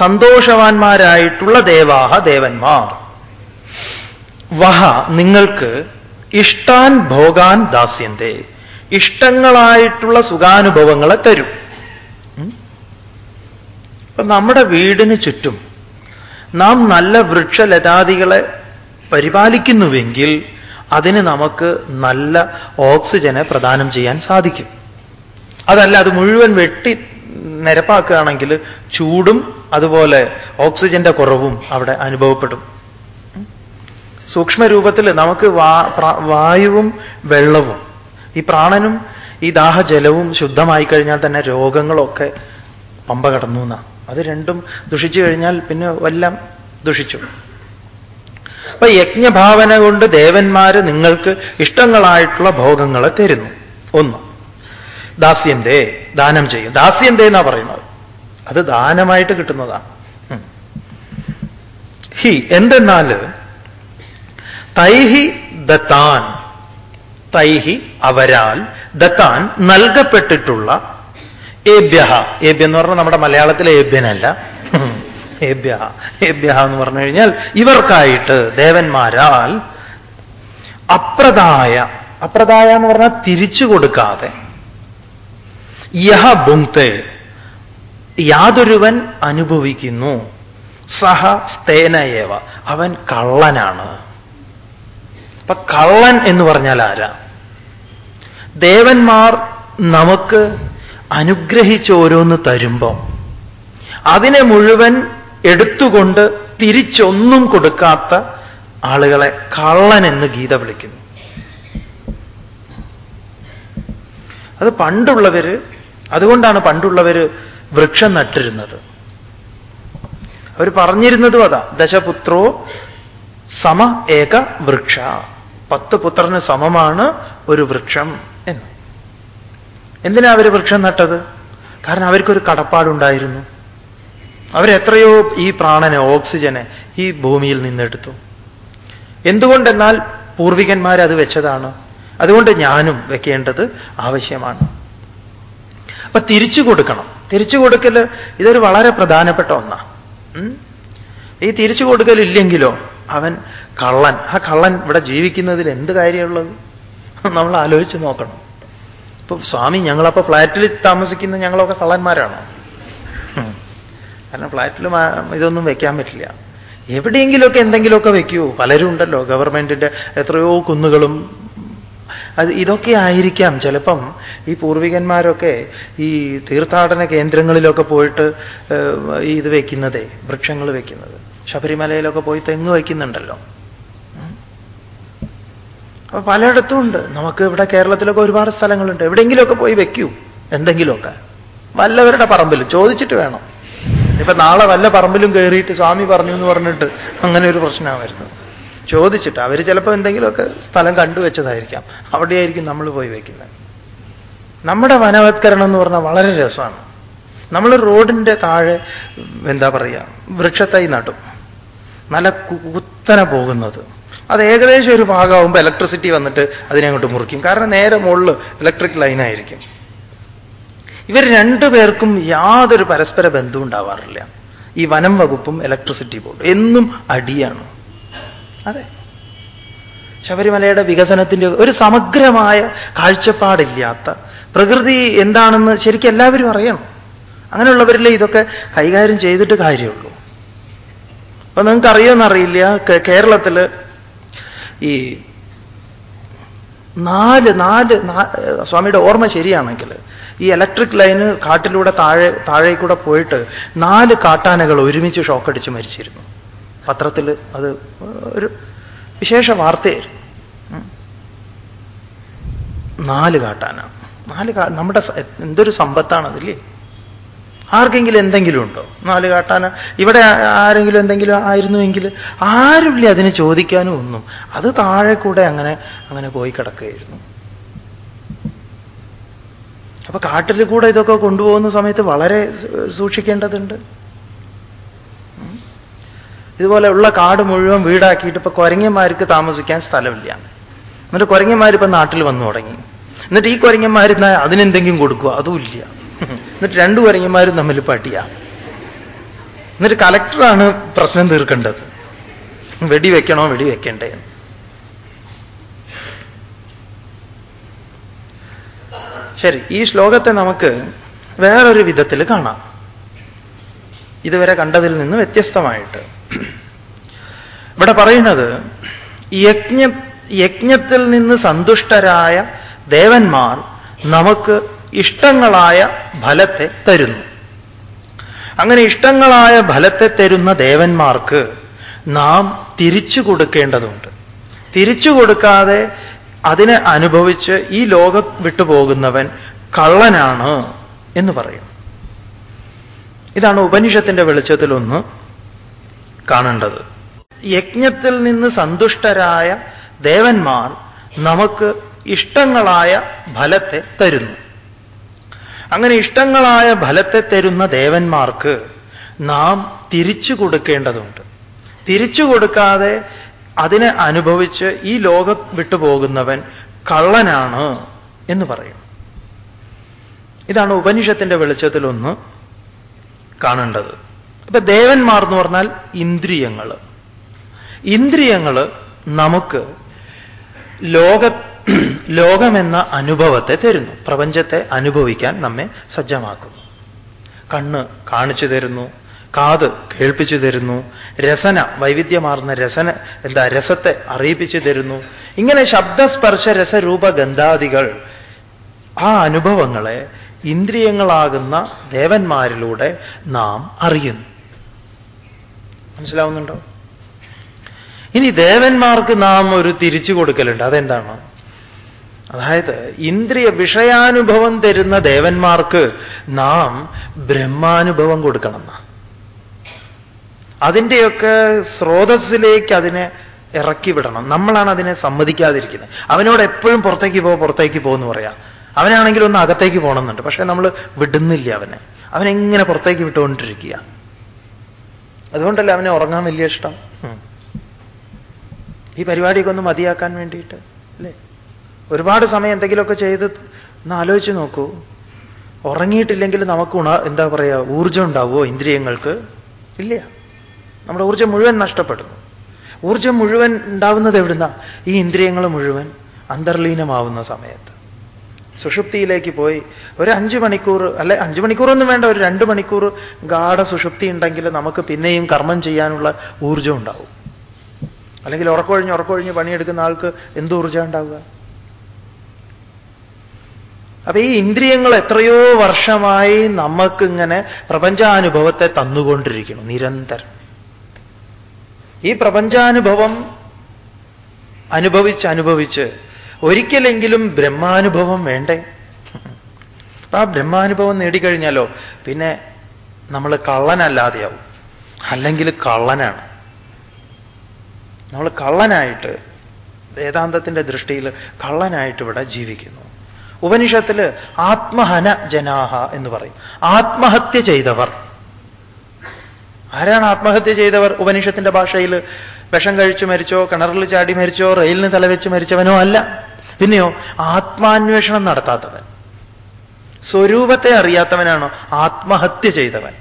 സന്തോഷവാന്മാരായിട്ടുള്ള ദേവാഹ ദേവന്മാർ. വഹ നിങ്ങൾക്ക് ഇഷ്ടാൻ ഭോഗാൻ ദാസ്യന്റെ ഇഷ്ടങ്ങളായിട്ടുള്ള സുഖാനുഭവങ്ങളെ തരും? ഇപ്പൊ നമ്മുടെ വീടിന് ചുറ്റും നാം നല്ല വൃക്ഷലതാദികളെ പരിപാലിക്കുന്നുവെങ്കിൽ അതിന് നമുക്ക് നല്ല ഓക്സിജനെ പ്രദാനം ചെയ്യാൻ സാധിക്കും. അതല്ല അത് മുഴുവൻ വെട്ടി നിരപ്പാക്കുകയാണെങ്കിൽ ചൂടും അതുപോലെ ഓക്സിജന്റെ കുറവും അവിടെ അനുഭവപ്പെടും. സൂക്ഷ്മരൂപത്തിൽ നമുക്ക് വായുവും വെള്ളവും ഈ പ്രാണനും ഈ ദാഹജലവും ശുദ്ധമായി കഴിഞ്ഞാൽ തന്നെ രോഗങ്ങളൊക്കെ പമ്പ കടന്നു എന്നാ. അത് രണ്ടും ദുഷിച്ചു കഴിഞ്ഞാൽ പിന്നെ എല്ലാം ദുഷിച്ചു. അപ്പൊ യജ്ഞഭാവന കൊണ്ട് ദേവന്മാര് നിങ്ങൾക്ക് ഇഷ്ടങ്ങളായിട്ടുള്ള ഭോഗങ്ങളെ തരുന്നു. ഒന്ന് ദാസ്യന്തേ ദാനം ചെയ്യും. ദാസ്യന്തേ എന്നാ പറയുന്നത്. അത് ദാനമായിട്ട് കിട്ടുന്നതാണ്. ഹി എന്തെന്നാൽ തൈഹി ദത്താൻ തൈഹി അവരാൽ ദത്താൻ നൽകപ്പെട്ടിട്ടുള്ള ഏബ്യഹ. ഏഭ്യ എന്ന് പറഞ്ഞാൽ നമ്മുടെ മലയാളത്തിലെ ഏഭ്യനല്ല ഏഭ്യ ഹേബ്യ എന്ന് പറഞ്ഞു കഴിഞ്ഞാൽ ഇവർക്കായിട്ട് ദേവന്മാരാൽ അപ്രദായ അപ്രദായ എന്ന് പറഞ്ഞാൽ തിരിച്ചു കൊടുക്കാതെ. യഹ ബുങ്ത് യാതൊരുവൻ അനുഭവിക്കുന്നു. സഹ സ്തേനയേവ അവൻ കള്ളനാണ്. അപ്പൊ കള്ളൻ എന്ന് പറഞ്ഞാൽ ആരാ? ദേവന്മാർ നമുക്ക് അനുഗ്രഹിച്ചോരോന്ന് തരുമ്പം അതിനെ മുഴുവൻ എടുത്തുകൊണ്ട് തിരിച്ചൊന്നും കൊടുക്കാത്ത ആളുകളെ കള്ളൻ എന്ന് ഗീത വിളിക്കുന്നു. അത് പണ്ടുള്ളവര് അതുകൊണ്ടാണ് പണ്ടുള്ളവര് വൃക്ഷം നട്ടിരുന്നത്. അവർ പറഞ്ഞിരുന്നതും അതാ ദശപുത്രോ സമ ഏക വൃക്ഷ. പത്ത് പുത്രന് സമമാണ് ഒരു വൃക്ഷം എന്ന്. എന്തിനാ അവർ വൃക്ഷം നട്ടത്? കാരണം അവർക്കൊരു കടപ്പാടുണ്ടായിരുന്നു. അവരെത്രയോ ഈ പ്രാണനെ ഓക്സിജനെ ഈ ഭൂമിയിൽ നിന്നെടുത്തു. എന്തുകൊണ്ടെന്നാൽ പൂർവികന്മാർ അത് വെച്ചതാണ്. അതുകൊണ്ട് ഞാനും വെക്കേണ്ടത് ആവശ്യമാണ്. അപ്പൊ തിരിച്ചു കൊടുക്കണം. തിരിച്ചു കൊടുക്കൽ ഇതൊരു വളരെ പ്രധാനപ്പെട്ട ഒന്നാണ് ഈ തിരിച്ചു കൊടുക്കൽ ഇല്ലെങ്കിലോ അവൻ കള്ളൻ. ആ കള്ളൻ ഇവിടെ ജീവിക്കുന്നതിൽ എന്ത് കാര്യമുള്ളത്? നമ്മൾ ആലോചിച്ച് നോക്കണം. ഇപ്പൊ സ്വാമി ഞങ്ങളപ്പോ ഫ്ലാറ്റിൽ താമസിക്കുന്ന ഞങ്ങളൊക്കെ കള്ളന്മാരാണോ. കാരണം ഫ്ലാറ്റിൽ ഇതൊന്നും വെക്കാൻ പറ്റില്ല. എവിടെയെങ്കിലുമൊക്കെ എന്തെങ്കിലുമൊക്കെ വെക്കൂ. പലരും ഉണ്ടല്ലോ ഗവൺമെന്റിന്റെ എത്രയോ കുന്നുകളും. അത് ഇതൊക്കെ ആയിരിക്കാം. ചിലപ്പം ഈ പൂർവികന്മാരൊക്കെ ഈ തീർത്ഥാടന കേന്ദ്രങ്ങളിലൊക്കെ പോയിട്ട് ഇത് വയ്ക്കുന്നതേ വൃക്ഷങ്ങൾ വയ്ക്കുന്നത് ശബരിമലയിലൊക്കെ പോയി തെങ്ങ് വയ്ക്കുന്നുണ്ടല്ലോ. അപ്പൊ പലയിടത്തും ഉണ്ട്. നമുക്ക് ഇവിടെ കേരളത്തിലൊക്കെ ഒരുപാട് സ്ഥലങ്ങളുണ്ട്. എവിടെയെങ്കിലുമൊക്കെ പോയി വെക്കൂ. എന്തെങ്കിലുമൊക്കെ. വല്ലവരുടെ പറമ്പിൽ ചോദിച്ചിട്ട് വേണം. ഇപ്പൊ നാളെ വല്ല പറമ്പിലും കയറിയിട്ട് സ്വാമി പറഞ്ഞു എന്ന് പറഞ്ഞിട്ട് അങ്ങനെ ഒരു പ്രശ്നമായിരുന്നു ചോദിച്ചിട്ട് അവർ ചിലപ്പോൾ എന്തെങ്കിലുമൊക്കെ സ്ഥലം കണ്ടുവെച്ചതായിരിക്കാം. അവിടെയായിരിക്കും നമ്മൾ പോയി വയ്ക്കുന്നത് നമ്മുടെ വനവത്കരണം എന്ന് പറഞ്ഞാൽ വളരെ രസമാണ്. നമ്മൾ റോഡിന്റെ താഴെ എന്താ പറയുക വൃക്ഷത്തൈ നടും. നല്ല കുത്തനെ പോകുന്നത്. അത് ഏകദേശം ഒരു ഭാഗമാകുമ്പോൾ ഇലക്ട്രിസിറ്റി വന്നിട്ട് അതിനെ അങ്ങോട്ട് മുറിക്കും. കാരണം നേരെ മുകളിൽ ഇലക്ട്രിക് ലൈനായിരിക്കും ഇവർ രണ്ടുപേർക്കും യാതൊരു പരസ്പര ബന്ധവും ഉണ്ടാവാറില്ല. ഈ വനം വകുപ്പും ഇലക്ട്രിസിറ്റി ബോർഡും എന്നും അടിയാണ്. അതെ. ശബരിമലയുടെ വികസനത്തിന്റെ ഒരു സമഗ്രമായ കാഴ്ചപ്പാടില്ലാത്ത പ്രകൃതി എന്താണെന്ന് ശരിക്കും എല്ലാവരും അറിയണം. അങ്ങനെയുള്ളവരിലെ ഇതൊക്കെ കൈകാര്യം ചെയ്തിട്ട് കാര്യമുള്ളൂ അപ്പൊ നിങ്ങൾക്ക് അറിയുമെന്നറിയില്ല കേരളത്തിൽ ഈ നാല് നാല് സ്വാമിയുടെ ഓർമ്മ ശരിയാണെങ്കിൽ ഈ ഇലക്ട്രിക് ലൈന് കാട്ടിലൂടെ താഴെ താഴേക്കൂടെ പോയിട്ട് നാല് കാട്ടാനകൾ ഒരുമിച്ച് ഷോക്കടിച്ച് മരിച്ചിരുന്നു. പത്രത്തിൽ അത് ഒരു വിശേഷ വാർത്തയായിരുന്നു. നാല് കാട്ടാന. നാല് നമ്മുടെ എന്തൊരു സമ്പത്താണ് അതില്ലേ ആർക്കെങ്കിലും എന്തെങ്കിലും ഉണ്ടോ? നാല് കാട്ടാന. ഇവിടെ ആരെങ്കിലും എന്തെങ്കിലും ആയിരുന്നുവെങ്കിൽ ആരുമില്ല അതിന് ചോദിക്കാനും ഒന്നും. അത് താഴെ കൂടെ അങ്ങനെ അങ്ങനെ പോയി കിടക്കുകയായിരുന്നു. അപ്പൊ കാട്ടിൽ കൂടെ ഇതൊക്കെ കൊണ്ടുപോകുന്ന സമയത്ത് വളരെ സൂക്ഷിക്കേണ്ടതുണ്ട്. ഇതുപോലെ ഉള്ള കാട് മുഴുവൻ വീടാക്കിയിട്ട് ഇപ്പൊ കുരങ്ങന്മാർക്ക് താമസിക്കാൻ സ്ഥലമില്ല. എന്നിട്ട് കുരങ്ങന്മാരിപ്പോ നാട്ടിൽ വന്നു തുടങ്ങി. എന്നിട്ട് ഈ കുരങ്ങന്മാരുന്ന അതിനെന്തെങ്കിലും കൊടുക്കുക അതുമില്ല എന്നിട്ട് രണ്ടു വരങ്ങന്മാരും തമ്മിൽ പട്ടിയ എന്നിട്ട് കലക്ടറാണ് പ്രശ്നം തീർക്കേണ്ടത്. വെടിവെക്കണോ വെടിവെക്കണ്ടേ വെടി വെക്കണ്ടേ ശരി ഈ ശ്ലോകത്തെ നമുക്ക് വേറൊരു വിധത്തിൽ കാണാം. ഇതുവരെ കണ്ടതിൽ നിന്ന് വ്യത്യസ്തമായിട്ട്. ഇവിടെ പറയുന്നത് യജ്ഞ യജ്ഞത്തിൽ നിന്ന് സന്തുഷ്ടരായ ദേവന്മാർ നമുക്ക് ഇഷ്ടങ്ങളായ ഫലത്തെ തരുന്നു. അങ്ങനെ ഇഷ്ടങ്ങളായ ഫലത്തെ തരുന്ന ദേവന്മാർക്ക് നാം തിരിച്ചു കൊടുക്കേണ്ടതുണ്ട്. തിരിച്ചു കൊടുക്കാതെ അതിനെ അനുഭവിച്ച് ഈ ലോകം വിട്ടുപോകുന്നവൻ കള്ളനാണ് എന്ന് പറയും. ഇതാണ് ഉപനിഷത്തിന്റെ വെളിച്ചത്തിലൊന്ന് കാണേണ്ടത്. യജ്ഞത്തിൽ നിന്ന് സന്തുഷ്ടരായ ദേവന്മാർ നമുക്ക് ഇഷ്ടങ്ങളായ ഫലത്തെ തരുന്നു. അങ്ങനെ ഇഷ്ടങ്ങളായ ഫലത്തെ തരുന്ന ദേവന്മാർക്ക് നാം തിരിച്ചു കൊടുക്കേണ്ടതുണ്ട്. തിരിച്ചു കൊടുക്കാതെ അതിനെ അനുഭവിച്ച് ഈ ലോകം വിട്ടുപോകുന്നവൻ കള്ളനാണ് എന്ന് പറയും. ഇതാണ് ഉപനിഷത്തിന്റെ വെളിച്ചത്തിലൊന്ന് കാണേണ്ടത്. ഇപ്പൊ ദേവന്മാർ എന്ന് പറഞ്ഞാൽ ഇന്ദ്രിയങ്ങൾ ഇന്ദ്രിയങ്ങൾ നമുക്ക് ലോക ലോകമെന്ന അനുഭവത്തെ തരുന്നു. പ്രപഞ്ചത്തെ അനുഭവിക്കാൻ നമ്മെ സജ്ജമാക്കുന്നു. കണ്ണ് കാണിച്ചു തരുന്നു. കാത് കേൾപ്പിച്ചു തരുന്നു. രസന വൈവിധ്യമാർന്ന രസന എന്താ രസത്തെ അറിയിപ്പിച്ചു തരുന്നു. ഇങ്ങനെ ശബ്ദസ്പർശ രസരൂപ ഗന്ധാദികൾ ആ അനുഭവങ്ങളെ ഇന്ദ്രിയങ്ങളാകുന്ന ദേവന്മാരിലൂടെ നാം അറിയുന്നു. മനസ്സിലാവുന്നുണ്ടോ? ഇനി ദേവന്മാർക്ക് നാം ഒരു തിരിച്ചു കൊടുക്കലുണ്ട്. അതെന്താണ്? അതായത് ഇന്ദ്രിയ വിഷയാനുഭവം തരുന്ന ദേവന്മാർക്ക് നാം ബ്രഹ്മാനുഭവം കൊടുക്കണം അതിന്റെയൊക്കെ സ്രോതസ്സിലേക്ക് അതിനെ ഇറക്കി വിടണം. നമ്മളാണ് അതിനെ സമ്മതിക്കാതിരിക്കുന്നത്. അവനോട് എപ്പോഴും പുറത്തേക്ക് പോ പുറത്തേക്ക് പോകുമെന്ന് പറയാം. അവനാണെങ്കിൽ ഒന്ന് അകത്തേക്ക് പോകണമെന്നുണ്ട്. പക്ഷെ നമ്മൾ വിടുന്നില്ല അവനെ. അവനെങ്ങനെ പുറത്തേക്ക് വിട്ടുകൊണ്ടിരിക്കുക? അതുകൊണ്ടല്ലേ അവനെ ഉറങ്ങാൻ വലിയ ഇഷ്ടം? ഈ പരിപാടിയൊക്കെ ഒന്ന് മതിയാക്കാൻ വേണ്ടിയിട്ട് അല്ലേ? ഒരുപാട് സമയം എന്തെങ്കിലുമൊക്കെ ചെയ്ത് ഒന്ന് ആലോചിച്ച് നോക്കൂ. ഉറങ്ങിയിട്ടില്ലെങ്കിൽ നമുക്ക് ഉണ എന്താ പറയുക ഊർജം ഉണ്ടാവുമോ ഇന്ദ്രിയങ്ങൾക്ക്? ഇല്ല. നമ്മുടെ ഊർജം മുഴുവൻ നഷ്ടപ്പെടുന്നു. ഊർജം മുഴുവൻ ഉണ്ടാവുന്നത് എവിടുന്ന? ഈ ഇന്ദ്രിയങ്ങൾ മുഴുവൻ അന്തർലീനമാവുന്ന സമയത്ത്. സുഷുപ്തിയിലേക്ക് പോയി ഒരു അഞ്ച് മണിക്കൂർ അല്ലെ അഞ്ച് മണിക്കൂറൊന്നും വേണ്ട ഒരു രണ്ട് മണിക്കൂർ ഗാഠ സുഷുപ്തി ഉണ്ടെങ്കിൽ നമുക്ക് പിന്നെയും കർമ്മം ചെയ്യാനുള്ള ഊർജം ഉണ്ടാവും. അല്ലെങ്കിൽ ഉറക്കൊഴിഞ്ഞ് ഉറക്കൊഴിഞ്ഞ് പണിയെടുക്കുന്ന ആൾക്ക് എന്ത് ഊർജം ഉണ്ടാവുക? അപ്പൊ ഈ ഇന്ദ്രിയങ്ങൾ എത്രയോ വർഷമായി നമുക്കിങ്ങനെ പ്രപഞ്ചാനുഭവത്തെ തന്നുകൊണ്ടിരിക്കുന്നു നിരന്തരം. ഈ പ്രപഞ്ചാനുഭവം അനുഭവിച്ച് അനുഭവിച്ച് ഒരിക്കലെങ്കിലും ബ്രഹ്മാനുഭവം വേണ്ടേ? ആ ബ്രഹ്മാനുഭവം നേടിക്കഴിഞ്ഞാലോ പിന്നെ നമ്മൾ കള്ളനല്ലാതെയാവും. അല്ലെങ്കിൽ കള്ളനാണ്. നമ്മൾ കള്ളനായിട്ട് വേദാന്തത്തിന്റെ ദൃഷ്ടിയിൽ കള്ളനായിട്ട് ഇവിടെ ജീവിക്കുന്നു. ഉപനിഷത്തിൽ ആത്മഹന ജനാഹ എന്ന് പറയും. ആത്മഹത്യ ചെയ്തവർ. ആരാണ് ആത്മഹത്യ ചെയ്തവർ? ഉപനിഷത്തിന്റെ ഭാഷയിൽ വിഷം കഴിച്ചു മരിച്ചോ കിണറിൽ ചാടി മരിച്ചോ റെയിലിന് തലവെച്ച് മരിച്ചവനോ അല്ല. പിന്നെയോ ആത്മാന്വേഷണം നടത്താത്തവൻ. സ്വരൂപത്തെ അറിയാത്തവനാണോ? ആത്മഹത്യ ചെയ്തവൻ.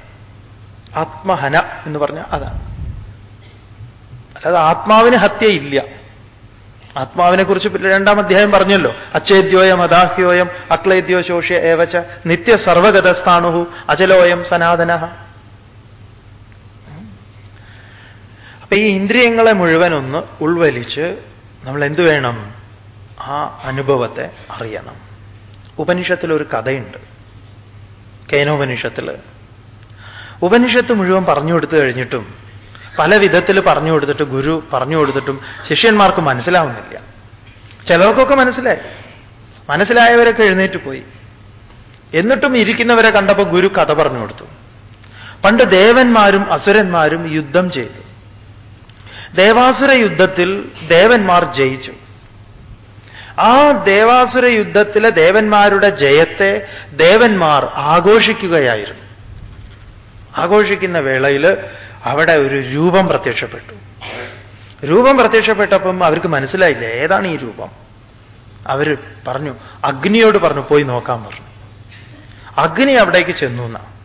ആത്മഹന എന്ന് പറഞ്ഞാൽ അതാണ്. അല്ലാതെ ആത്മാവിന് ഹത്യയില്ല. ആത്മാവിനെ കുറിച്ച് രണ്ടാം അധ്യായം പറഞ്ഞല്ലോ. അച്ഛേദ്യോയം അദാഹ്യോയം അക്ലേദ്യോ ശോഷ്യ ഏവച്ച നിത്യ സർവഗതസ്ഥാണുഹു അചലോയം സനാതന. അപ്പൊ ഈ ഇന്ദ്രിയങ്ങളെ മുഴുവൻ ഒന്ന് ഉൾവലിച്ച് നമ്മൾ എന്തു വേണം? ആ അനുഭവത്തെ അറിയണം. ഉപനിഷത്തിൽ ഒരു കഥയുണ്ട്. കേനോപനിഷത്തിൽ ഉപനിഷത്ത് മുഴുവൻ പറഞ്ഞു കൊടുത്തു കഴിഞ്ഞിട്ടും പല വിധത്തിൽ പറഞ്ഞു കൊടുത്തിട്ട് ഗുരു പറഞ്ഞു കൊടുത്തിട്ടും ശിഷ്യന്മാർക്ക് മനസ്സിലാവുന്നില്ല. ചിലർക്കൊക്കെ മനസ്സിലായി. മനസ്സിലായവരൊക്കെ എഴുന്നേറ്റ് പോയി. എന്നിട്ടും ഇരിക്കുന്നവരെ കണ്ടപ്പോൾ ഗുരു കഥ പറഞ്ഞു കൊടുത്തു. പണ്ട് ദേവന്മാരും അസുരന്മാരും യുദ്ധം ചെയ്തു. ദേവാസുര യുദ്ധത്തിൽ ദേവന്മാർ ജയിച്ചു. ആ ദേവാസുര യുദ്ധത്തിലെ ദേവന്മാരുടെ ജയത്തെ ദേവന്മാർ ആഘോഷിക്കുകയായിരുന്നു. ആഘോഷിക്കുന്ന വേളയിൽ അവിടെ ഒരു രൂപം പ്രത്യക്ഷപ്പെട്ടു. രൂപം പ്രത്യക്ഷപ്പെട്ടപ്പം അവർക്ക് മനസ്സിലായില്ല ഏതാണ് ഈ രൂപം? അവർ പറഞ്ഞു അഗ്നിയോട് പറഞ്ഞു പോയി നോക്കാൻ പറഞ്ഞു. അഗ്നി അവിടേക്ക് ചെന്നു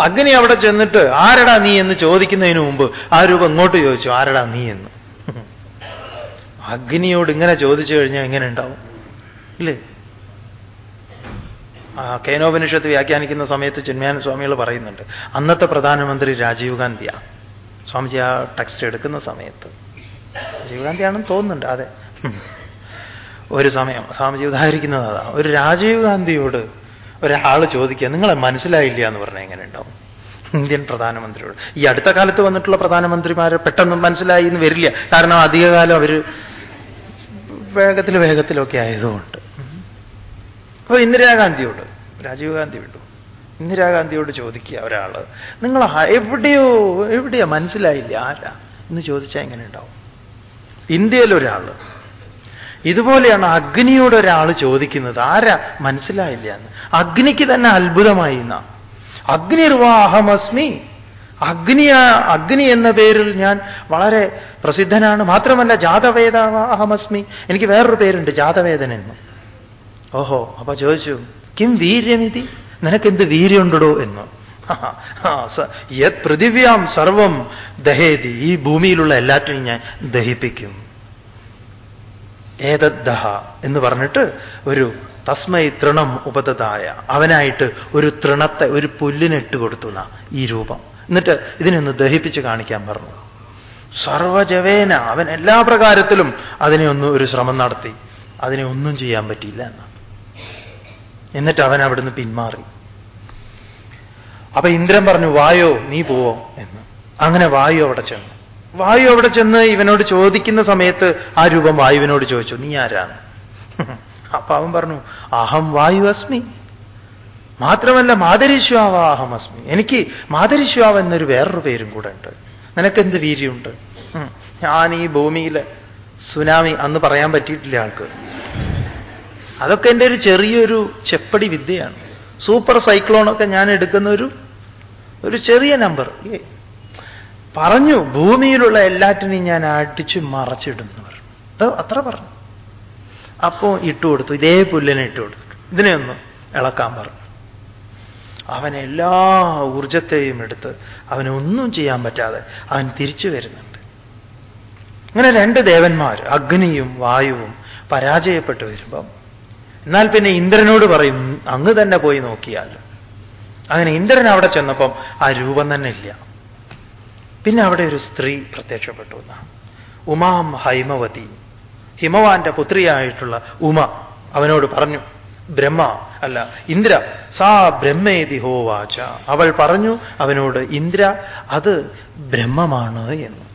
അഗ്നി അവിടെ ചെന്നിട്ട് ആരടാ നീ എന്ന് ചോദിക്കുന്നതിന് മുമ്പ് ആ രൂപം ഇങ്ങോട്ട് ചോദിച്ചു ആരടാ നീ എന്ന്? അഗ്നിയോട് ഇങ്ങനെ ചോദിച്ചു കഴിഞ്ഞാൽ എങ്ങനെ ഉണ്ടാവും? ഇല്ലേ? കേനോപനിഷത്ത് വ്യാഖ്യാനിക്കുന്ന സമയത്ത് ചിന്മയാന സ്വാമികൾ പറയുന്നുണ്ട് അന്നത്തെ പ്രധാനമന്ത്രി രാജീവ് ഗാന്ധിയാണ് സ്വാമിജി ആ ടെക്സ്റ്റ് എടുക്കുന്ന സമയത്ത്. രാജീവ് ഗാന്ധിയാണെന്ന് തോന്നുന്നുണ്ട് അതെ. ഒരു സമയം സ്വാമിജി ഉദാഹരിക്കുന്നത് അതാ ഒരു രാജീവ് ഗാന്ധിയോട് ഒരാൾ ചോദിക്കുക നിങ്ങളെ മനസ്സിലായില്ല എന്ന് പറഞ്ഞാൽ എങ്ങനെ ഉണ്ടാവും? ഇന്ത്യൻ പ്രധാനമന്ത്രിയോട്. ഈ അടുത്ത കാലത്ത് വന്നിട്ടുള്ള പ്രധാനമന്ത്രിമാരെ പെട്ടെന്ന് മനസ്സിലായി എന്ന് വരില്ല. കാരണം അധികകാലം അവർ വേഗത്തിൽ വേഗത്തിലൊക്കെ ആയതുകൊണ്ട്. അപ്പോൾ ഇന്ദിരാഗാന്ധിയോട് രാജീവ് വിട്ടു ഇന്ദിരാഗാന്ധിയോട് ചോദിക്കുക ഒരാൾ നിങ്ങൾ എവിടെയോ എവിടെയോ മനസ്സിലായില്ല ആരാ? എന്ന് ചോദിച്ചാൽ എങ്ങനെ ഉണ്ടാവും? ഇന്ത്യയിലൊരാൾ ഇതുപോലെയാണ് അഗ്നിയോട് ഒരാൾ ചോദിക്കുന്നത് ആരാ? മനസ്സിലായില്ല? എന്ന്. അഗ്നിക്ക് തന്നെ അത്ഭുതമായി എന്നാ. അഗ്നിർവാഹമസ്മി. അഗ്നിയ അഗ്നി എന്ന പേരിൽ ഞാൻ വളരെ പ്രസിദ്ധനാണ്. മാത്രമല്ല ജാതവേദാവാഹമസ്മി. എനിക്ക് വേറൊരു പേരുണ്ട് ജാതവേദനെന്നും ഓഹോ അപ്പൊ ചോദിച്ചു കിം വീര്യമിതി? നിനക്കെന്ത് വീര്യമുണ്ടോ എന്ന്? യത് പൃഥിവ്യാം സർവം ദഹേതി. ഈ ഭൂമിയിലുള്ള എല്ലാറ്റിനും ഞാൻ ദഹിപ്പിക്കും. ഏതദ്ദഹ എന്ന് പറഞ്ഞിട്ട് ഒരു തസ്മൈ തൃണം ഉപതതായ അവനായിട്ട് ഒരു തൃണത്തെ ഒരു പുല്ലിനിട്ട് കൊടുത്തുന്ന ഈ രൂപം. എന്നിട്ട് ഇതിനൊന്ന് ദഹിപ്പിച്ച് കാണിക്കാൻ പറഞ്ഞു. സർവജവേന. അവൻ എല്ലാ പ്രകാരത്തിലും അതിനെ ഒന്ന് ഒരു ശ്രമം നടത്തി. അതിനെ ഒന്നും ചെയ്യാൻ പറ്റിയില്ല എന്ന്. എന്നിട്ട് അവൻ അവിടുന്ന് പിന്മാറി. അപ്പൊ ഇന്ദ്രൻ പറഞ്ഞു വായോ നീ പോവോ? എന്ന്. അങ്ങനെ വായു അവിടെ ചെന്നു. വായു അവിടെ ചെന്ന് ഇവനോട് ചോദിക്കുന്ന സമയത്ത് ആ രൂപം വായുവിനോട് ചോദിച്ചു നീ ആരാണ്? (laughs) അപ്പൊ അവൻ പറഞ്ഞു അഹം വായു അസ്മി. മാത്രമല്ല മാതരിശ്വാവ അഹം അസ്മി. എനിക്ക് മാതരിശ്വാവ എന്നൊരു വേറൊരു പേരും കൂടെ ഉണ്ട്. നിനക്കെന്ത് വീര്യമുണ്ട്? ഞാൻ ഈ ഭൂമിയിലെ സുനാമി അന്ന് പറയാൻ പറ്റിയിട്ടില്ല ആൾക്ക്. അതൊക്കെ എന്റെ ഒരു ചെറിയൊരു ചെപ്പടി വിദ്യയാണ്. സൂപ്പർ സൈക്ലോണൊക്കെ ഞാൻ എടുക്കുന്ന ഒരു ഒരു ചെറിയ നമ്പർ. പറഞ്ഞു ഭൂമിയിലുള്ള എല്ലാറ്റിനെയും ഞാൻ അടിച്ചു മറച്ചിടുന്നവർ. അത് അത്ര പറഞ്ഞു. അപ്പോ ഇട്ടുകൊടുത്തു ഇതേ പുല്ലിനെ ഇട്ടുകൊടുത്തു ഇതിനെ ഒന്ന് ഇളക്കാൻ പറഞ്ഞു. അവൻ എല്ലാ ഊർജത്തെയും എടുത്ത് അവനൊന്നും ചെയ്യാൻ പറ്റാതെ അവൻ തിരിച്ചു വരുന്നുണ്ട്. അങ്ങനെ രണ്ട് ദേവന്മാർ അഗ്നിയും വായുവും പരാജയപ്പെട്ടു വരുമ്പം എന്നാൽ പിന്നെ ഇന്ദ്രനോട് പറയും അങ്ങ് തന്നെ പോയി നോക്കിയാൽ. അങ്ങനെ ഇന്ദ്രൻ അവിടെ ചെന്നപ്പം ആ രൂപം തന്നെ ഇല്ല. പിന്നെ അവിടെ ഒരു സ്ത്രീ പ്രത്യക്ഷപ്പെട്ടു എന്നാ. ഉമാം ഹൈമവതി. ഹിമവാന്റെ പുത്രിയായിട്ടുള്ള ഉമ അവനോട് പറഞ്ഞു ബ്രഹ്മ അല്ല ഇന്ദ്ര സാ ബ്രഹ്മേതി ഹോവാച അവൾ പറഞ്ഞു അവനോട് ഇന്ദ്ര അത് ബ്രഹ്മമാണ് എന്ന്.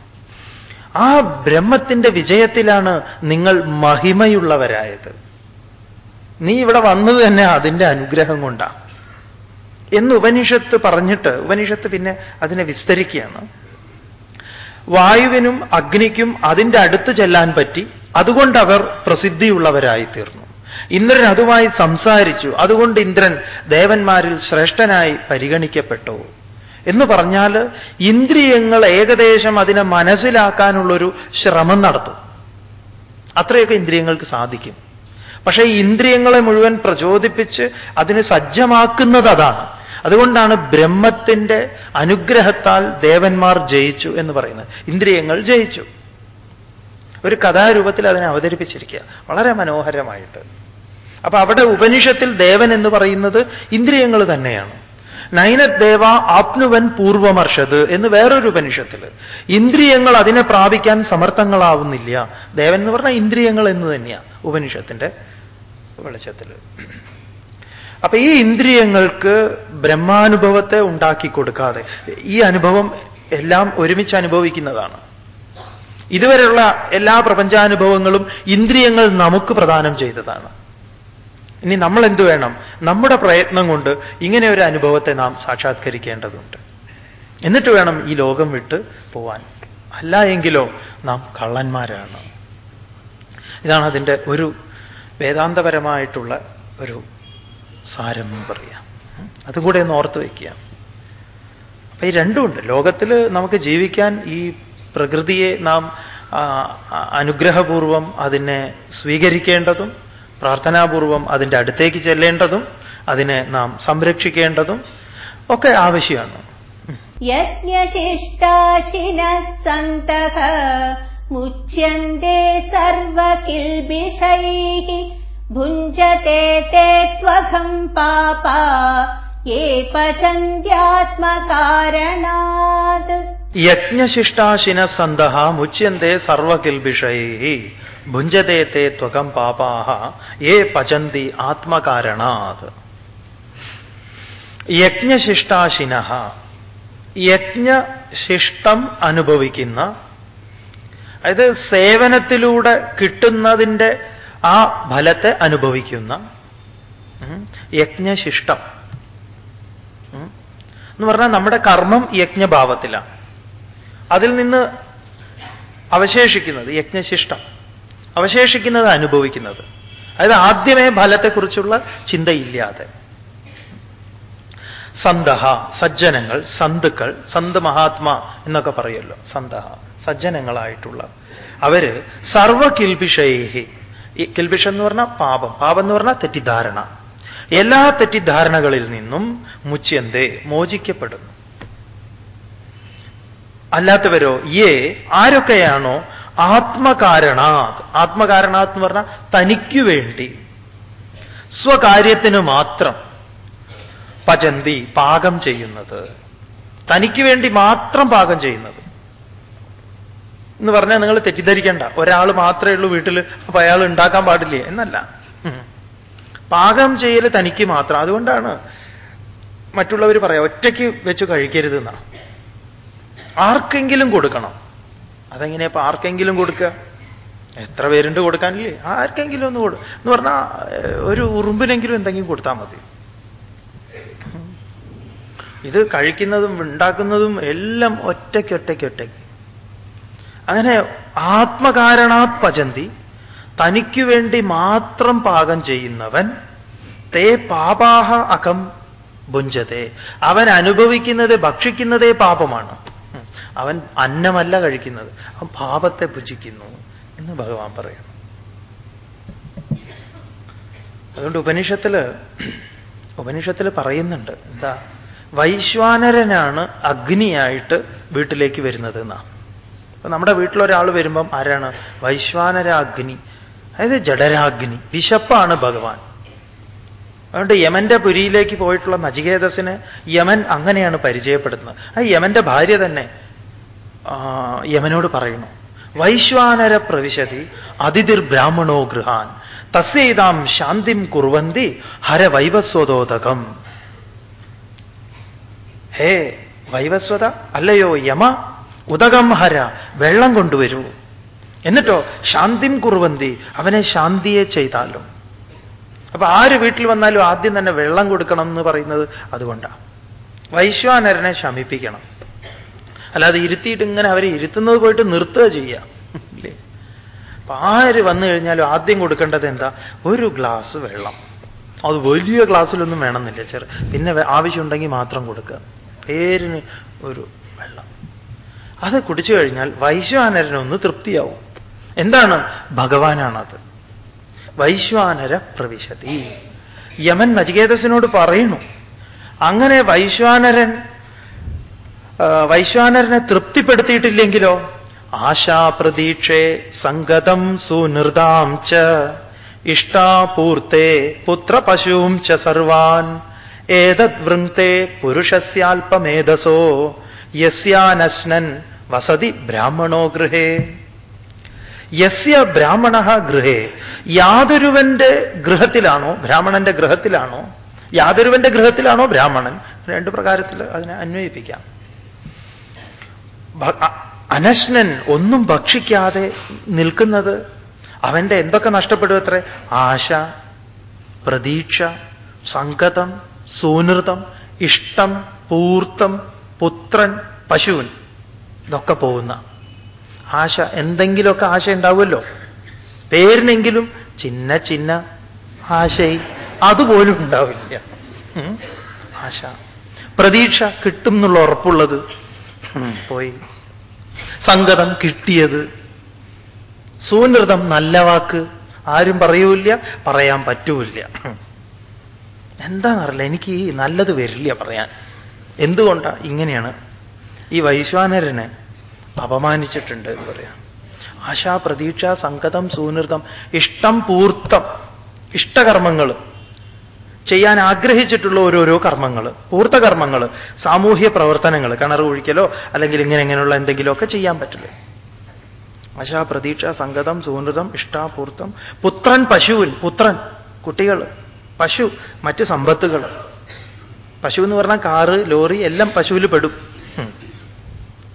ആ ബ്രഹ്മത്തിന്റെ വിജയത്തിലാണ് നിങ്ങൾ മഹിമയുള്ളവരായത്. നീ ഇവിടെ വന്നത് തന്നെ അതിന്റെ അനുഗ്രഹം കൊണ്ടാണ് എന്ന് ഉപനിഷത്ത് പറഞ്ഞിട്ട് ഉപനിഷത്ത് പിന്നെ അതിനെ വിസ്തരിക്കുകയാണ്. വായുവിനും അഗ്നിക്കും അതിന്റെ അടുത്ത് ചെല്ലാൻ പറ്റി അതുകൊണ്ട് അവർ പ്രസിദ്ധിയുള്ളവരായി തീർന്നു ഇന്ദ്രൻ അതുമായി സംസാരിച്ചു അതുകൊണ്ട് ഇന്ദ്രൻ ദേവന്മാരിൽ ശ്രേഷ്ഠനായി പരിഗണിക്കപ്പെട്ടു. എന്ന് പറഞ്ഞാൽ ഇന്ദ്രിയങ്ങൾ ഏകദേശം അതിനെ മനസ്സിലാക്കാനുള്ളൊരു ശ്രമം നടത്തും. അത്രയൊക്കെ ഇന്ദ്രിയങ്ങൾക്ക് സാധിക്കും. പക്ഷേ ഈ ഇന്ദ്രിയങ്ങളെ മുഴുവൻ പ്രചോദിപ്പിച്ച് അതിന് സജ്ജമാക്കുന്നത് അതാണ്. അതുകൊണ്ടാണ് ബ്രഹ്മത്തിന്റെ അനുഗ്രഹത്താൽ ദേവന്മാർ ജയിച്ചു എന്ന് പറയുന്നത്. ഇന്ദ്രിയങ്ങൾ ജയിച്ചു. ഒരു കഥാരൂപത്തിൽ അതിനെ അവതരിപ്പിച്ചിരിക്കുക. വളരെ മനോഹരമായിട്ട്. അപ്പൊ അവിടെ ഉപനിഷത്തിൽ ദേവൻ എന്ന് പറയുന്നത് ഇന്ദ്രിയങ്ങൾ തന്നെയാണ്. നൈനദേവ ആപ്നുവൻ പൂർവമർഷത് എന്ന് വേറൊരു ഉപനിഷത്തിൽ ഇന്ദ്രിയങ്ങൾ അതിനെ പ്രാപിക്കാൻ സമർത്ഥങ്ങളാവുന്നില്ല. ദേവൻ എന്ന് പറഞ്ഞാൽ ഇന്ദ്രിയങ്ങൾ എന്ന് തന്നെയാണ് ഉപനിഷത്തിന്റെ വെളിച്ചത്തിൽ അപ്പൊ ഈ ഇന്ദ്രിയങ്ങൾക്ക് ബ്രഹ്മാനുഭവത്തെ ഉണ്ടാക്കി കൊടുക്കാതെ ഈ അനുഭവം എല്ലാം ഒരുമിച്ച് അനുഭവിക്കുന്നതാണ്. ഇതുവരെയുള്ള എല്ലാ പ്രപഞ്ചാനുഭവങ്ങളും ഇന്ദ്രിയങ്ങൾ നമുക്ക് പ്രദാനം ചെയ്തതാണ്. ഇനി നമ്മൾ എന്തു വേണം? നമ്മുടെ പ്രയത്നം കൊണ്ട് ഇങ്ങനെ ഒരു അനുഭവത്തെ നാം സാക്ഷാത്കരിക്കേണ്ടതുണ്ട്. എന്നിട്ട് വേണം ഈ ലോകം വിട്ട് പോവാൻ. അല്ല എങ്കിലോ നാം കള്ളന്മാരാണ്. ഇതാണ് അതിന്റെ ഒരു വേദാന്തപരമായിട്ടുള്ള ഒരു സാരം എന്ന് പറയാം. അതുകൂടെ ഒന്ന് ഓർത്ത് വയ്ക്കുക അപ്പൊ ഈ രണ്ടുമുണ്ട് ലോകത്തിൽ നമുക്ക് ജീവിക്കാൻ ഈ പ്രകൃതിയെ നാം അനുഗ്രഹപൂർവം അതിനെ സ്വീകരിക്കേണ്ടതും പ്രാർത്ഥനാപൂർവം അതിൻ്റെ അടുത്തേക്ക് ചെല്ലേണ്ടതും അതിനെ നാം സംരക്ഷിക്കേണ്ടതും ഒക്കെ ആവശ്യമാണ് യജ്ഞശിഷ്ടാശിനഃ സന്തഃ മുച്യന്തെ സർവകിൽബിഷൈः ഭുഞ്ചത്തെ ते त्वघम् पापा ये पचन्त्यात्मकारणात् യജ്ഞശിഷ്ടാശിന സന്ത മുച്യന്തെ സർവകിൽബിഷൈ ഭുഞ്ചതേ തേ ത്വകം പാപാഹ. ഏ പചന്തി ആത്മകാരണാത്. യജ്ഞശിഷ്ടാശിന യജ്ഞശിഷ്ടം അനുഭവിക്കുന്ന അതായത് സേവനത്തിലൂടെ കിട്ടുന്നതിന്റെ ആ ഫലത്തെ അനുഭവിക്കുന്ന യജ്ഞശിഷ്ടം. എന്ന് പറഞ്ഞാൽ നമ്മുടെ കർമ്മം യജ്ഞഭാവത്തിലാണ്. അതിൽ നിന്ന് അവശേഷിക്കുന്നത് യജ്ഞശിഷ്ടം. അവശേഷിക്കുന്നത് അനുഭവിക്കുന്നത്. അതായത് ആദ്യമേ ഫലത്തെക്കുറിച്ചുള്ള ചിന്തയില്ലാതെ. സന്തഹ സജ്ജനങ്ങൾ സന്തുക്കൾ സന്ത് മഹാത്മാ എന്നൊക്കെ പറയുമല്ലോ സന്തഹ സജ്ജനങ്ങളായിട്ടുള്ള. അവർ സർവ കിൽപിഷ എന്ന് പറഞ്ഞാൽ പാപം. പാപം എന്ന് പറഞ്ഞാൽ തെറ്റിദ്ധാരണ. എല്ലാ തെറ്റിദ്ധാരണകളിൽ നിന്നും മുച്യന്തേ മോചിക്കപ്പെടുന്നു. അല്ലാത്തവരോ? ഏ ആരൊക്കെയാണോ? ആത്മകാരണാത് ആത്മകാരണാത് എന്ന് പറഞ്ഞാൽ തനിക്കു വേണ്ടി. സ്വകാര്യത്തിന് മാത്രം പചന്തി പാകം ചെയ്യുന്നത്. തനിക്ക് വേണ്ടി മാത്രം പാകം ചെയ്യുന്നത്. എന്ന് പറഞ്ഞാൽ നിങ്ങൾ തെറ്റിദ്ധരിക്കേണ്ട. ഒരാൾ മാത്രമേ ഉള്ളൂ വീട്ടിൽ അപ്പൊ അയാൾ ഉണ്ടാക്കാൻ പാടില്ല? എന്നല്ല. പാകം ചെയ്യൽ തനിക്ക് മാത്രം. അതുകൊണ്ടാണ് മറ്റുള്ളവർ പറയാം ഒറ്റയ്ക്ക് വെച്ച് കഴിക്കരുത് എന്നാ ആർക്കെങ്കിലും കൊടുക്കണം. അതെങ്ങനെയാ ഇപ്പൊ ആർക്കെങ്കിലും കൊടുക്കുക എത്ര പേരുണ്ട് കൊടുക്കാനില്ലേ? ആർക്കെങ്കിലും ഒന്ന് കൊടു എന്ന് പറഞ്ഞാൽ ഒരു ഉറുമ്പിനെങ്കിലും എന്തെങ്കിലും കൊടുത്താൽ മതി. ഇത് കഴിക്കുന്നതും ഉണ്ടാക്കുന്നതും എല്ലാം ഒറ്റയ്ക്ക് ഒറ്റയ്ക്ക് ഒറ്റയ്ക്ക്. അങ്ങനെ ആത്മകാരണാത് പചന്തി തനിക്കു വേണ്ടി മാത്രം പാകം ചെയ്യുന്നവൻ തേ പാപാഹ അകം ഭുഞ്ചതേ. അവൻ അനുഭവിക്കുന്നത് ഭക്ഷിക്കുന്നതേ പാപമാണ്. അവൻ അന്നമല്ല കഴിക്കുന്നത് അവൻ പാപത്തെ ഭുജിക്കുന്നു എന്ന് ഭഗവാൻ പറയുന്നു. അതുകൊണ്ട് ഉപനിഷത്തിൽ ഉപനിഷത്തിൽ പറയുന്നുണ്ട് എന്താ വൈശ്വാനരനാണ് അഗ്നിയായിട്ട് വീട്ടിലേക്ക് വരുന്നത് എന്നാ. അപ്പൊ നമ്മുടെ വീട്ടിലൊരാൾ വരുമ്പം ആരാണ്? വൈശ്വാനരാഗ്നി അതായത് ജഡരാഗ്നി വിശപ്പാണ് ഭഗവാൻ. അതുകൊണ്ട് യമന്റെ പുരിയിലേക്ക് പോയിട്ടുള്ള നചികേതസിന് യമൻ അങ്ങനെയാണ് പരിചയപ്പെടുന്നത്. ആ യമന്റെ ഭാര്യ തന്നെ യമനോട് പറയുന്നു വൈശ്വാനര പ്രവിശതി അതിഥിർ ബ്രാഹ്മണോ ഗൃഹാൻ തസ്യതാം ശാന്തിം കുർവന്തി ഹരവൈവസ്വതോദകം ഹേ വൈവസ്വത അല്ലയോ യമ? ഉദകം ഹര വെള്ളം കൊണ്ടുവരൂ. എന്നിട്ടോ ശാന്തിം കുറുവന്തി അവനെ ശാന്തിയെ ചെയ്താലും. അപ്പൊ ആര് വീട്ടിൽ വന്നാലും ആദ്യം തന്നെ വെള്ളം കൊടുക്കണം എന്ന് പറയുന്നത് അതുകൊണ്ടാണ് വൈശ്വാനരനെ ശമിപ്പിക്കണം. അല്ലാതെ ഇരുത്തിയിട്ട് ഇങ്ങനെ അവരെ ഇരുത്തുന്നത് പോയിട്ട് നിർത്തുക ചെയ്യാം. ഇല്ലേ? അപ്പൊ ആര് വന്നു കഴിഞ്ഞാലും ആദ്യം കൊടുക്കേണ്ടത് എന്താ? ഒരു ഗ്ലാസ് വെള്ളം. അത് വലിയ ഗ്ലാസ്സിലൊന്നും വേണമെന്നില്ല ചെറു. പിന്നെ ആവശ്യമുണ്ടെങ്കിൽ മാത്രം കൊടുക്കുക. പേരിന് ഒരു വെള്ളം. അത് കുടിച്ചു കഴിഞ്ഞാൽ വൈശ്വാനരനൊന്ന് തൃപ്തിയാവും. എന്താണ്? ഭഗവാനാണത്. വൈശ്വാനര പ്രവിശതി. യമൻ നചികേതസിനോട് പറയുന്നു അങ്ങനെ വൈശ്വാനരൻ വൈശ്വാനരനെ തൃപ്തിപ്പെടുത്തിയിട്ടില്ലെങ്കിലോ? ആശാപ്രതീക്ഷേ സംഗതം സുനൃതാം ച. ഇഷ്ടാപൂർത്തെ പശുവും ച സർവാൻ. ഏതത് വൃങ്ക്തെ പുരുഷസ്യാൽപമേധസോ. യസ്യാനശ്നൻ വസതി ബ്രാഹ്മണോ ഗൃഹേ. യസ്യ ബ്രാഹ്മണ ഗൃഹേ. യാതൊരുവന്റെ ഗൃഹത്തിലാണോ? ബ്രാഹ്മണന്റെ ഗൃഹത്തിലാണോ? യാതൊരുവന്റെ ഗൃഹത്തിലാണോ ബ്രാഹ്മണൻ? രണ്ട് പ്രകാരത്തിൽ അതിനെ അന്വയിപ്പിക്കാം. അനശ്നൻ ഒന്നും ഭക്ഷിക്കാതെ നിൽക്കുന്നത് അവന്റെ എന്തൊക്കെ നഷ്ടപ്പെടും അത്രേ? ആശ പ്രതീക്ഷ സംഗതം സൂനൃതം ഇഷ്ടം പൂർത്തം പുത്രൻ പശുവൻ ഇതൊക്കെ പോകുന്ന. ആശ എന്തെങ്കിലുമൊക്കെ ആശ ഉണ്ടാവുമല്ലോ. പേരിനെങ്കിലും ചിന്ന ചിന്ന ആശയി അതുപോലും ഉണ്ടാവില്ല. ആശ. പ്രതീക്ഷ കിട്ടും എന്നുള്ള ഉറപ്പുള്ളത് പോയി. സംഗതം കിട്ടിയത്. സൂനൃതം നല്ല വാക്ക്. ആരും പറയൂല്ല പറയാൻ പറ്റൂല്ല. എന്താണെന്നറിയില്ല എനിക്ക് നല്ലത് വരില്ല പറയാൻ. എന്തുകൊണ്ടാണ് ഇങ്ങനെയാണ്. ഈ വൈശ്വാനരനെ അപമാനിച്ചിട്ടുണ്ട് എന്ന് പറയാം. ആശാ പ്രതീക്ഷ സംഗതം സൂനൃതം ഇഷ്ടം പൂർത്തം ഇഷ്ടകർമ്മങ്ങൾ ചെയ്യാൻ ആഗ്രഹിച്ചിട്ടുള്ള ഓരോരോ കർമ്മങ്ങൾ പൂർത്തകർമ്മങ്ങൾ സാമൂഹ്യ പ്രവർത്തനങ്ങൾ കിണർ ഒഴിക്കലോ അല്ലെങ്കിൽ ഇങ്ങനെ ഇങ്ങനെയുള്ള എന്തെങ്കിലുമൊക്കെ ചെയ്യാൻ പറ്റില്ല? ആശാ പ്രതീക്ഷ സംഗതം സൂനൃതം ഇഷ്ടാപൂർത്തം പുത്രൻ പശുവിൻ പുത്രൻ കുട്ടികൾ പശു മറ്റ് സമ്പത്തുകൾ. പശു എന്ന് പറഞ്ഞാൽ കാറ് ലോറി എല്ലാം പശുവിൽ പെടും.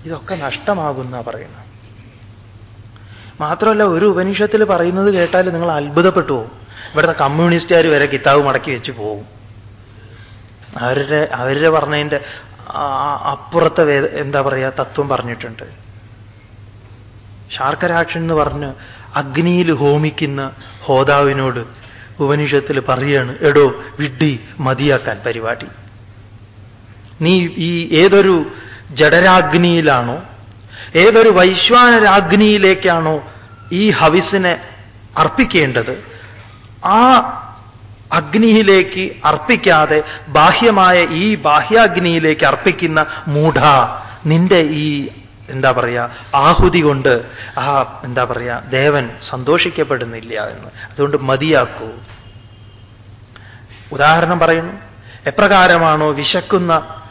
ഇതൊക്കെ നഷ്ടമാകുന്ന പറയുന്നത്. മാത്രമല്ല ഒരു ഉപനിഷത്തിൽ പറയുന്നത് കേട്ടാൽ നിങ്ങൾ അത്ഭുതപ്പെട്ടു പോകും. ഇവിടുത്തെ കമ്മ്യൂണിസ്റ്റുകാർ വരെ കിതാബ് മടക്കി വെച്ച് പോകും. അവരുടെ അവരുടെ പറഞ്ഞതിന്റെ അപ്പുറത്തെ എന്താ പറയുക തത്വം പറഞ്ഞിട്ടുണ്ട്. ശാർക്കരാക്ഷൻ എന്ന് പറഞ്ഞ് അഗ്നിയിൽ ഹോമിക്കുന്ന ഹോതാവിനോട് ഉപനിഷത്തിൽ പറയാണ് എടോ വിഡ്ഢി മതിയാക്കാൻ പരിപാടി. നീ ഈ ഏതൊരു ജഡരാഗ്നിയിലാണോ ഏതൊരു വൈശ്വാനരാഗ്നിയിലേക്കാണോ ഈ ഹവിസിനെ അർപ്പിക്കേണ്ടത് ആ അഗ്നിയിലേക്ക് അർപ്പിക്കാതെ ബാഹ്യമായ ഈ ബാഹ്യാഗ്നിയിലേക്ക് അർപ്പിക്കുന്ന മൂഢ നിന്റെ ഈ എന്താ പറയുക ആഹുതി കൊണ്ട് ആ എന്താ പറയുക ദേവൻ സന്തോഷിക്കപ്പെടുന്നില്ല എന്ന്. അതുകൊണ്ട് മതിയാക്കൂ. ഉദാഹരണം പറയുന്നു. എപ്രകാരമാണോ വിശക്കുന്ന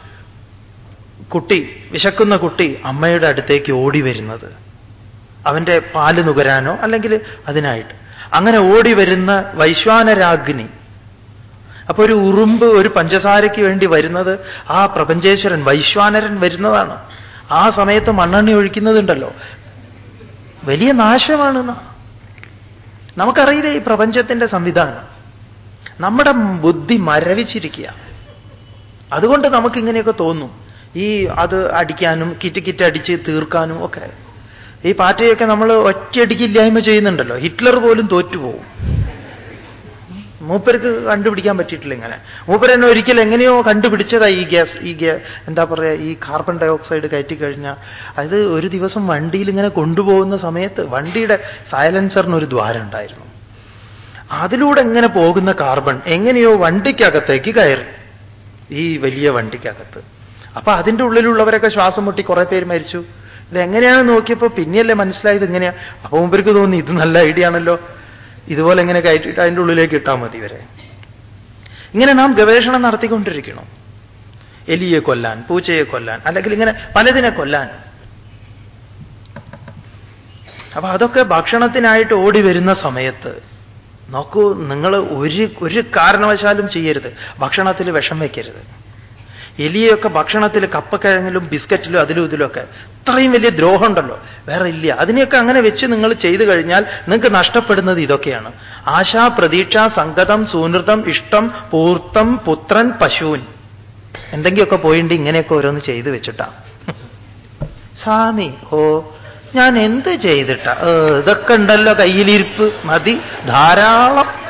കുട്ടി വിശക്കുന്ന കുട്ടി അമ്മയുടെ അടുത്തേക്ക് ഓടി വരുന്നത്? അവന്റെ പാൽ നുകരാനോ അല്ലെങ്കിൽ അതിനായിട്ട്? അങ്ങനെ ഓടി വരുന്ന വൈശ്വാനരാഗ്നി. അപ്പൊ ഒരു ഉറുമ്പ് ഒരു പഞ്ചസാരയ്ക്ക് വേണ്ടി വരുന്നത് ആ പ്രപഞ്ചേശ്വരൻ വൈശ്വാനരൻ വരുന്നതാണ്. ആ സമയത്ത് മണ്ണെണ്ണി ഒഴിക്കുന്നതുണ്ടല്ലോ. വലിയ നാശമാണ് നമുക്കറിയില്ല ഈ പ്രപഞ്ചത്തിന്റെ സംവിധാനം? നമ്മുടെ ബുദ്ധി മരവിച്ചിരിക്കുക. അതുകൊണ്ട് നമുക്കിങ്ങനെയൊക്കെ തോന്നും. ഈ അത് അടിക്കാനും കിറ്റ് കിറ്റ് അടിച്ച് തീർക്കാനും ഒക്കെ. ഈ പാർട്ടിയൊക്കെ നമ്മൾ ഒറ്റയടിക്കില്ലായ്മ ചെയ്യുന്നുണ്ടല്ലോ. ഹിറ്റ്ലർ പോലും തോറ്റുപോകും. മൂപ്പർക്ക് കണ്ടുപിടിക്കാൻ പറ്റിയിട്ടില്ല ഇങ്ങനെ. മൂപ്പർ തന്നെ ഒരിക്കൽ എങ്ങനെയോ കണ്ടുപിടിച്ചതാ ഈ ഗ്യാസ് ഈ ഗ്യാ എന്താ പറയുക ഈ കാർബൺ ഡൈ ഓക്സൈഡ് കയറ്റി കഴിഞ്ഞാൽ അത് ഒരു ദിവസം വണ്ടിയിൽ ഇങ്ങനെ കൊണ്ടുപോകുന്ന സമയത്ത് വണ്ടിയുടെ സൈലൻസറിന് ഒരു ദ്വാരം ഉണ്ടായിരുന്നു. അതിലൂടെ എങ്ങനെ പോകുന്ന കാർബൺ എങ്ങനെയോ വണ്ടിക്കകത്തേക്ക് കയറി. ഈ വലിയ വണ്ടിക്കകത്ത്. അപ്പൊ അതിന്റെ ഉള്ളിലുള്ളവരൊക്കെ ശ്വാസം മുട്ടി കുറെ പേര് മരിച്ചു. ഇതെങ്ങനെയാണെന്ന് നോക്കിയപ്പോൾ പിന്നെയല്ലേ മനസ്സിലായത്? എങ്ങനെയാ അപ്പൊ മുമ്പർക്ക് തോന്നി ഇത് നല്ല ഐഡിയ ആണല്ലോ. ഇതുപോലെ എങ്ങനെ കയറ്റിയിട്ട് അതിന്റെ ഉള്ളിലേക്ക് ഇട്ടാൽ മതി ഇവരെ. ഇങ്ങനെ നാം ഗവേഷണം നടത്തിക്കൊണ്ടിരിക്കണം. എലിയെ കൊല്ലാൻ പൂച്ചയെ കൊല്ലാൻ അല്ലെങ്കിൽ ഇങ്ങനെ പലതിനെ കൊല്ലാൻ. അപ്പൊ അതൊക്കെ ഭക്ഷണത്തിനായിട്ട് ഓടി വരുന്ന സമയത്ത് നോക്കൂ നിങ്ങൾ ഒരു ഒരു കാരണവശാലും ചെയ്യരുത്. ഭക്ഷണത്തിൽ വിഷം വയ്ക്കരുത് എലിയൊക്കെ ഭക്ഷണത്തിൽ കപ്പക്കിഴങ്ങിലും ബിസ്ക്കറ്റിലും അതിലും ഇതിലുമൊക്കെ ഇത്രയും വലിയ ദ്രോഹം ഉണ്ടല്ലോ വേറെ ഇല്ല. അതിനെയൊക്കെ അങ്ങനെ വെച്ച് നിങ്ങൾ ചെയ്തു കഴിഞ്ഞാൽ നിങ്ങൾക്ക് നഷ്ടപ്പെടുന്നത് ഇതൊക്കെയാണ്. ആശാ പ്രതീക്ഷ സംഗതം സൂനൃതം ഇഷ്ടം പൂർത്തം പുത്രൻ പശുവിൻ. എന്തെങ്കിലുമൊക്കെ പോയിണ്ട് ഇങ്ങനെയൊക്കെ ഓരോന്ന് ചെയ്തു വെച്ചിട്ടാ. സ്വാമി ഓ ഞാൻ എന്ത് ചെയ്തിട്ട? ഇതൊക്കെ ഉണ്ടല്ലോ കയ്യിലിരിപ്പ്. മതി. ധാരാളം.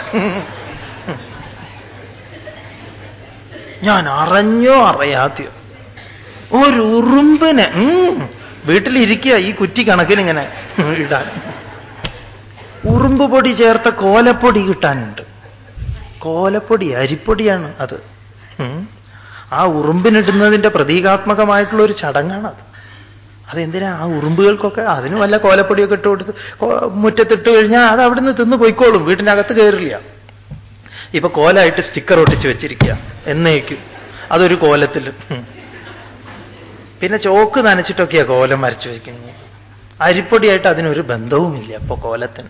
ഞാൻ അറിഞ്ഞോ അറിയാതെയോ? ഒരു ഉറുമ്പിനെ വീട്ടിലിരിക്കുക ഈ കുറ്റി കണക്കിനിങ്ങനെ ഇടാൻ. ഉറുമ്പ് പൊടി ചേർത്ത കോലപ്പൊടി കിട്ടാനുണ്ട്. കോലപ്പൊടി അരിപ്പൊടിയാണ് അത്. ആ ഉറുമ്പിനിടുന്നതിന്റെ പ്രതീകാത്മകമായിട്ടുള്ള ഒരു ചടങ്ങാണത്. അതെന്തിനാ ആ ഉറുമ്പുകൾക്കൊക്കെ അതിന് വല്ല കോലപ്പൊടിയൊക്കെ ഇട്ട് കൊടുത്ത് മുറ്റത്തിട്ട് കഴിഞ്ഞാൽ അത് അവിടുന്ന് തിന്ന് പോയിക്കോളും വീട്ടിനകത്ത് കയറില്ല. ഇപ്പൊ കോലായിട്ട് സ്റ്റിക്കർ ഒട്ടിച്ച് വെച്ചിരിക്കുക എന്നേക്കും. അതൊരു കോലത്തിൽ. പിന്നെ ചോക്ക് നനച്ചിട്ടൊക്കെയാ കോലം വരച്ചു വയ്ക്കുന്നത് അരിപ്പൊടിയായിട്ട് അതിനൊരു ബന്ധവുമില്ല അപ്പൊ കോലത്തിന്.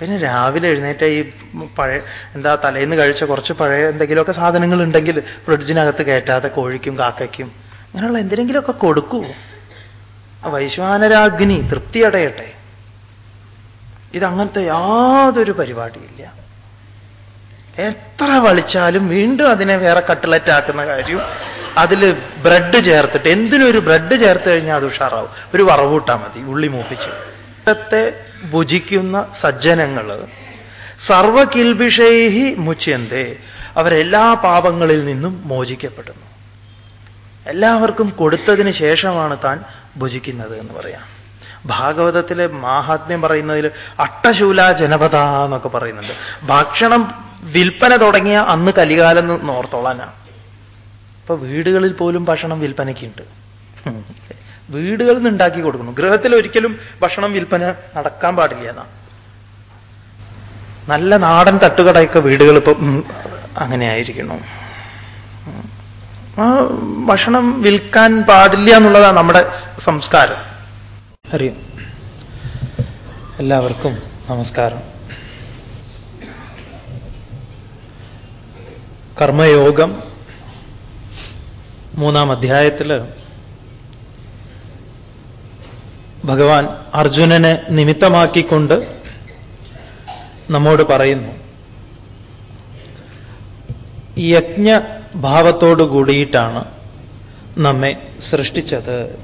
പിന്നെ രാവിലെ എഴുന്നേറ്റ ഈ പഴയ എന്താ തലേന്ന് കഴിച്ച കുറച്ച് പഴയ എന്തെങ്കിലുമൊക്കെ സാധനങ്ങൾ ഉണ്ടെങ്കിൽ ഫ്രിഡ്ജിനകത്ത് കയറ്റാതെ കോഴിക്കും കാക്കയ്ക്കും അങ്ങനെയുള്ള എന്തിനെങ്കിലുമൊക്കെ കൊടുക്കൂ. വൈശ്വാനരാഗ്നി തൃപ്തിയടയട്ടെ. ഇതങ്ങനത്തെ യാതൊരു പരിപാടിയില്ല. എത്ര വളിച്ചാലും വീണ്ടും അതിനെ വേറെ കട്ട്ലറ്റ് ആക്കുന്ന കാര്യം. അതിൽ ബ്രെഡ് ചേർത്തിട്ട് എന്തിനൊരു ബ്രെഡ് ചേർത്ത് കഴിഞ്ഞാൽ അത് ഉഷാറാവും. ഒരു വറവൂട്ടാ മതി ഉള്ളി മൂപ്പിച്ച്. ഇഷ്ടത്തെ ഭുജിക്കുന്ന സജ്ജനങ്ങൾ സർവകിൽബിഷേഹി മുച്യന്തേ അവരെല്ലാ പാപങ്ങളിൽ നിന്നും മോചിക്കപ്പെടുന്നു. എല്ലാവർക്കും കൊടുത്തതിന് ശേഷമാണ് താൻ ഭുജിക്കുന്നത് എന്ന് പറയാം. ഭാഗവതത്തിലെ മാഹാത്മ്യം പറയുന്നതിൽ അട്ടശൂല ജനപത എന്നൊക്കെ പറയുന്നുണ്ട്. ഭക്ഷണം വിൽപ്പന തുടങ്ങിയ അന്ന് കലികാലം എന്ന് നോർത്തോളാനാണ് ഇപ്പൊ വീടുകളിൽ പോലും ഭക്ഷണം വിൽപ്പനയ്ക്കുണ്ട്. വീടുകളിൽ നിന്ന് ഉണ്ടാക്കി കൊടുക്കുന്നു. ഗൃഹത്തിൽ ഒരിക്കലും ഭക്ഷണം വിൽപ്പന നടക്കാൻ പാടില്ല എന്നാ നല്ല നാടൻ തട്ടുകടയൊക്കെ വീടുകൾ ഇപ്പം അങ്ങനെ ആയിരിക്കണം ആ ഭക്ഷണം വിൽക്കാൻ പാടില്ല എന്നുള്ളതാണ് നമ്മുടെ സംസ്കാരം. അറിയും എല്ലാവർക്കും നമസ്കാരം. കർമ്മയോഗം. മൂന്നാം അധ്യായത്തിൽ ഭഗവാൻ അർജുനനെ നിമിത്തമാക്കിക്കൊണ്ട് നമ്മോട് പറയുന്നു യജ്ഞഭാവത്തോടു കൂടിയിട്ടാണ് നമ്മെ സൃഷ്ടിച്ചത്.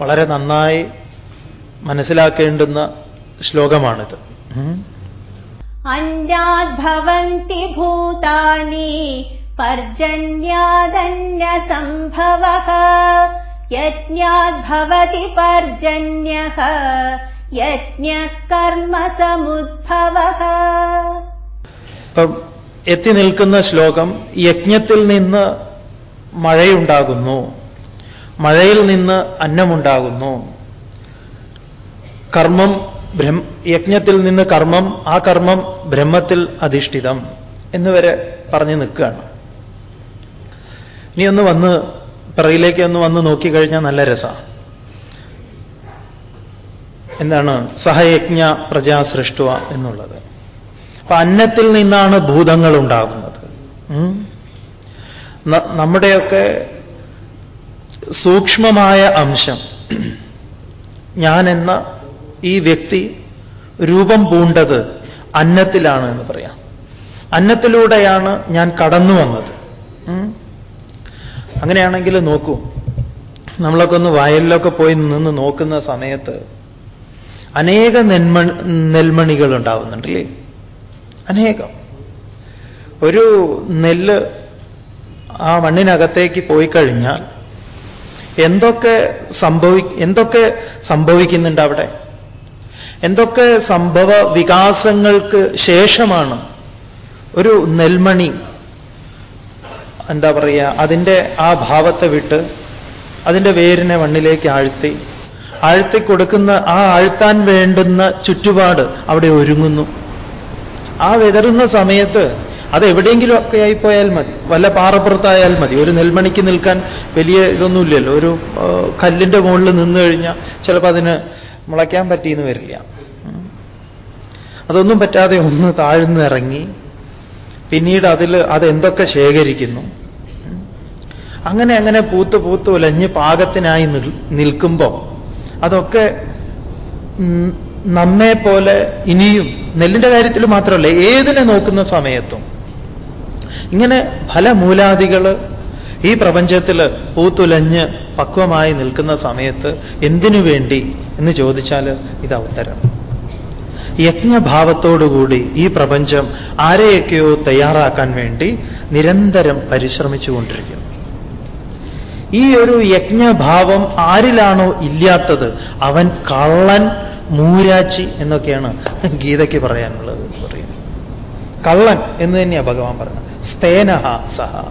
വളരെ നന്നായി മനസ്സിലാക്കേണ്ടുന്ന ശ്ലോകമാണിത്. ഭൂതാനി പർജന്യാദന്യ സംഭവ യജ്ഞാദ്ഭവതി പർജന്യ യജ്ഞകർമ്മസമുദ്ഭവ ഇപ്പം എത്തി നിൽക്കുന്ന ശ്ലോകം യജ്ഞത്തിൽ നിന്ന് മഴയുണ്ടാകുന്നു മഴയിൽ നിന്ന് അന്നമുണ്ടാകുന്നു. കർമ്മം യജ്ഞത്തിൽ നിന്ന് കർമ്മം ആ കർമ്മം ബ്രഹ്മത്തിൽ അധിഷ്ഠിതം എന്നുവരെ പറഞ്ഞു നിൽക്കുകയാണ്. ഇനി ഒന്ന് വന്ന് പിറയിലേക്ക് ഒന്ന് വന്ന് നോക്കിക്കഴിഞ്ഞാൽ നല്ല രസമാണ് എന്താണ്? സഹയജ്ഞ പ്രജാ സൃഷ്ടുവ എന്നുള്ളത്. അപ്പൊ അന്നത്തിൽ നിന്നാണ് ഭൂതങ്ങൾ ഉണ്ടാകുന്നത്. നമ്മുടെയൊക്കെ സൂക്ഷ്മമായ അംശം ഞാൻ എന്ന ഈ വ്യക്തി രൂപം പൂണ്ടത് അന്നത്തിലാണ് എന്ന് പറയാം. അന്നത്തിലൂടെയാണ് ഞാൻ കടന്നു വന്നത്. അങ്ങനെയാണെങ്കിൽ നോക്കൂ. നമ്മളൊക്കെ ഒന്ന് വയലിലൊക്കെ പോയി നിന്ന് നോക്കുന്ന സമയത്ത് അനേക നെന്മ നെൽമണികൾ ഉണ്ടാവുന്നുണ്ടല്ലേ അനേകം. ഒരു നെല്ല് ആ മണ്ണിനകത്തേക്ക് പോയി കഴിഞ്ഞാൽ എന്തൊക്കെ സംഭവി എന്തൊക്കെ സംഭവിക്കുന്നുണ്ട് അവിടെ? എന്തൊക്കെ സംഭവ വികാസങ്ങൾക്ക് ശേഷമാണ് ഒരു നെൽമണി എന്താ പറയുക അതിന്റെ ആ ഭാവത്തെ വിട്ട് അതിന്റെ വേരിനെ മണ്ണിലേക്ക് ആഴ്ത്തി ആഴ്ത്തി കൊടുക്കുന്ന ആ ആഴ്ത്താൻ വേണ്ടുന്ന ചുറ്റുപാട് അവിടെ ഒരുങ്ങുന്നു. ആ വിതറുന്ന സമയത്ത് അത് എവിടെയെങ്കിലും ഒക്കെ ആയിപ്പോയാൽ മതി വല്ല പാറപ്പുറത്തായാൽ മതി. ഒരു നെൽമണിക്ക് നിൽക്കാൻ വലിയ ഇതൊന്നുമില്ലല്ലോ. ഒരു കല്ലിന്റെ മുകളിൽ നിന്ന് കഴിഞ്ഞാൽ ചിലപ്പോൾ അതിന് മുളയ്ക്കാൻ പറ്റിയെന്ന് വരില്ല. അതൊന്നും പറ്റാതെ ഒന്ന് താഴ്ന്നിറങ്ങി പിന്നീട് അതിൽ അതെന്തൊക്കെ ശേഖരിക്കുന്നു. അങ്ങനെ അങ്ങനെ പൂത്ത് പൂത്ത് ഉലഞ്ഞ് പാകത്തിനായി നിൽ- നിൽക്കുമ്പോൾ അതൊക്കെ നമ്മെ പോലെ ഇനിയും നെല്ലിന്റെ കാര്യത്തിൽ മാത്രമല്ല ഏതിനെ നോക്കുന്ന സമയത്തും ഇങ്ങനെ ഫലമൂലാദികൾ ഈ പ്രപഞ്ചത്തിൽ പൂത്തുലഞ്ഞ് പക്വമായി നിൽക്കുന്ന സമയത്ത് എന്തിനു വേണ്ടി എന്ന് ചോദിച്ചാൽ ഇത് ഉത്തരം യജ്ഞഭാവത്തോടുകൂടി ഈ പ്രപഞ്ചം ആരെയൊക്കെയോ തയ്യാറാക്കാൻ വേണ്ടി നിരന്തരം പരിശ്രമിച്ചുകൊണ്ടിരിക്കുന്നു ഈ ഒരു യജ്ഞഭാവം ആരിലാണോ ഇല്ലാത്തത്? അവൻ കള്ളൻ മൂരാച്ചി എന്നൊക്കെയാണ് ഗീതയ്ക്ക് പറയാനുള്ളത്. പറയുന്നത് കള്ളൻ എന്ന് തന്നെയാണ് ഭഗവാൻ പറഞ്ഞത്. സ്തേനഹ സഹ.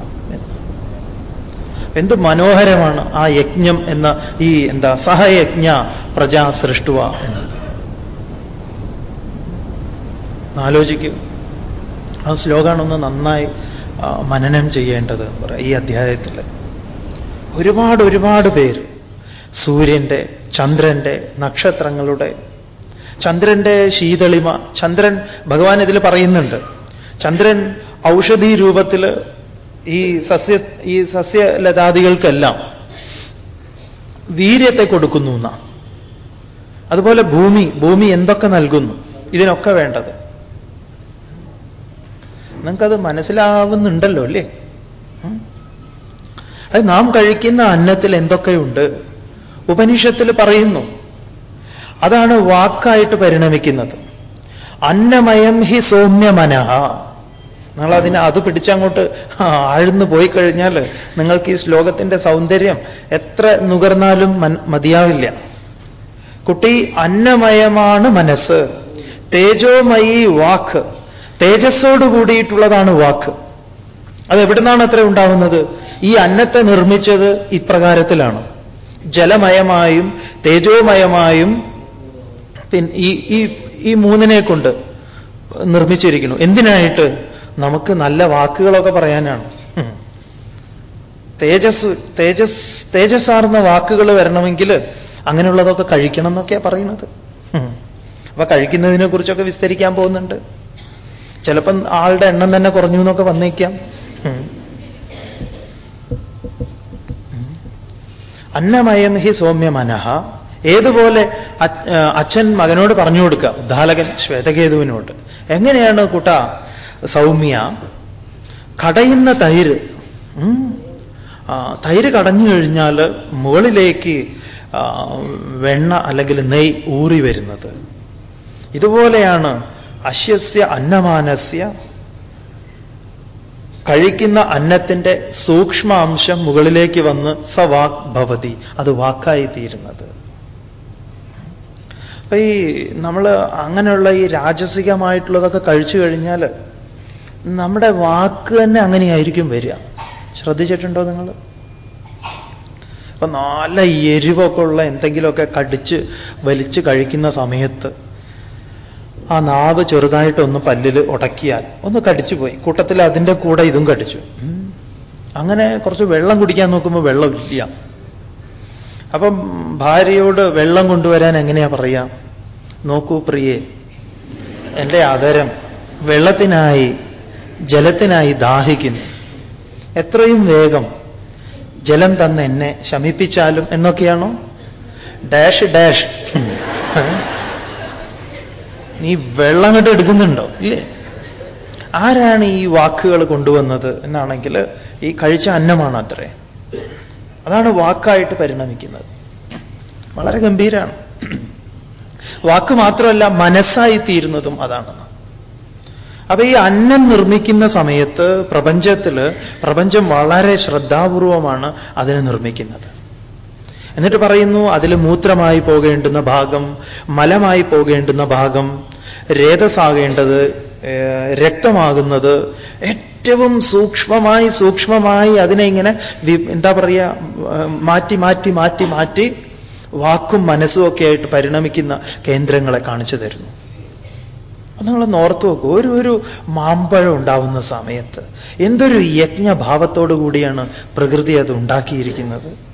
എന്ത് മനോഹരമാണ് ആ യജ്ഞം എന്ന ഈ എന്താ സഹയജ്ഞ പ്രജാ സൃഷ്ടുവ എന്നത്. ആലോചിക്കും. ആ ശ്ലോകമാണൊന്ന് നന്നായി മനനം ചെയ്യേണ്ടത് ഈ അധ്യായത്തിൽ ഒരുപാട് ഒരുപാട് പേര് സൂര്യന്റെ ചന്ദ്രന്റെ നക്ഷത്രങ്ങളുടെ ചന്ദ്രന്റെ ശീതളിമ ചന്ദ്രൻ ഭഗവാൻ ഇതിൽ പറയുന്നുണ്ട്. ചന്ദ്രൻ ഔഷധി രൂപത്തിൽ ഈ സസ്യ ഈ സസ്യലതാദികൾക്കെല്ലാം വീര്യത്തെ കൊടുക്കുന്നു എന്നാ. അതുപോലെ ഭൂമി ഭൂമി എന്തൊക്കെ നൽകുന്നു ഇതിനൊക്കെ വേണ്ടത്. നിങ്ങൾക്കത് മനസ്സിലാവുന്നുണ്ടല്ലോ അല്ലേ? അത് നാം കഴിക്കുന്ന അന്നത്തിൽ എന്തൊക്കെയുണ്ട്? ഉപനിഷത്തിൽ പറയുന്നു. അതാണ് വാക്കായിട്ട് പരിണമിക്കുന്നത്. അന്നമയം ഹി സൗമ്യമനഃ. നിങ്ങൾ അതിനെ അത് പിടിച്ചങ്ങോട്ട് ആഴ്ന്നു പോയി കഴിഞ്ഞാൽ നിങ്ങൾക്ക് ഈ ശ്ലോകത്തിന്റെ സൗന്ദര്യം എത്ര നുകർന്നാലും മതിയാവില്ല. കുട്ടി അന്നമയമാണ് മനസ്സ്. തേജോമയി വാക്ക്. തേജസ്സോട് കൂടിയിട്ടുള്ളതാണ് വാക്ക്. അത് എവിടുന്നാണ് അത്ര ഉണ്ടാവുന്നത്? ഈ അന്നത്തെ നിർമ്മിച്ചത് ഇപ്രകാരത്തിലാണ്. ജലമയമായും തേജോമയമായും പിന്നെ ഈ ഈ മൂന്നിനെ കൊണ്ട് നിർമ്മിച്ചിരിക്കുന്നു. എന്തിനായിട്ട്? നമുക്ക് നല്ല വാക്കുകളൊക്കെ പറയാനാണ് തേജസ് തേജസ് തേജസ്സാർന്ന വാക്കുകൾ വരണമെങ്കിൽ അങ്ങനെയുള്ളതൊക്കെ കഴിക്കണം എന്നൊക്കെയാ പറയുന്നത്. അപ്പൊ കഴിക്കുന്നതിനെ കുറിച്ചൊക്കെ വിസ്തരിക്കാൻ പോകുന്നുണ്ട് ചിലപ്പം ആളുടെ എണ്ണം തന്നെ കുറഞ്ഞു എന്നൊക്കെ വന്നേക്കാം. അന്നമയം ഹി സൗമ്യ മനഃ ഏതുപോലെ അച്ഛൻ മകനോട് പറഞ്ഞു കൊടുക്കുക ഉദ്ധാലകൻ ശ്വേതകേതുവിനോട് എങ്ങനെയാണ് കുട്ട സൗമ്യ കടയുന്ന തൈര് തൈര് കടഞ്ഞു കഴിഞ്ഞാൽ മുകളിലേക്ക് വെണ്ണ അല്ലെങ്കിൽ നെയ് ഊറി വരുന്നത്. ഇതുപോലെയാണ് അശ്യസ്യ അന്നമാനസ്യ കഴിക്കുന്ന അന്നത്തിന്റെ സൂക്ഷ്മാംശം മുകളിലേക്ക് വന്ന് സവാക് ഭവതി അത് വാക്കായി തീരുന്നത്. അപ്പൊ ഈ നമ്മൾ അങ്ങനെയുള്ള ഈ രാജസികമായിട്ടുള്ളതൊക്കെ കഴിച്ചു കഴിഞ്ഞാൽ നമ്മുടെ വാക്ക് തന്നെ അങ്ങനെയായിരിക്കും വരിക. ശ്രദ്ധിച്ചിട്ടുണ്ടോ നിങ്ങൾ? ഇപ്പൊ നല്ല എരിവൊക്കെ ഉള്ള എന്തെങ്കിലുമൊക്കെ കടിച്ച് വലിച്ച് കഴിക്കുന്ന സമയത്ത് ആ നാവ് ചെറുതായിട്ടൊന്ന് പല്ലിൽ ഉടക്കിയാൽ ഒന്ന് കടിച്ചു പോയി. കൂട്ടത്തിൽ അതിന്റെ കൂടെ ഇതും കടിച്ചു. അങ്ങനെ കുറച്ച് വെള്ളം കുടിക്കാൻ നോക്കുമ്പോൾ വെള്ളമില്ല അപ്പം ഭാര്യയോട് വെള്ളം കൊണ്ടുവരാൻ എങ്ങനെയാ പറയാ? നോക്കൂ പ്രിയേ എന്റെ ആദരം വെള്ളത്തിനായി ജലത്തിനായി ദാഹിക്കുന്നു. എത്രയും വേഗം ജലം തന്ന് എന്നെ ശമിപ്പിച്ചാലും എന്നൊക്കെയാണോ? Dash dash. നീ വെള്ളം കണ്ട് എടുക്കുന്നുണ്ടോ? ഇല്ലേ? ആരാണ് ഈ വാക്കുകൾ കൊണ്ടുവന്നത് എന്നാണെങ്കിൽ ഈ കഴിച്ച അന്നമാണ് അത്രേ. അതാണ് വാക്കായിട്ട് പരിണമിക്കുന്നത്. വളരെ ഗംഭീരാണ്. വാക്ക് മാത്രമല്ല മനസ്സായി തീരുന്നതും അതാണ്. അപ്പൊ ഈ അന്നം നിർമ്മിക്കുന്ന സമയത്ത് പ്രപഞ്ചത്തിൽ പ്രപഞ്ചം വളരെ ശ്രദ്ധാപൂർവമാണ് അതിനെ നിർമ്മിക്കുന്നത്. എന്നിട്ട് പറയുന്നു അതിൽ മൂത്രമായി പോകേണ്ടുന്ന ഭാഗം മലമായി പോകേണ്ടുന്ന ഭാഗം രേതസാകേണ്ടത് രക്തമാകുന്നത് ഏറ്റവും സൂക്ഷ്മമായി സൂക്ഷ്മമായി അതിനെ ഇങ്ങനെ എന്താ പറയുക മാറ്റി മാറ്റി മാറ്റി മാറ്റി വാക്കും മനസ്സും ഒക്കെ ആയിട്ട് പരിണമിക്കുന്ന കേന്ദ്രങ്ങളെ കാണിച്ചു തരുന്നു. നിങ്ങൾ ഓർത്തു നോക്കൂ. ഒരു ഒരു മാമ്പഴം ഉണ്ടാവുന്ന സമയത്ത് എന്തൊരു യജ്ഞഭാവത്തോടു കൂടിയാണ് പ്രകൃതി അത് ഉണ്ടാക്കിയിരിക്കുന്നത്?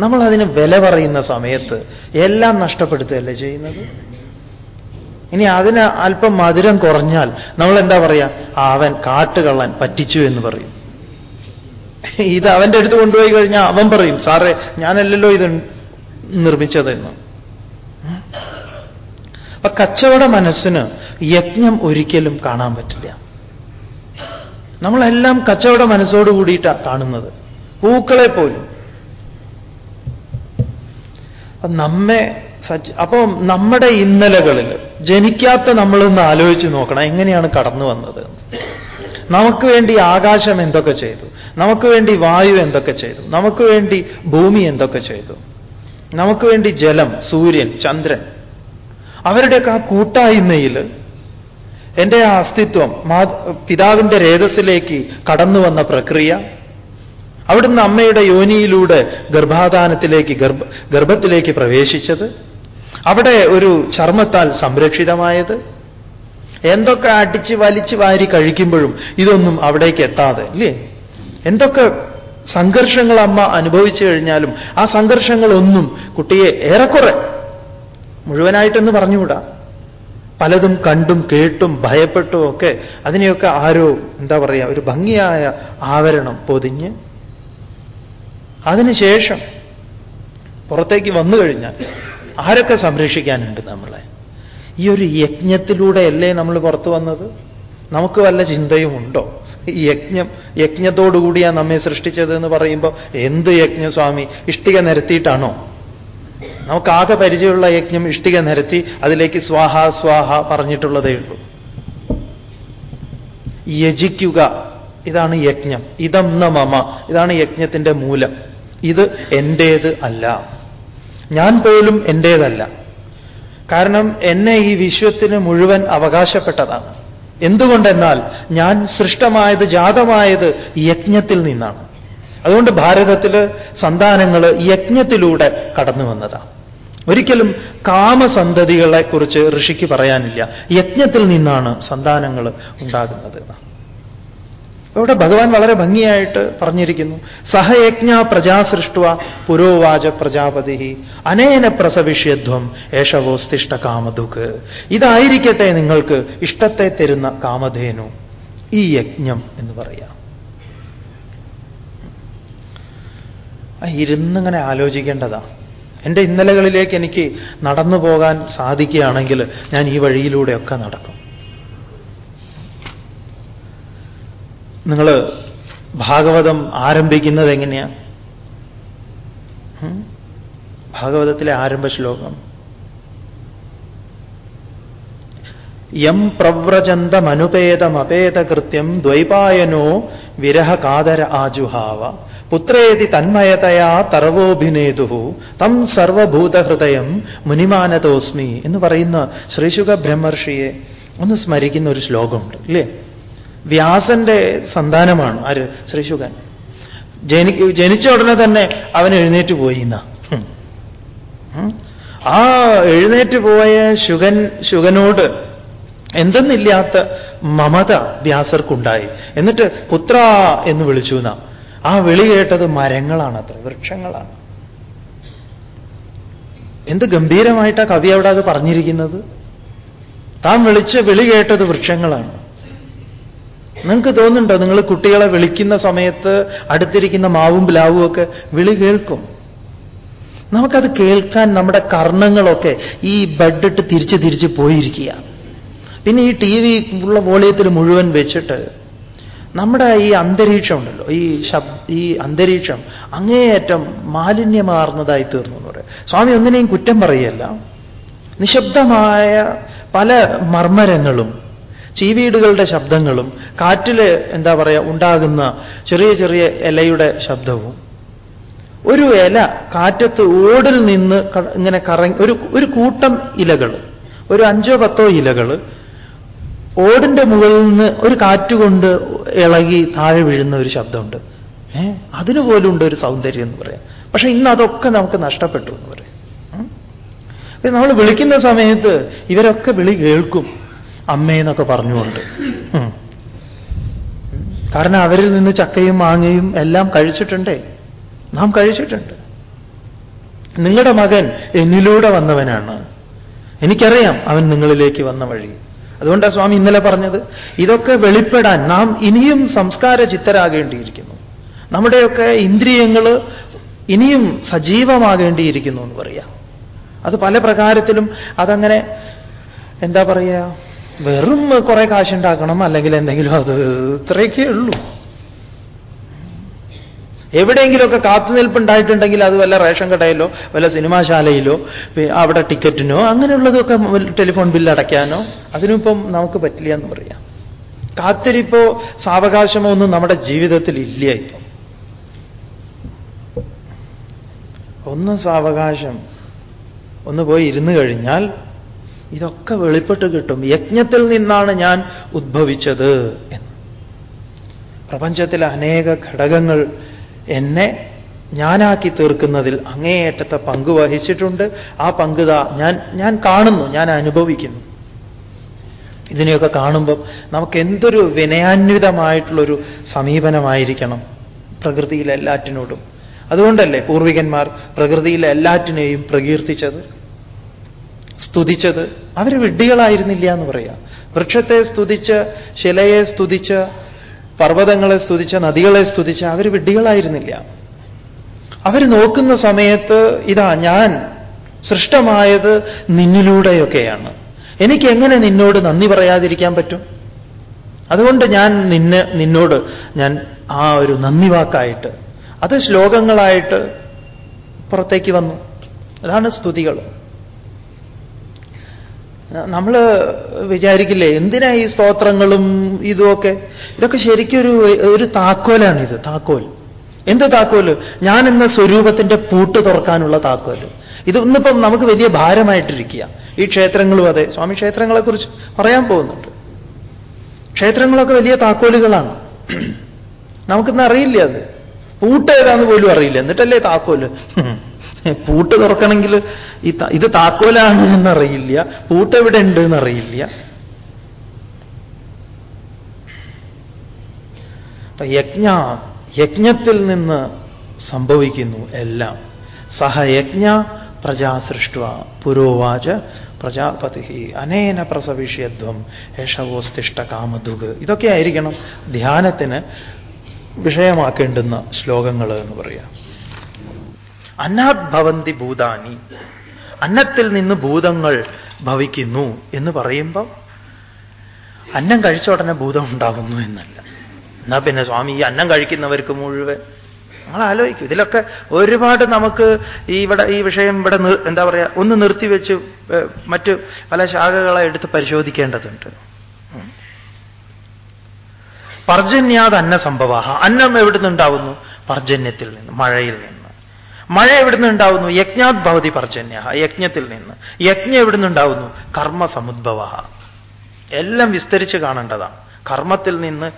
നമ്മൾ അതിന് വില പറയുന്ന സമയത്ത് എല്ലാം നഷ്ടപ്പെടുത്തുകയല്ലേ ചെയ്യുന്നത്? ഇനി അതിന് അല്പം മധുരം കുറഞ്ഞാൽ നമ്മൾ എന്താ പറയാ? അവൻ കാട്ടുകള്ളൻ പറ്റിച്ചു എന്ന് പറയും. ഇത് അവന്റെ അടുത്ത് കൊണ്ടുപോയി കഴിഞ്ഞാൽ അവൻ പറയും സാറേ ഞാനല്ലല്ലോ ഇത് നിർമ്മിച്ചതെന്ന്. അപ്പൊ കച്ചവട മനസ്സിന് യജ്ഞം ഒരിക്കലും കാണാൻ പറ്റില്ല. നമ്മളെല്ലാം കച്ചവട മനസ്സോട് കൂടിയിട്ടാണ് കാണുന്നത്. പൂക്കളെ പോലും. നമ്മെ സജ് അപ്പോ നമ്മുടെ ഇന്നലകളിൽ ജനിക്കാത്ത നമ്മളൊന്ന് ആലോചിച്ച് നോക്കണം എങ്ങനെയാണ് കടന്നു വന്നത് നമുക്ക് വേണ്ടി ആകാശം എന്തൊക്കെ ചെയ്തു? നമുക്ക് വേണ്ടി വായു എന്തൊക്കെ ചെയ്തു? നമുക്ക് വേണ്ടി ഭൂമി എന്തൊക്കെ ചെയ്തു? നമുക്ക് വേണ്ടി ജലം സൂര്യൻ ചന്ദ്രൻ അവരുടെയൊക്കെ ആ കൂട്ടായ്മയിൽ എന്റെ ആ അസ്തിത്വം മാ പിതാവിന്റെ രേതസ്സിലേക്ക് കടന്നു വന്ന പ്രക്രിയ അവിടുന്ന് അമ്മയുടെ യോനിയിലൂടെ ഗർഭാധാനത്തിലേക്ക് ഗർഭ ഗർഭത്തിലേക്ക് പ്രവേശിച്ചത് അവിടെ ഒരു ചർമ്മത്താൽ സംരക്ഷിതമായത് എന്തൊക്കെ അടിച്ച് വലിച്ച് വാരി കഴിക്കുമ്പോഴും ഇതൊന്നും അവിടേക്ക് എത്താതെ അല്ലേ എന്തൊക്കെ സംഘർഷങ്ങൾ അമ്മ അനുഭവിച്ചു കഴിഞ്ഞാലും ആ സംഘർഷങ്ങളൊന്നും കുട്ടിയെ ഏറെക്കുറെ മുഴുവനായിട്ടെന്ന് പറഞ്ഞുകൂടാ? പലതും കണ്ടും കേട്ടും ഭയപ്പെട്ടും ഒക്കെ അതിനെയൊക്കെ ആരോ എന്താ പറയുക ഒരു ഭംഗിയായ ആവരണം പൊതിഞ്ഞ് അതിനുശേഷം പുറത്തേക്ക് വന്നു കഴിഞ്ഞാൽ ആരൊക്കെ സംരക്ഷിക്കാനുണ്ട് നമ്മളെ? ഈ ഒരു യജ്ഞത്തിലൂടെയല്ലേ നമ്മൾ പുറത്തു വന്നത്? നമുക്ക് വല്ല ചിന്തയും ഉണ്ടോ ഈ യജ്ഞം യജ്ഞത്തോടുകൂടിയാണ് നമ്മെ സൃഷ്ടിച്ചത് എന്ന് പറയുമ്പോൾ എന്ത് യജ്ഞ സ്വാമി? ഇഷ്ടിക നിരത്തിയിട്ടാണോ? നമുക്കാകെ പരിചയമുള്ള യജ്ഞം ഇഷ്ടിക നിരത്തി അതിലേക്ക് സ്വാഹ സ്വാഹ പറഞ്ഞിട്ടുള്ളതേ ഉള്ളൂ. യജിക്കുക ഇതാണ് യജ്ഞം. ഇതം ന മമ ഇതാണ് യജ്ഞത്തിന്റെ മൂലം. ഇത് എന്റേത് അല്ല. ഞാൻ പോലും എന്റേതല്ല കാരണം എന്നെ ഈ വിശ്വത്തിന് മുഴുവൻ അവകാശപ്പെട്ടതാണ്. എന്തുകൊണ്ടെന്നാൽ ഞാൻ സൃഷ്ടമായത് ജാതമായത് യജ്ഞത്തിൽ നിന്നാണ്. അതുകൊണ്ട് ഭാരതത്തിൽ സന്താനങ്ങൾ യജ്ഞത്തിലൂടെ കടന്നു വന്നതാണ് ഒരിക്കലും കാമസന്തതികളെക്കുറിച്ച് ഋഷിക്ക് പറയാനില്ല. യജ്ഞത്തിൽ നിന്നാണ് സന്താനങ്ങൾ ഉണ്ടാകുന്നത്. അവിടെ ഭഗവാൻ വളരെ ഭംഗിയായിട്ട് പറഞ്ഞിരിക്കുന്നു. സഹയജ്ഞ പ്രജാ സൃഷ്ടുവ പുരോവാച പ്രജാപതി. അനേന പ്രസവിഷ്യധ്വം ഏഷവോസ്തിഷ്ട കാമതുക്ക് ഇതായിരിക്കട്ടെ നിങ്ങൾക്ക് ഇഷ്ടത്തെ തരുന്ന കാമധേനു. ഈ യജ്ഞം എന്ന് പറയാം ആ ഇരുന്നിങ്ങനെ ആലോചിക്കേണ്ടതാ. എന്റെ ഇന്നലകളിലേക്ക് എനിക്ക് നടന്നു പോകാൻ സാധിക്കുകയാണെങ്കിൽ ഞാൻ ഈ വഴിയിലൂടെയൊക്കെ നടക്കും. നിങ്ങൾ ഭാഗവതം ആരംഭിക്കുന്നത് എങ്ങനെയാ? ഭാഗവതത്തിലെ ആരംഭ ശ്ലോകം. യം പ്രവ്രചന്തമനുപേതമപേതകൃത്യം ദ്വൈപായനോ വിരഹ കാതര ആജുഹാവ. പുത്രേതി തന്മയതയാ തർവോഭിനേതു തം സർവഭൂതഹൃദയം മുനിമാനതോസ്മി എന്ന് പറയുന്ന ശ്രീശുഖ ബ്രഹ്മർഷിയെ ഒന്ന് സ്മരിക്കുന്ന ഒരു ശ്ലോകമുണ്ട് ഇല്ലേ? വ്യാസന്റെ സന്താനമാണ് ആര്? ശ്രീശുഖൻ. ജനി ജനിച്ച ഉടനെ തന്നെ അവൻ എഴുന്നേറ്റ് പോയി എന്നാ. ആ എഴുന്നേറ്റ് പോയ ശുഗൻ ശുഗനോട് എന്തെന്നില്ലാത്ത മമത വ്യാസർക്കുണ്ടായി. എന്നിട്ട് പുത്ര എന്ന് വിളിച്ചു എന്നാ. ആ വിളി കേട്ടത് മരങ്ങളാണ് അത്ര വൃക്ഷങ്ങളാണ്. എന്ത് ഗംഭീരമായിട്ടാ കവി അവിടെ അത് പറഞ്ഞിരിക്കുന്നത്? താൻ വിളിച്ച് വിളി കേട്ടത് വൃക്ഷങ്ങളാണ്. നിങ്ങൾക്ക് തോന്നുന്നുണ്ടോ നിങ്ങൾ കുട്ടികളെ വിളിക്കുന്ന സമയത്ത് അടുത്തിരിക്കുന്ന മാവും പ്ലാവും ഒക്കെ വിളി കേൾക്കും? നമുക്കത് കേൾക്കാൻ നമ്മുടെ കർണങ്ങളൊക്കെ ഈ ബെഡിട്ട് തിരിച്ച് തിരിച്ച് പോയിരിക്കുക പിന്നെ ഈ ടി വി ഉള്ള വോളിയത്തിൽ മുഴുവൻ വെച്ചിട്ട് നമ്മുടെ ഈ അന്തരീക്ഷമുണ്ടല്ലോ ഈ ശബ് ഈ അന്തരീക്ഷം അങ്ങേയറ്റം മാലിന്യമാർന്നതായി തീർന്നു എന്ന് പറയാം. സ്വാമി ഒന്നിനെയും കുറ്റം പറയല്ല നിശബ്ദമായ പല മർമ്മരങ്ങളും ചീവീടുകളുടെ ശബ്ദങ്ങളും കാറ്റിൽ എന്താ പറയുക ഉണ്ടാകുന്ന ചെറിയ ചെറിയ ഇലയുടെ ശബ്ദവും ഒരു ഇല കാറ്റത്ത് ഓടിൽ നിന്ന് ഇങ്ങനെ കറങ്ങി ഒരു ഒരു കൂട്ടം ഇലകൾ ഒരു അഞ്ചോ പത്തോ ഇലകൾ ഓടിന്റെ മുകളിൽ നിന്ന് ഒരു കാറ്റുകൊണ്ട് ഇളകി താഴെ വീഴുന്ന ഒരു ശബ്ദമുണ്ട്. ഏ? അതിനു പോലും ഉണ്ട് ഒരു സൗന്ദര്യം എന്ന് പറയാം. പക്ഷെ ഇന്ന് അതൊക്കെ നമുക്ക് നഷ്ടപ്പെട്ടു എന്ന് പറയാം. നമ്മൾ വിളിക്കുന്ന സമയത്ത് ഇവരൊക്കെ വിളി കേൾക്കും. അമ്മയെന്നൊക്കെ പറഞ്ഞുകൊണ്ട്. കാരണം അവരിൽ നിന്ന് ചക്കയും മാങ്ങയും എല്ലാം കഴിച്ചിട്ടുണ്ടേ. നാം കഴിച്ചിട്ടുണ്ട്. നിങ്ങളുടെ മകൻ എന്നിലൂടെ വന്നവനാണ്. എനിക്കറിയാം അവൻ നിങ്ങളിലേക്ക് വന്ന വഴി. അതുകൊണ്ടാണ് സ്വാമി ഇന്നലെ പറഞ്ഞത് ഇതൊക്കെ വെളിപ്പെടാൻ നാം ഇനിയും സംസ്കാര ചിത്തരാകേണ്ടിയിരിക്കുന്നു നമ്മുടെയൊക്കെ ഇന്ദ്രിയങ്ങൾ ഇനിയും സജീവമാകേണ്ടിയിരിക്കുന്നു എന്ന് പറയാം. അത് പല പ്രകാരത്തിലും അതങ്ങനെ എന്താ പറയുക വെറും കുറെ കാശുണ്ടാക്കണം അല്ലെങ്കിൽ എന്തെങ്കിലും അത് ഇത്രയൊക്കെ ഉള്ളൂ. എവിടെയെങ്കിലുമൊക്കെ കാത്തുനിൽപ്പുണ്ടായിട്ടുണ്ടെങ്കിൽ അത് വല്ല റേഷൻ കടയിലോ വല്ല സിനിമാശാലയിലോ അവിടെ ടിക്കറ്റിനോ അങ്ങനെയുള്ളതൊക്കെ ടെലിഫോൺ ബില്ല് അടയ്ക്കാനോ അതിനിപ്പം നമുക്ക് പറ്റില്ല എന്ന് പറയാം. കാത്തിരിപ്പോ സാവകാശമോ ഒന്നും നമ്മുടെ ജീവിതത്തിൽ ഇല്ല ഇപ്പം. ഒന്ന് സാവകാശം ഒന്ന് പോയി ഇരുന്നു കഴിഞ്ഞാൽ ഇതൊക്കെ വെളിപ്പെട്ട് കിട്ടും. യജ്ഞത്തിൽ നിന്നാണ് ഞാൻ ഉദ്ഭവിച്ചത് എന്ന്. പ്രപഞ്ചത്തിലെ അനേക ഘടകങ്ങൾ എന്നെ ഞാനാക്കി തീർക്കുന്നതിൽ അങ്ങേയറ്റത്തെ പങ്ക് വഹിച്ചിട്ടുണ്ട്. ആ പങ്കുത ഞാൻ ഞാൻ കാണുന്നു ഞാൻ അനുഭവിക്കുന്നു. ഇതിനെയൊക്കെ കാണുമ്പം നമുക്ക് എന്തൊരു വിനയാന്വിതമായിട്ടുള്ളൊരു സമീപനമായിരിക്കണം പ്രകൃതിയിലെ എല്ലാറ്റിനോടും. അതുകൊണ്ടല്ലേ പൂർവികന്മാർ പ്രകൃതിയിലെ എല്ലാറ്റിനെയും പ്രകീർത്തിച്ചത് സ്തുതിച്ചത്? അവർ വിഡ്ഢികളായിരുന്നില്ല എന്ന് പറയാം. വൃക്ഷത്തെ സ്തുതിച്ച് ശിലയെ സ്തുതിച്ച് പർവതങ്ങളെ സ്തുതിച്ച നദികളെ സ്തുതിച്ച അവർ വിഡ്ഢികളായിരുന്നില്ല. അവർ നോക്കുന്ന സമയത്ത് ഇതാ ഞാൻ സൃഷ്ടമായത് നിന്നിലൂടെയൊക്കെയാണ്. എനിക്ക് എങ്ങനെ നിന്നോട് നന്ദി പറയാതിരിക്കാൻ പറ്റും? അതുകൊണ്ട് ഞാൻ നിന്നെ നിന്നോട് ഞാൻ ആ ഒരു നന്ദി വാക്കായിട്ട് അത് ശ്ലോകങ്ങളായിട്ട് പുറത്തേക്ക് വന്നു. അതാണ് സ്തുതികൾ നമ്മൾ വിചാരിക്കില്ലേ എന്തിനാ ഈ സ്തോത്രങ്ങളും ഇതുമൊക്കെ ഇതൊക്കെ ശരിക്കും ഒരു ഒരു താക്കോലാണ് ഇത് താക്കോൽ. എന്ത് താക്കോൽ ഞാൻ എന്ന സ്വരൂപത്തിന്റെ പൂട്ട് തുറക്കാനുള്ള താക്കോൽ ഇത് നമുക്ക് വലിയ ഭാരമായിട്ടിരിക്കുക. ഈ ക്ഷേത്രങ്ങളും അതെ സ്വാമി ക്ഷേത്രങ്ങളെക്കുറിച്ച് പറയാൻ പോകുന്നുണ്ട്. ക്ഷേത്രങ്ങളൊക്കെ വലിയ താക്കോലുകളാണ്. (clears throat) നമുക്കിന്ന് അറിയില്ല അത്. പൂട്ട് ഏതാന്ന് പോലും അറിയില്ല. എന്നിട്ടല്ലേ താക്കോൽ? പൂട്ട് തുറക്കണമെങ്കിൽ ഈ ഇത് താക്കോലാണ് എന്നറിയില്ല. പൂട്ട് എവിടെ ഉണ്ട് എന്നറിയില്ല. യജ്ഞ യജ്ഞത്തിൽ നിന്ന് സംഭവിക്കുന്നു എല്ലാം. സഹയജ്ഞ പ്രജാസൃഷ്ട പുരോവാച പ്രജാപതി അനേന പ്രസവിഷ്യധ്വം ഏഷവോസ്തിഷ്ട കാമതുഗ് ഇതൊക്കെ ആയിരിക്കണം ധ്യാനത്തിന് വിഷയമാക്കേണ്ടുന്ന ശ്ലോകങ്ങൾ എന്ന് പറയാം. അന്നാത് ഭവന്തി ഭൂതാനി. അന്നത്തിൽ നിന്ന് ഭൂതങ്ങൾ ഭവിക്കുന്നു എന്ന് പറയുമ്പോൾ അന്നം കഴിച്ച ഉടനെ ഭൂതം ഉണ്ടാകുന്നു എന്നല്ല. എന്നാ പിന്നെ സ്വാമി ഈ അന്നം കഴിക്കുന്നവർക്ക് മുഴുവൻ നിങ്ങൾ ആലോചിക്കും. ഇതിലൊക്കെ ഒരുപാട് നമുക്ക് ഈ ഇവിടെ ഈ വിഷയം ഇവിടെ എന്താ പറയുക ഒന്ന് നിർത്തിവെച്ച് മറ്റ് പല ശാഖകളെ എടുത്ത് പരിശോധിക്കേണ്ടതുണ്ട്. പർജന്യാത് അന്ന സംഭവ അന്നം എവിടുന്നുണ്ടാവുന്നു? പർജന്യത്തിൽ നിന്ന് മഴയിൽ നിന്ന്. മഴ എവിടുന്ന് ഉണ്ടാവുന്നു? യജ്ഞാത് ഭവതി പർജന്യ യജ്ഞത്തിൽ നിന്ന്. യജ്ഞം എവിടുന്നുണ്ടാവുന്നു കർമ്മ സമുദ്ഭവ എല്ലാം വിസ്തരിച്ച് കാണേണ്ടതാണ്. കർമ്മത്തിൽ നിന്ന്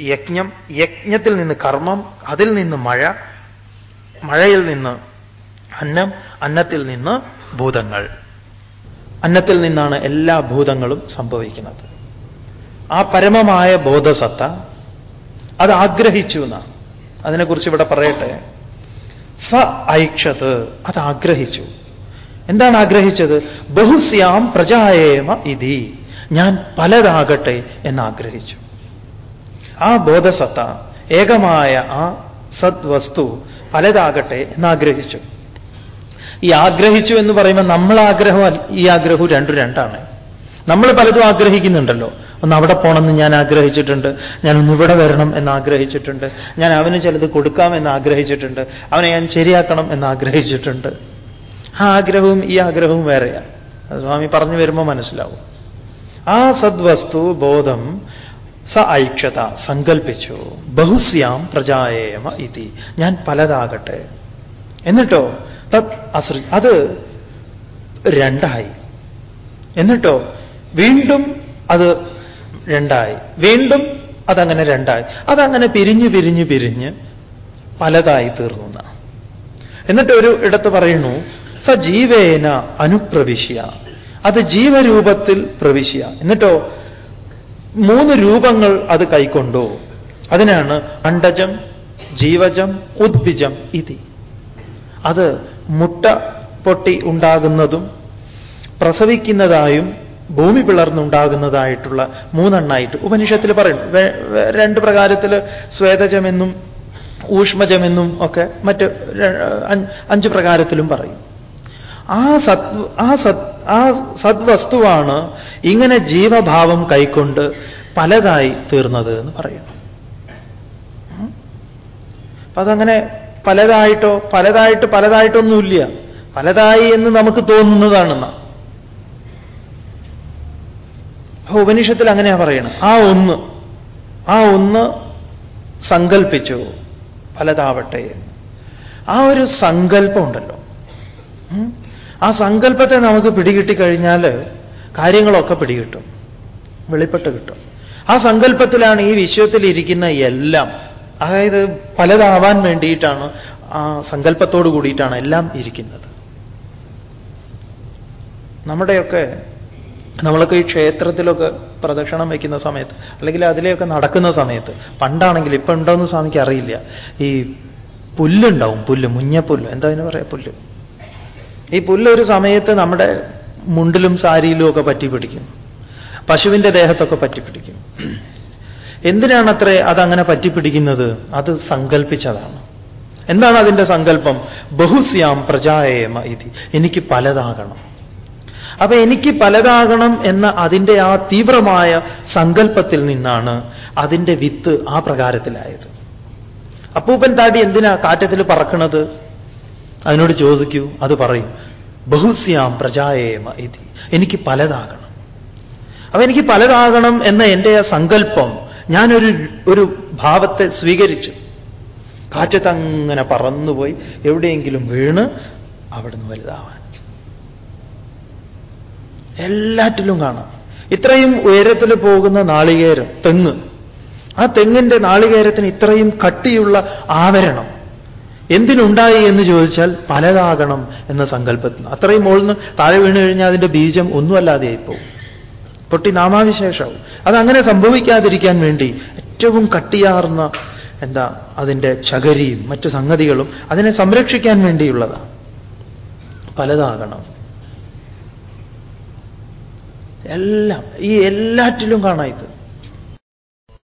യജ്ഞം യജ്ഞത്തിൽ നിന്ന് കർമ്മം അതിൽ നിന്ന് മഴ മഴയിൽ നിന്ന് അന്നം അന്നത്തിൽ നിന്ന് ഭൂതങ്ങൾ. അന്നത്തിൽ നിന്നാണ് എല്ലാ ഭൂതങ്ങളും സംഭവിക്കുന്നത്. ആ പരമമായ ബോധസത്ത അത് ആഗ്രഹിച്ചു എന്നാണ്. അതിനെക്കുറിച്ച് ഇവിടെ പറയട്ടെ. സ ഐക്ഷത് അത് ആഗ്രഹിച്ചു എന്താണ് ആഗ്രഹിച്ചത്? ബഹുസ്യാം പ്രജായേമ ഇതി. ഞാൻ പലതാകട്ടെ എന്നാഗ്രഹിച്ചു. ആ ബോധസത്ത ഏകമായ ആ സദ്വസ്തു പലതാകട്ടെ എന്നാഗ്രഹിച്ചു. ഈ ആഗ്രഹിച്ചു എന്ന് പറയുമ്പോൾ നമ്മൾ ആഗ്രഹം ഈ ആഗ്രഹവും രണ്ടും രണ്ടാണ്. നമ്മൾ പലതും ആഗ്രഹിക്കുന്നുണ്ടല്ലോ. ഒന്ന് അവിടെ പോകണമെന്ന് ഞാൻ ആഗ്രഹിച്ചിട്ടുണ്ട്. ഞാൻ ഒന്ന് ഇവിടെ വരണം എന്ന് ആഗ്രഹിച്ചിട്ടുണ്ട്. ഞാൻ അവന് ചിലത് കൊടുക്കാം എന്ന് ആഗ്രഹിച്ചിട്ടുണ്ട്. അവനെ ഞാൻ ശരിയാക്കണം എന്ന് ആഗ്രഹിച്ചിട്ടുണ്ട്. ആ ആഗ്രഹവും ഈ ആഗ്രഹവും വേറെയാണ് സ്വാമി പറഞ്ഞു വരുമ്പോൾ മനസ്സിലാവും. ആ സദ്വസ്തു ബോധം സ ഐക്ഷത സങ്കൽപ്പിച്ചു. ബഹുസ്യാം പ്രജായേമ ഇതി. ഞാൻ പലതാകട്ടെ. എന്നിട്ടോ? തത് അസൃ അത് രണ്ടായി. എന്നിട്ടോ? വീണ്ടും അത് രണ്ടായി. വീണ്ടും അതങ്ങനെ രണ്ടായി. അതങ്ങനെ പിരിഞ്ഞു പിരിഞ്ഞു പിരിഞ്ഞ് പലതായി തീർന്നു എന്നിട്ട് ഒരു ഇടത്ത് പറയുന്നു സ ജീവേന അനുപ്രവിശ്യ. അത് ജീവരൂപത്തിൽ പ്രവിശ്യ. എന്നിട്ടോ മൂന്ന് രൂപങ്ങൾ അത് കൈക്കൊണ്ടോ. അതിനാണ് അണ്ടജം ജീവജം ഉദ്ഭിജം ഇതി. അത് മുട്ട പൊട്ടി ഉണ്ടാകുന്നതും പ്രസവിക്കുന്നതായും ഭൂമി പിളർന്നുണ്ടാകുന്നതായിട്ടുള്ള മൂന്നെണ്ണായിട്ട് ഉപനിഷത്തിൽ പറയുന്നു. രണ്ട് പ്രകാരത്തിൽ സ്വേതജമെന്നും ഊഷ്മജമെന്നും ഒക്കെ മറ്റ് അഞ്ച് പ്രകാരത്തിലും പറയും. ആ സത് ആ സത് ആ സദ്വസ്തുവാണ് ഇങ്ങനെ ജീവഭാവം കൈക്കൊണ്ട് പലതായി തീർന്നത് എന്ന് പറയുന്നു. അപ്പൊ അതങ്ങനെ പലതായിട്ടോ പലതായിട്ട് പലതായിട്ടൊന്നുമില്ല. പലതായി എന്ന് നമുക്ക് തോന്നുന്നതാണെന്ന. അപ്പൊ ഉപനിഷത്തിൽ അങ്ങനെയാ പറയണം. ആ ഒന്ന് ആ ഒന്ന് സങ്കൽപ്പിച്ചു. പലതാവട്ടെ ആ ഒരു സങ്കല്പമുണ്ടല്ലോ. ആ സങ്കല്പത്തെ നമുക്ക് പിടികിട്ടിക്കഴിഞ്ഞാൽ കാര്യങ്ങളൊക്കെ പിടികിട്ടും. വെളിപ്പെട്ട് കിട്ടും. ആ സങ്കല്പത്തിലാണ് ഈ വിശ്വത്തിൽ ഇരിക്കുന്ന എല്ലാം അതായത് പലതാവാൻ വേണ്ടിയിട്ടാണ് ആ സങ്കല്പത്തോട് കൂടിയിട്ടാണ് എല്ലാം ഇരിക്കുന്നത്. നമ്മുടെയൊക്കെ നമ്മളൊക്കെ ഈ ക്ഷേത്രത്തിലൊക്കെ പ്രദക്ഷിണം വയ്ക്കുന്ന സമയത്ത് അല്ലെങ്കിൽ അതിലെയൊക്കെ നടക്കുന്ന സമയത്ത് പണ്ടാണെങ്കിൽ ഇപ്പൊ ഉണ്ടോയെന്ന് സ്വാമിക്ക് അറിയില്ല. ഈ പുല്ലുണ്ടാവും പുല്ല് മുഞ്ഞപ്പുല്ല്. എന്താ അതിന് പറയാ പുല്ല്? ഈ പുല്ല് ഒരു സമയത്ത് നമ്മുടെ മുണ്ടിലും സാരിയിലും ഒക്കെ പറ്റി പിടിക്കും. പശുവിന്റെ ദേഹത്തൊക്കെ പറ്റി പിടിക്കും. എന്തിനാണത്രേ അതങ്ങനെ പറ്റിപ്പിടിക്കുന്നത് അത് സങ്കല്പിച്ചതാണ് എന്താണ് അതിന്റെ സങ്കല്പം? ബഹുസ്യാം പ്രജായേമ ഇതി. എനിക്ക് പലതാകണം. അപ്പൊ എനിക്ക് പലതാകണം എന്ന അതിന്റെ ആ തീവ്രമായ സങ്കല്പത്തിൽ നിന്നാണ് അതിന്റെ വിത്ത് ആ പ്രകാരത്തിലായത്. അപ്പൂപ്പൻ താടി എന്തിനാ കാറ്റത്തിൽ പറക്കണത്? അതിനോട് ചോദിക്കൂ അത് പറയും ബഹുസ്യാം പ്രജായേമ ഇതി. എനിക്ക് പലതാകണം. അപ്പൊ എനിക്ക് പലതാകണം എന്ന എന്റെ ആ സങ്കല്പം ഞാനൊരു ഒരു ഭാവത്തെ സ്വീകരിച്ചു. കാറ്റത്തങ്ങനെ പറന്നുപോയി എവിടെയെങ്കിലും വീണ് അവിടുന്ന് വലുതാവാൻ. എല്ലാറ്റിലും കാണാം. ഇത്രയും ഉയരത്തിൽ പോകുന്ന നാളികേരം തെങ്ങ്. ആ തെങ്ങിന്റെ നാളികേരത്തിന് ഇത്രയും കട്ടിയുള്ള ആവരണം. എന്തിനുണ്ടായി എന്ന് ചോദിച്ചാൽ പലതാകണം എന്ന സങ്കല്പത്തിന്. അത്രയും മുകളിൽ താഴെ വീണ് കഴിഞ്ഞാൽ അതിന്റെ ബീജം ഒന്നുമല്ലാതെയായിപ്പോവും പൊട്ടി നാമാവിശേഷവും അതങ്ങനെ സംഭവിക്കാതിരിക്കാൻ വേണ്ടി ഏറ്റവും കട്ടിയാർന്ന എന്താ അതിന്റെ ചകരിയും മറ്റു സംഗതികളും അതിനെ സംരക്ഷിക്കാൻ വേണ്ടിയുള്ളതാണ്. പലതാകണം. എല്ലാം ഈ എല്ലാറ്റിലും കാണാം ഇത്.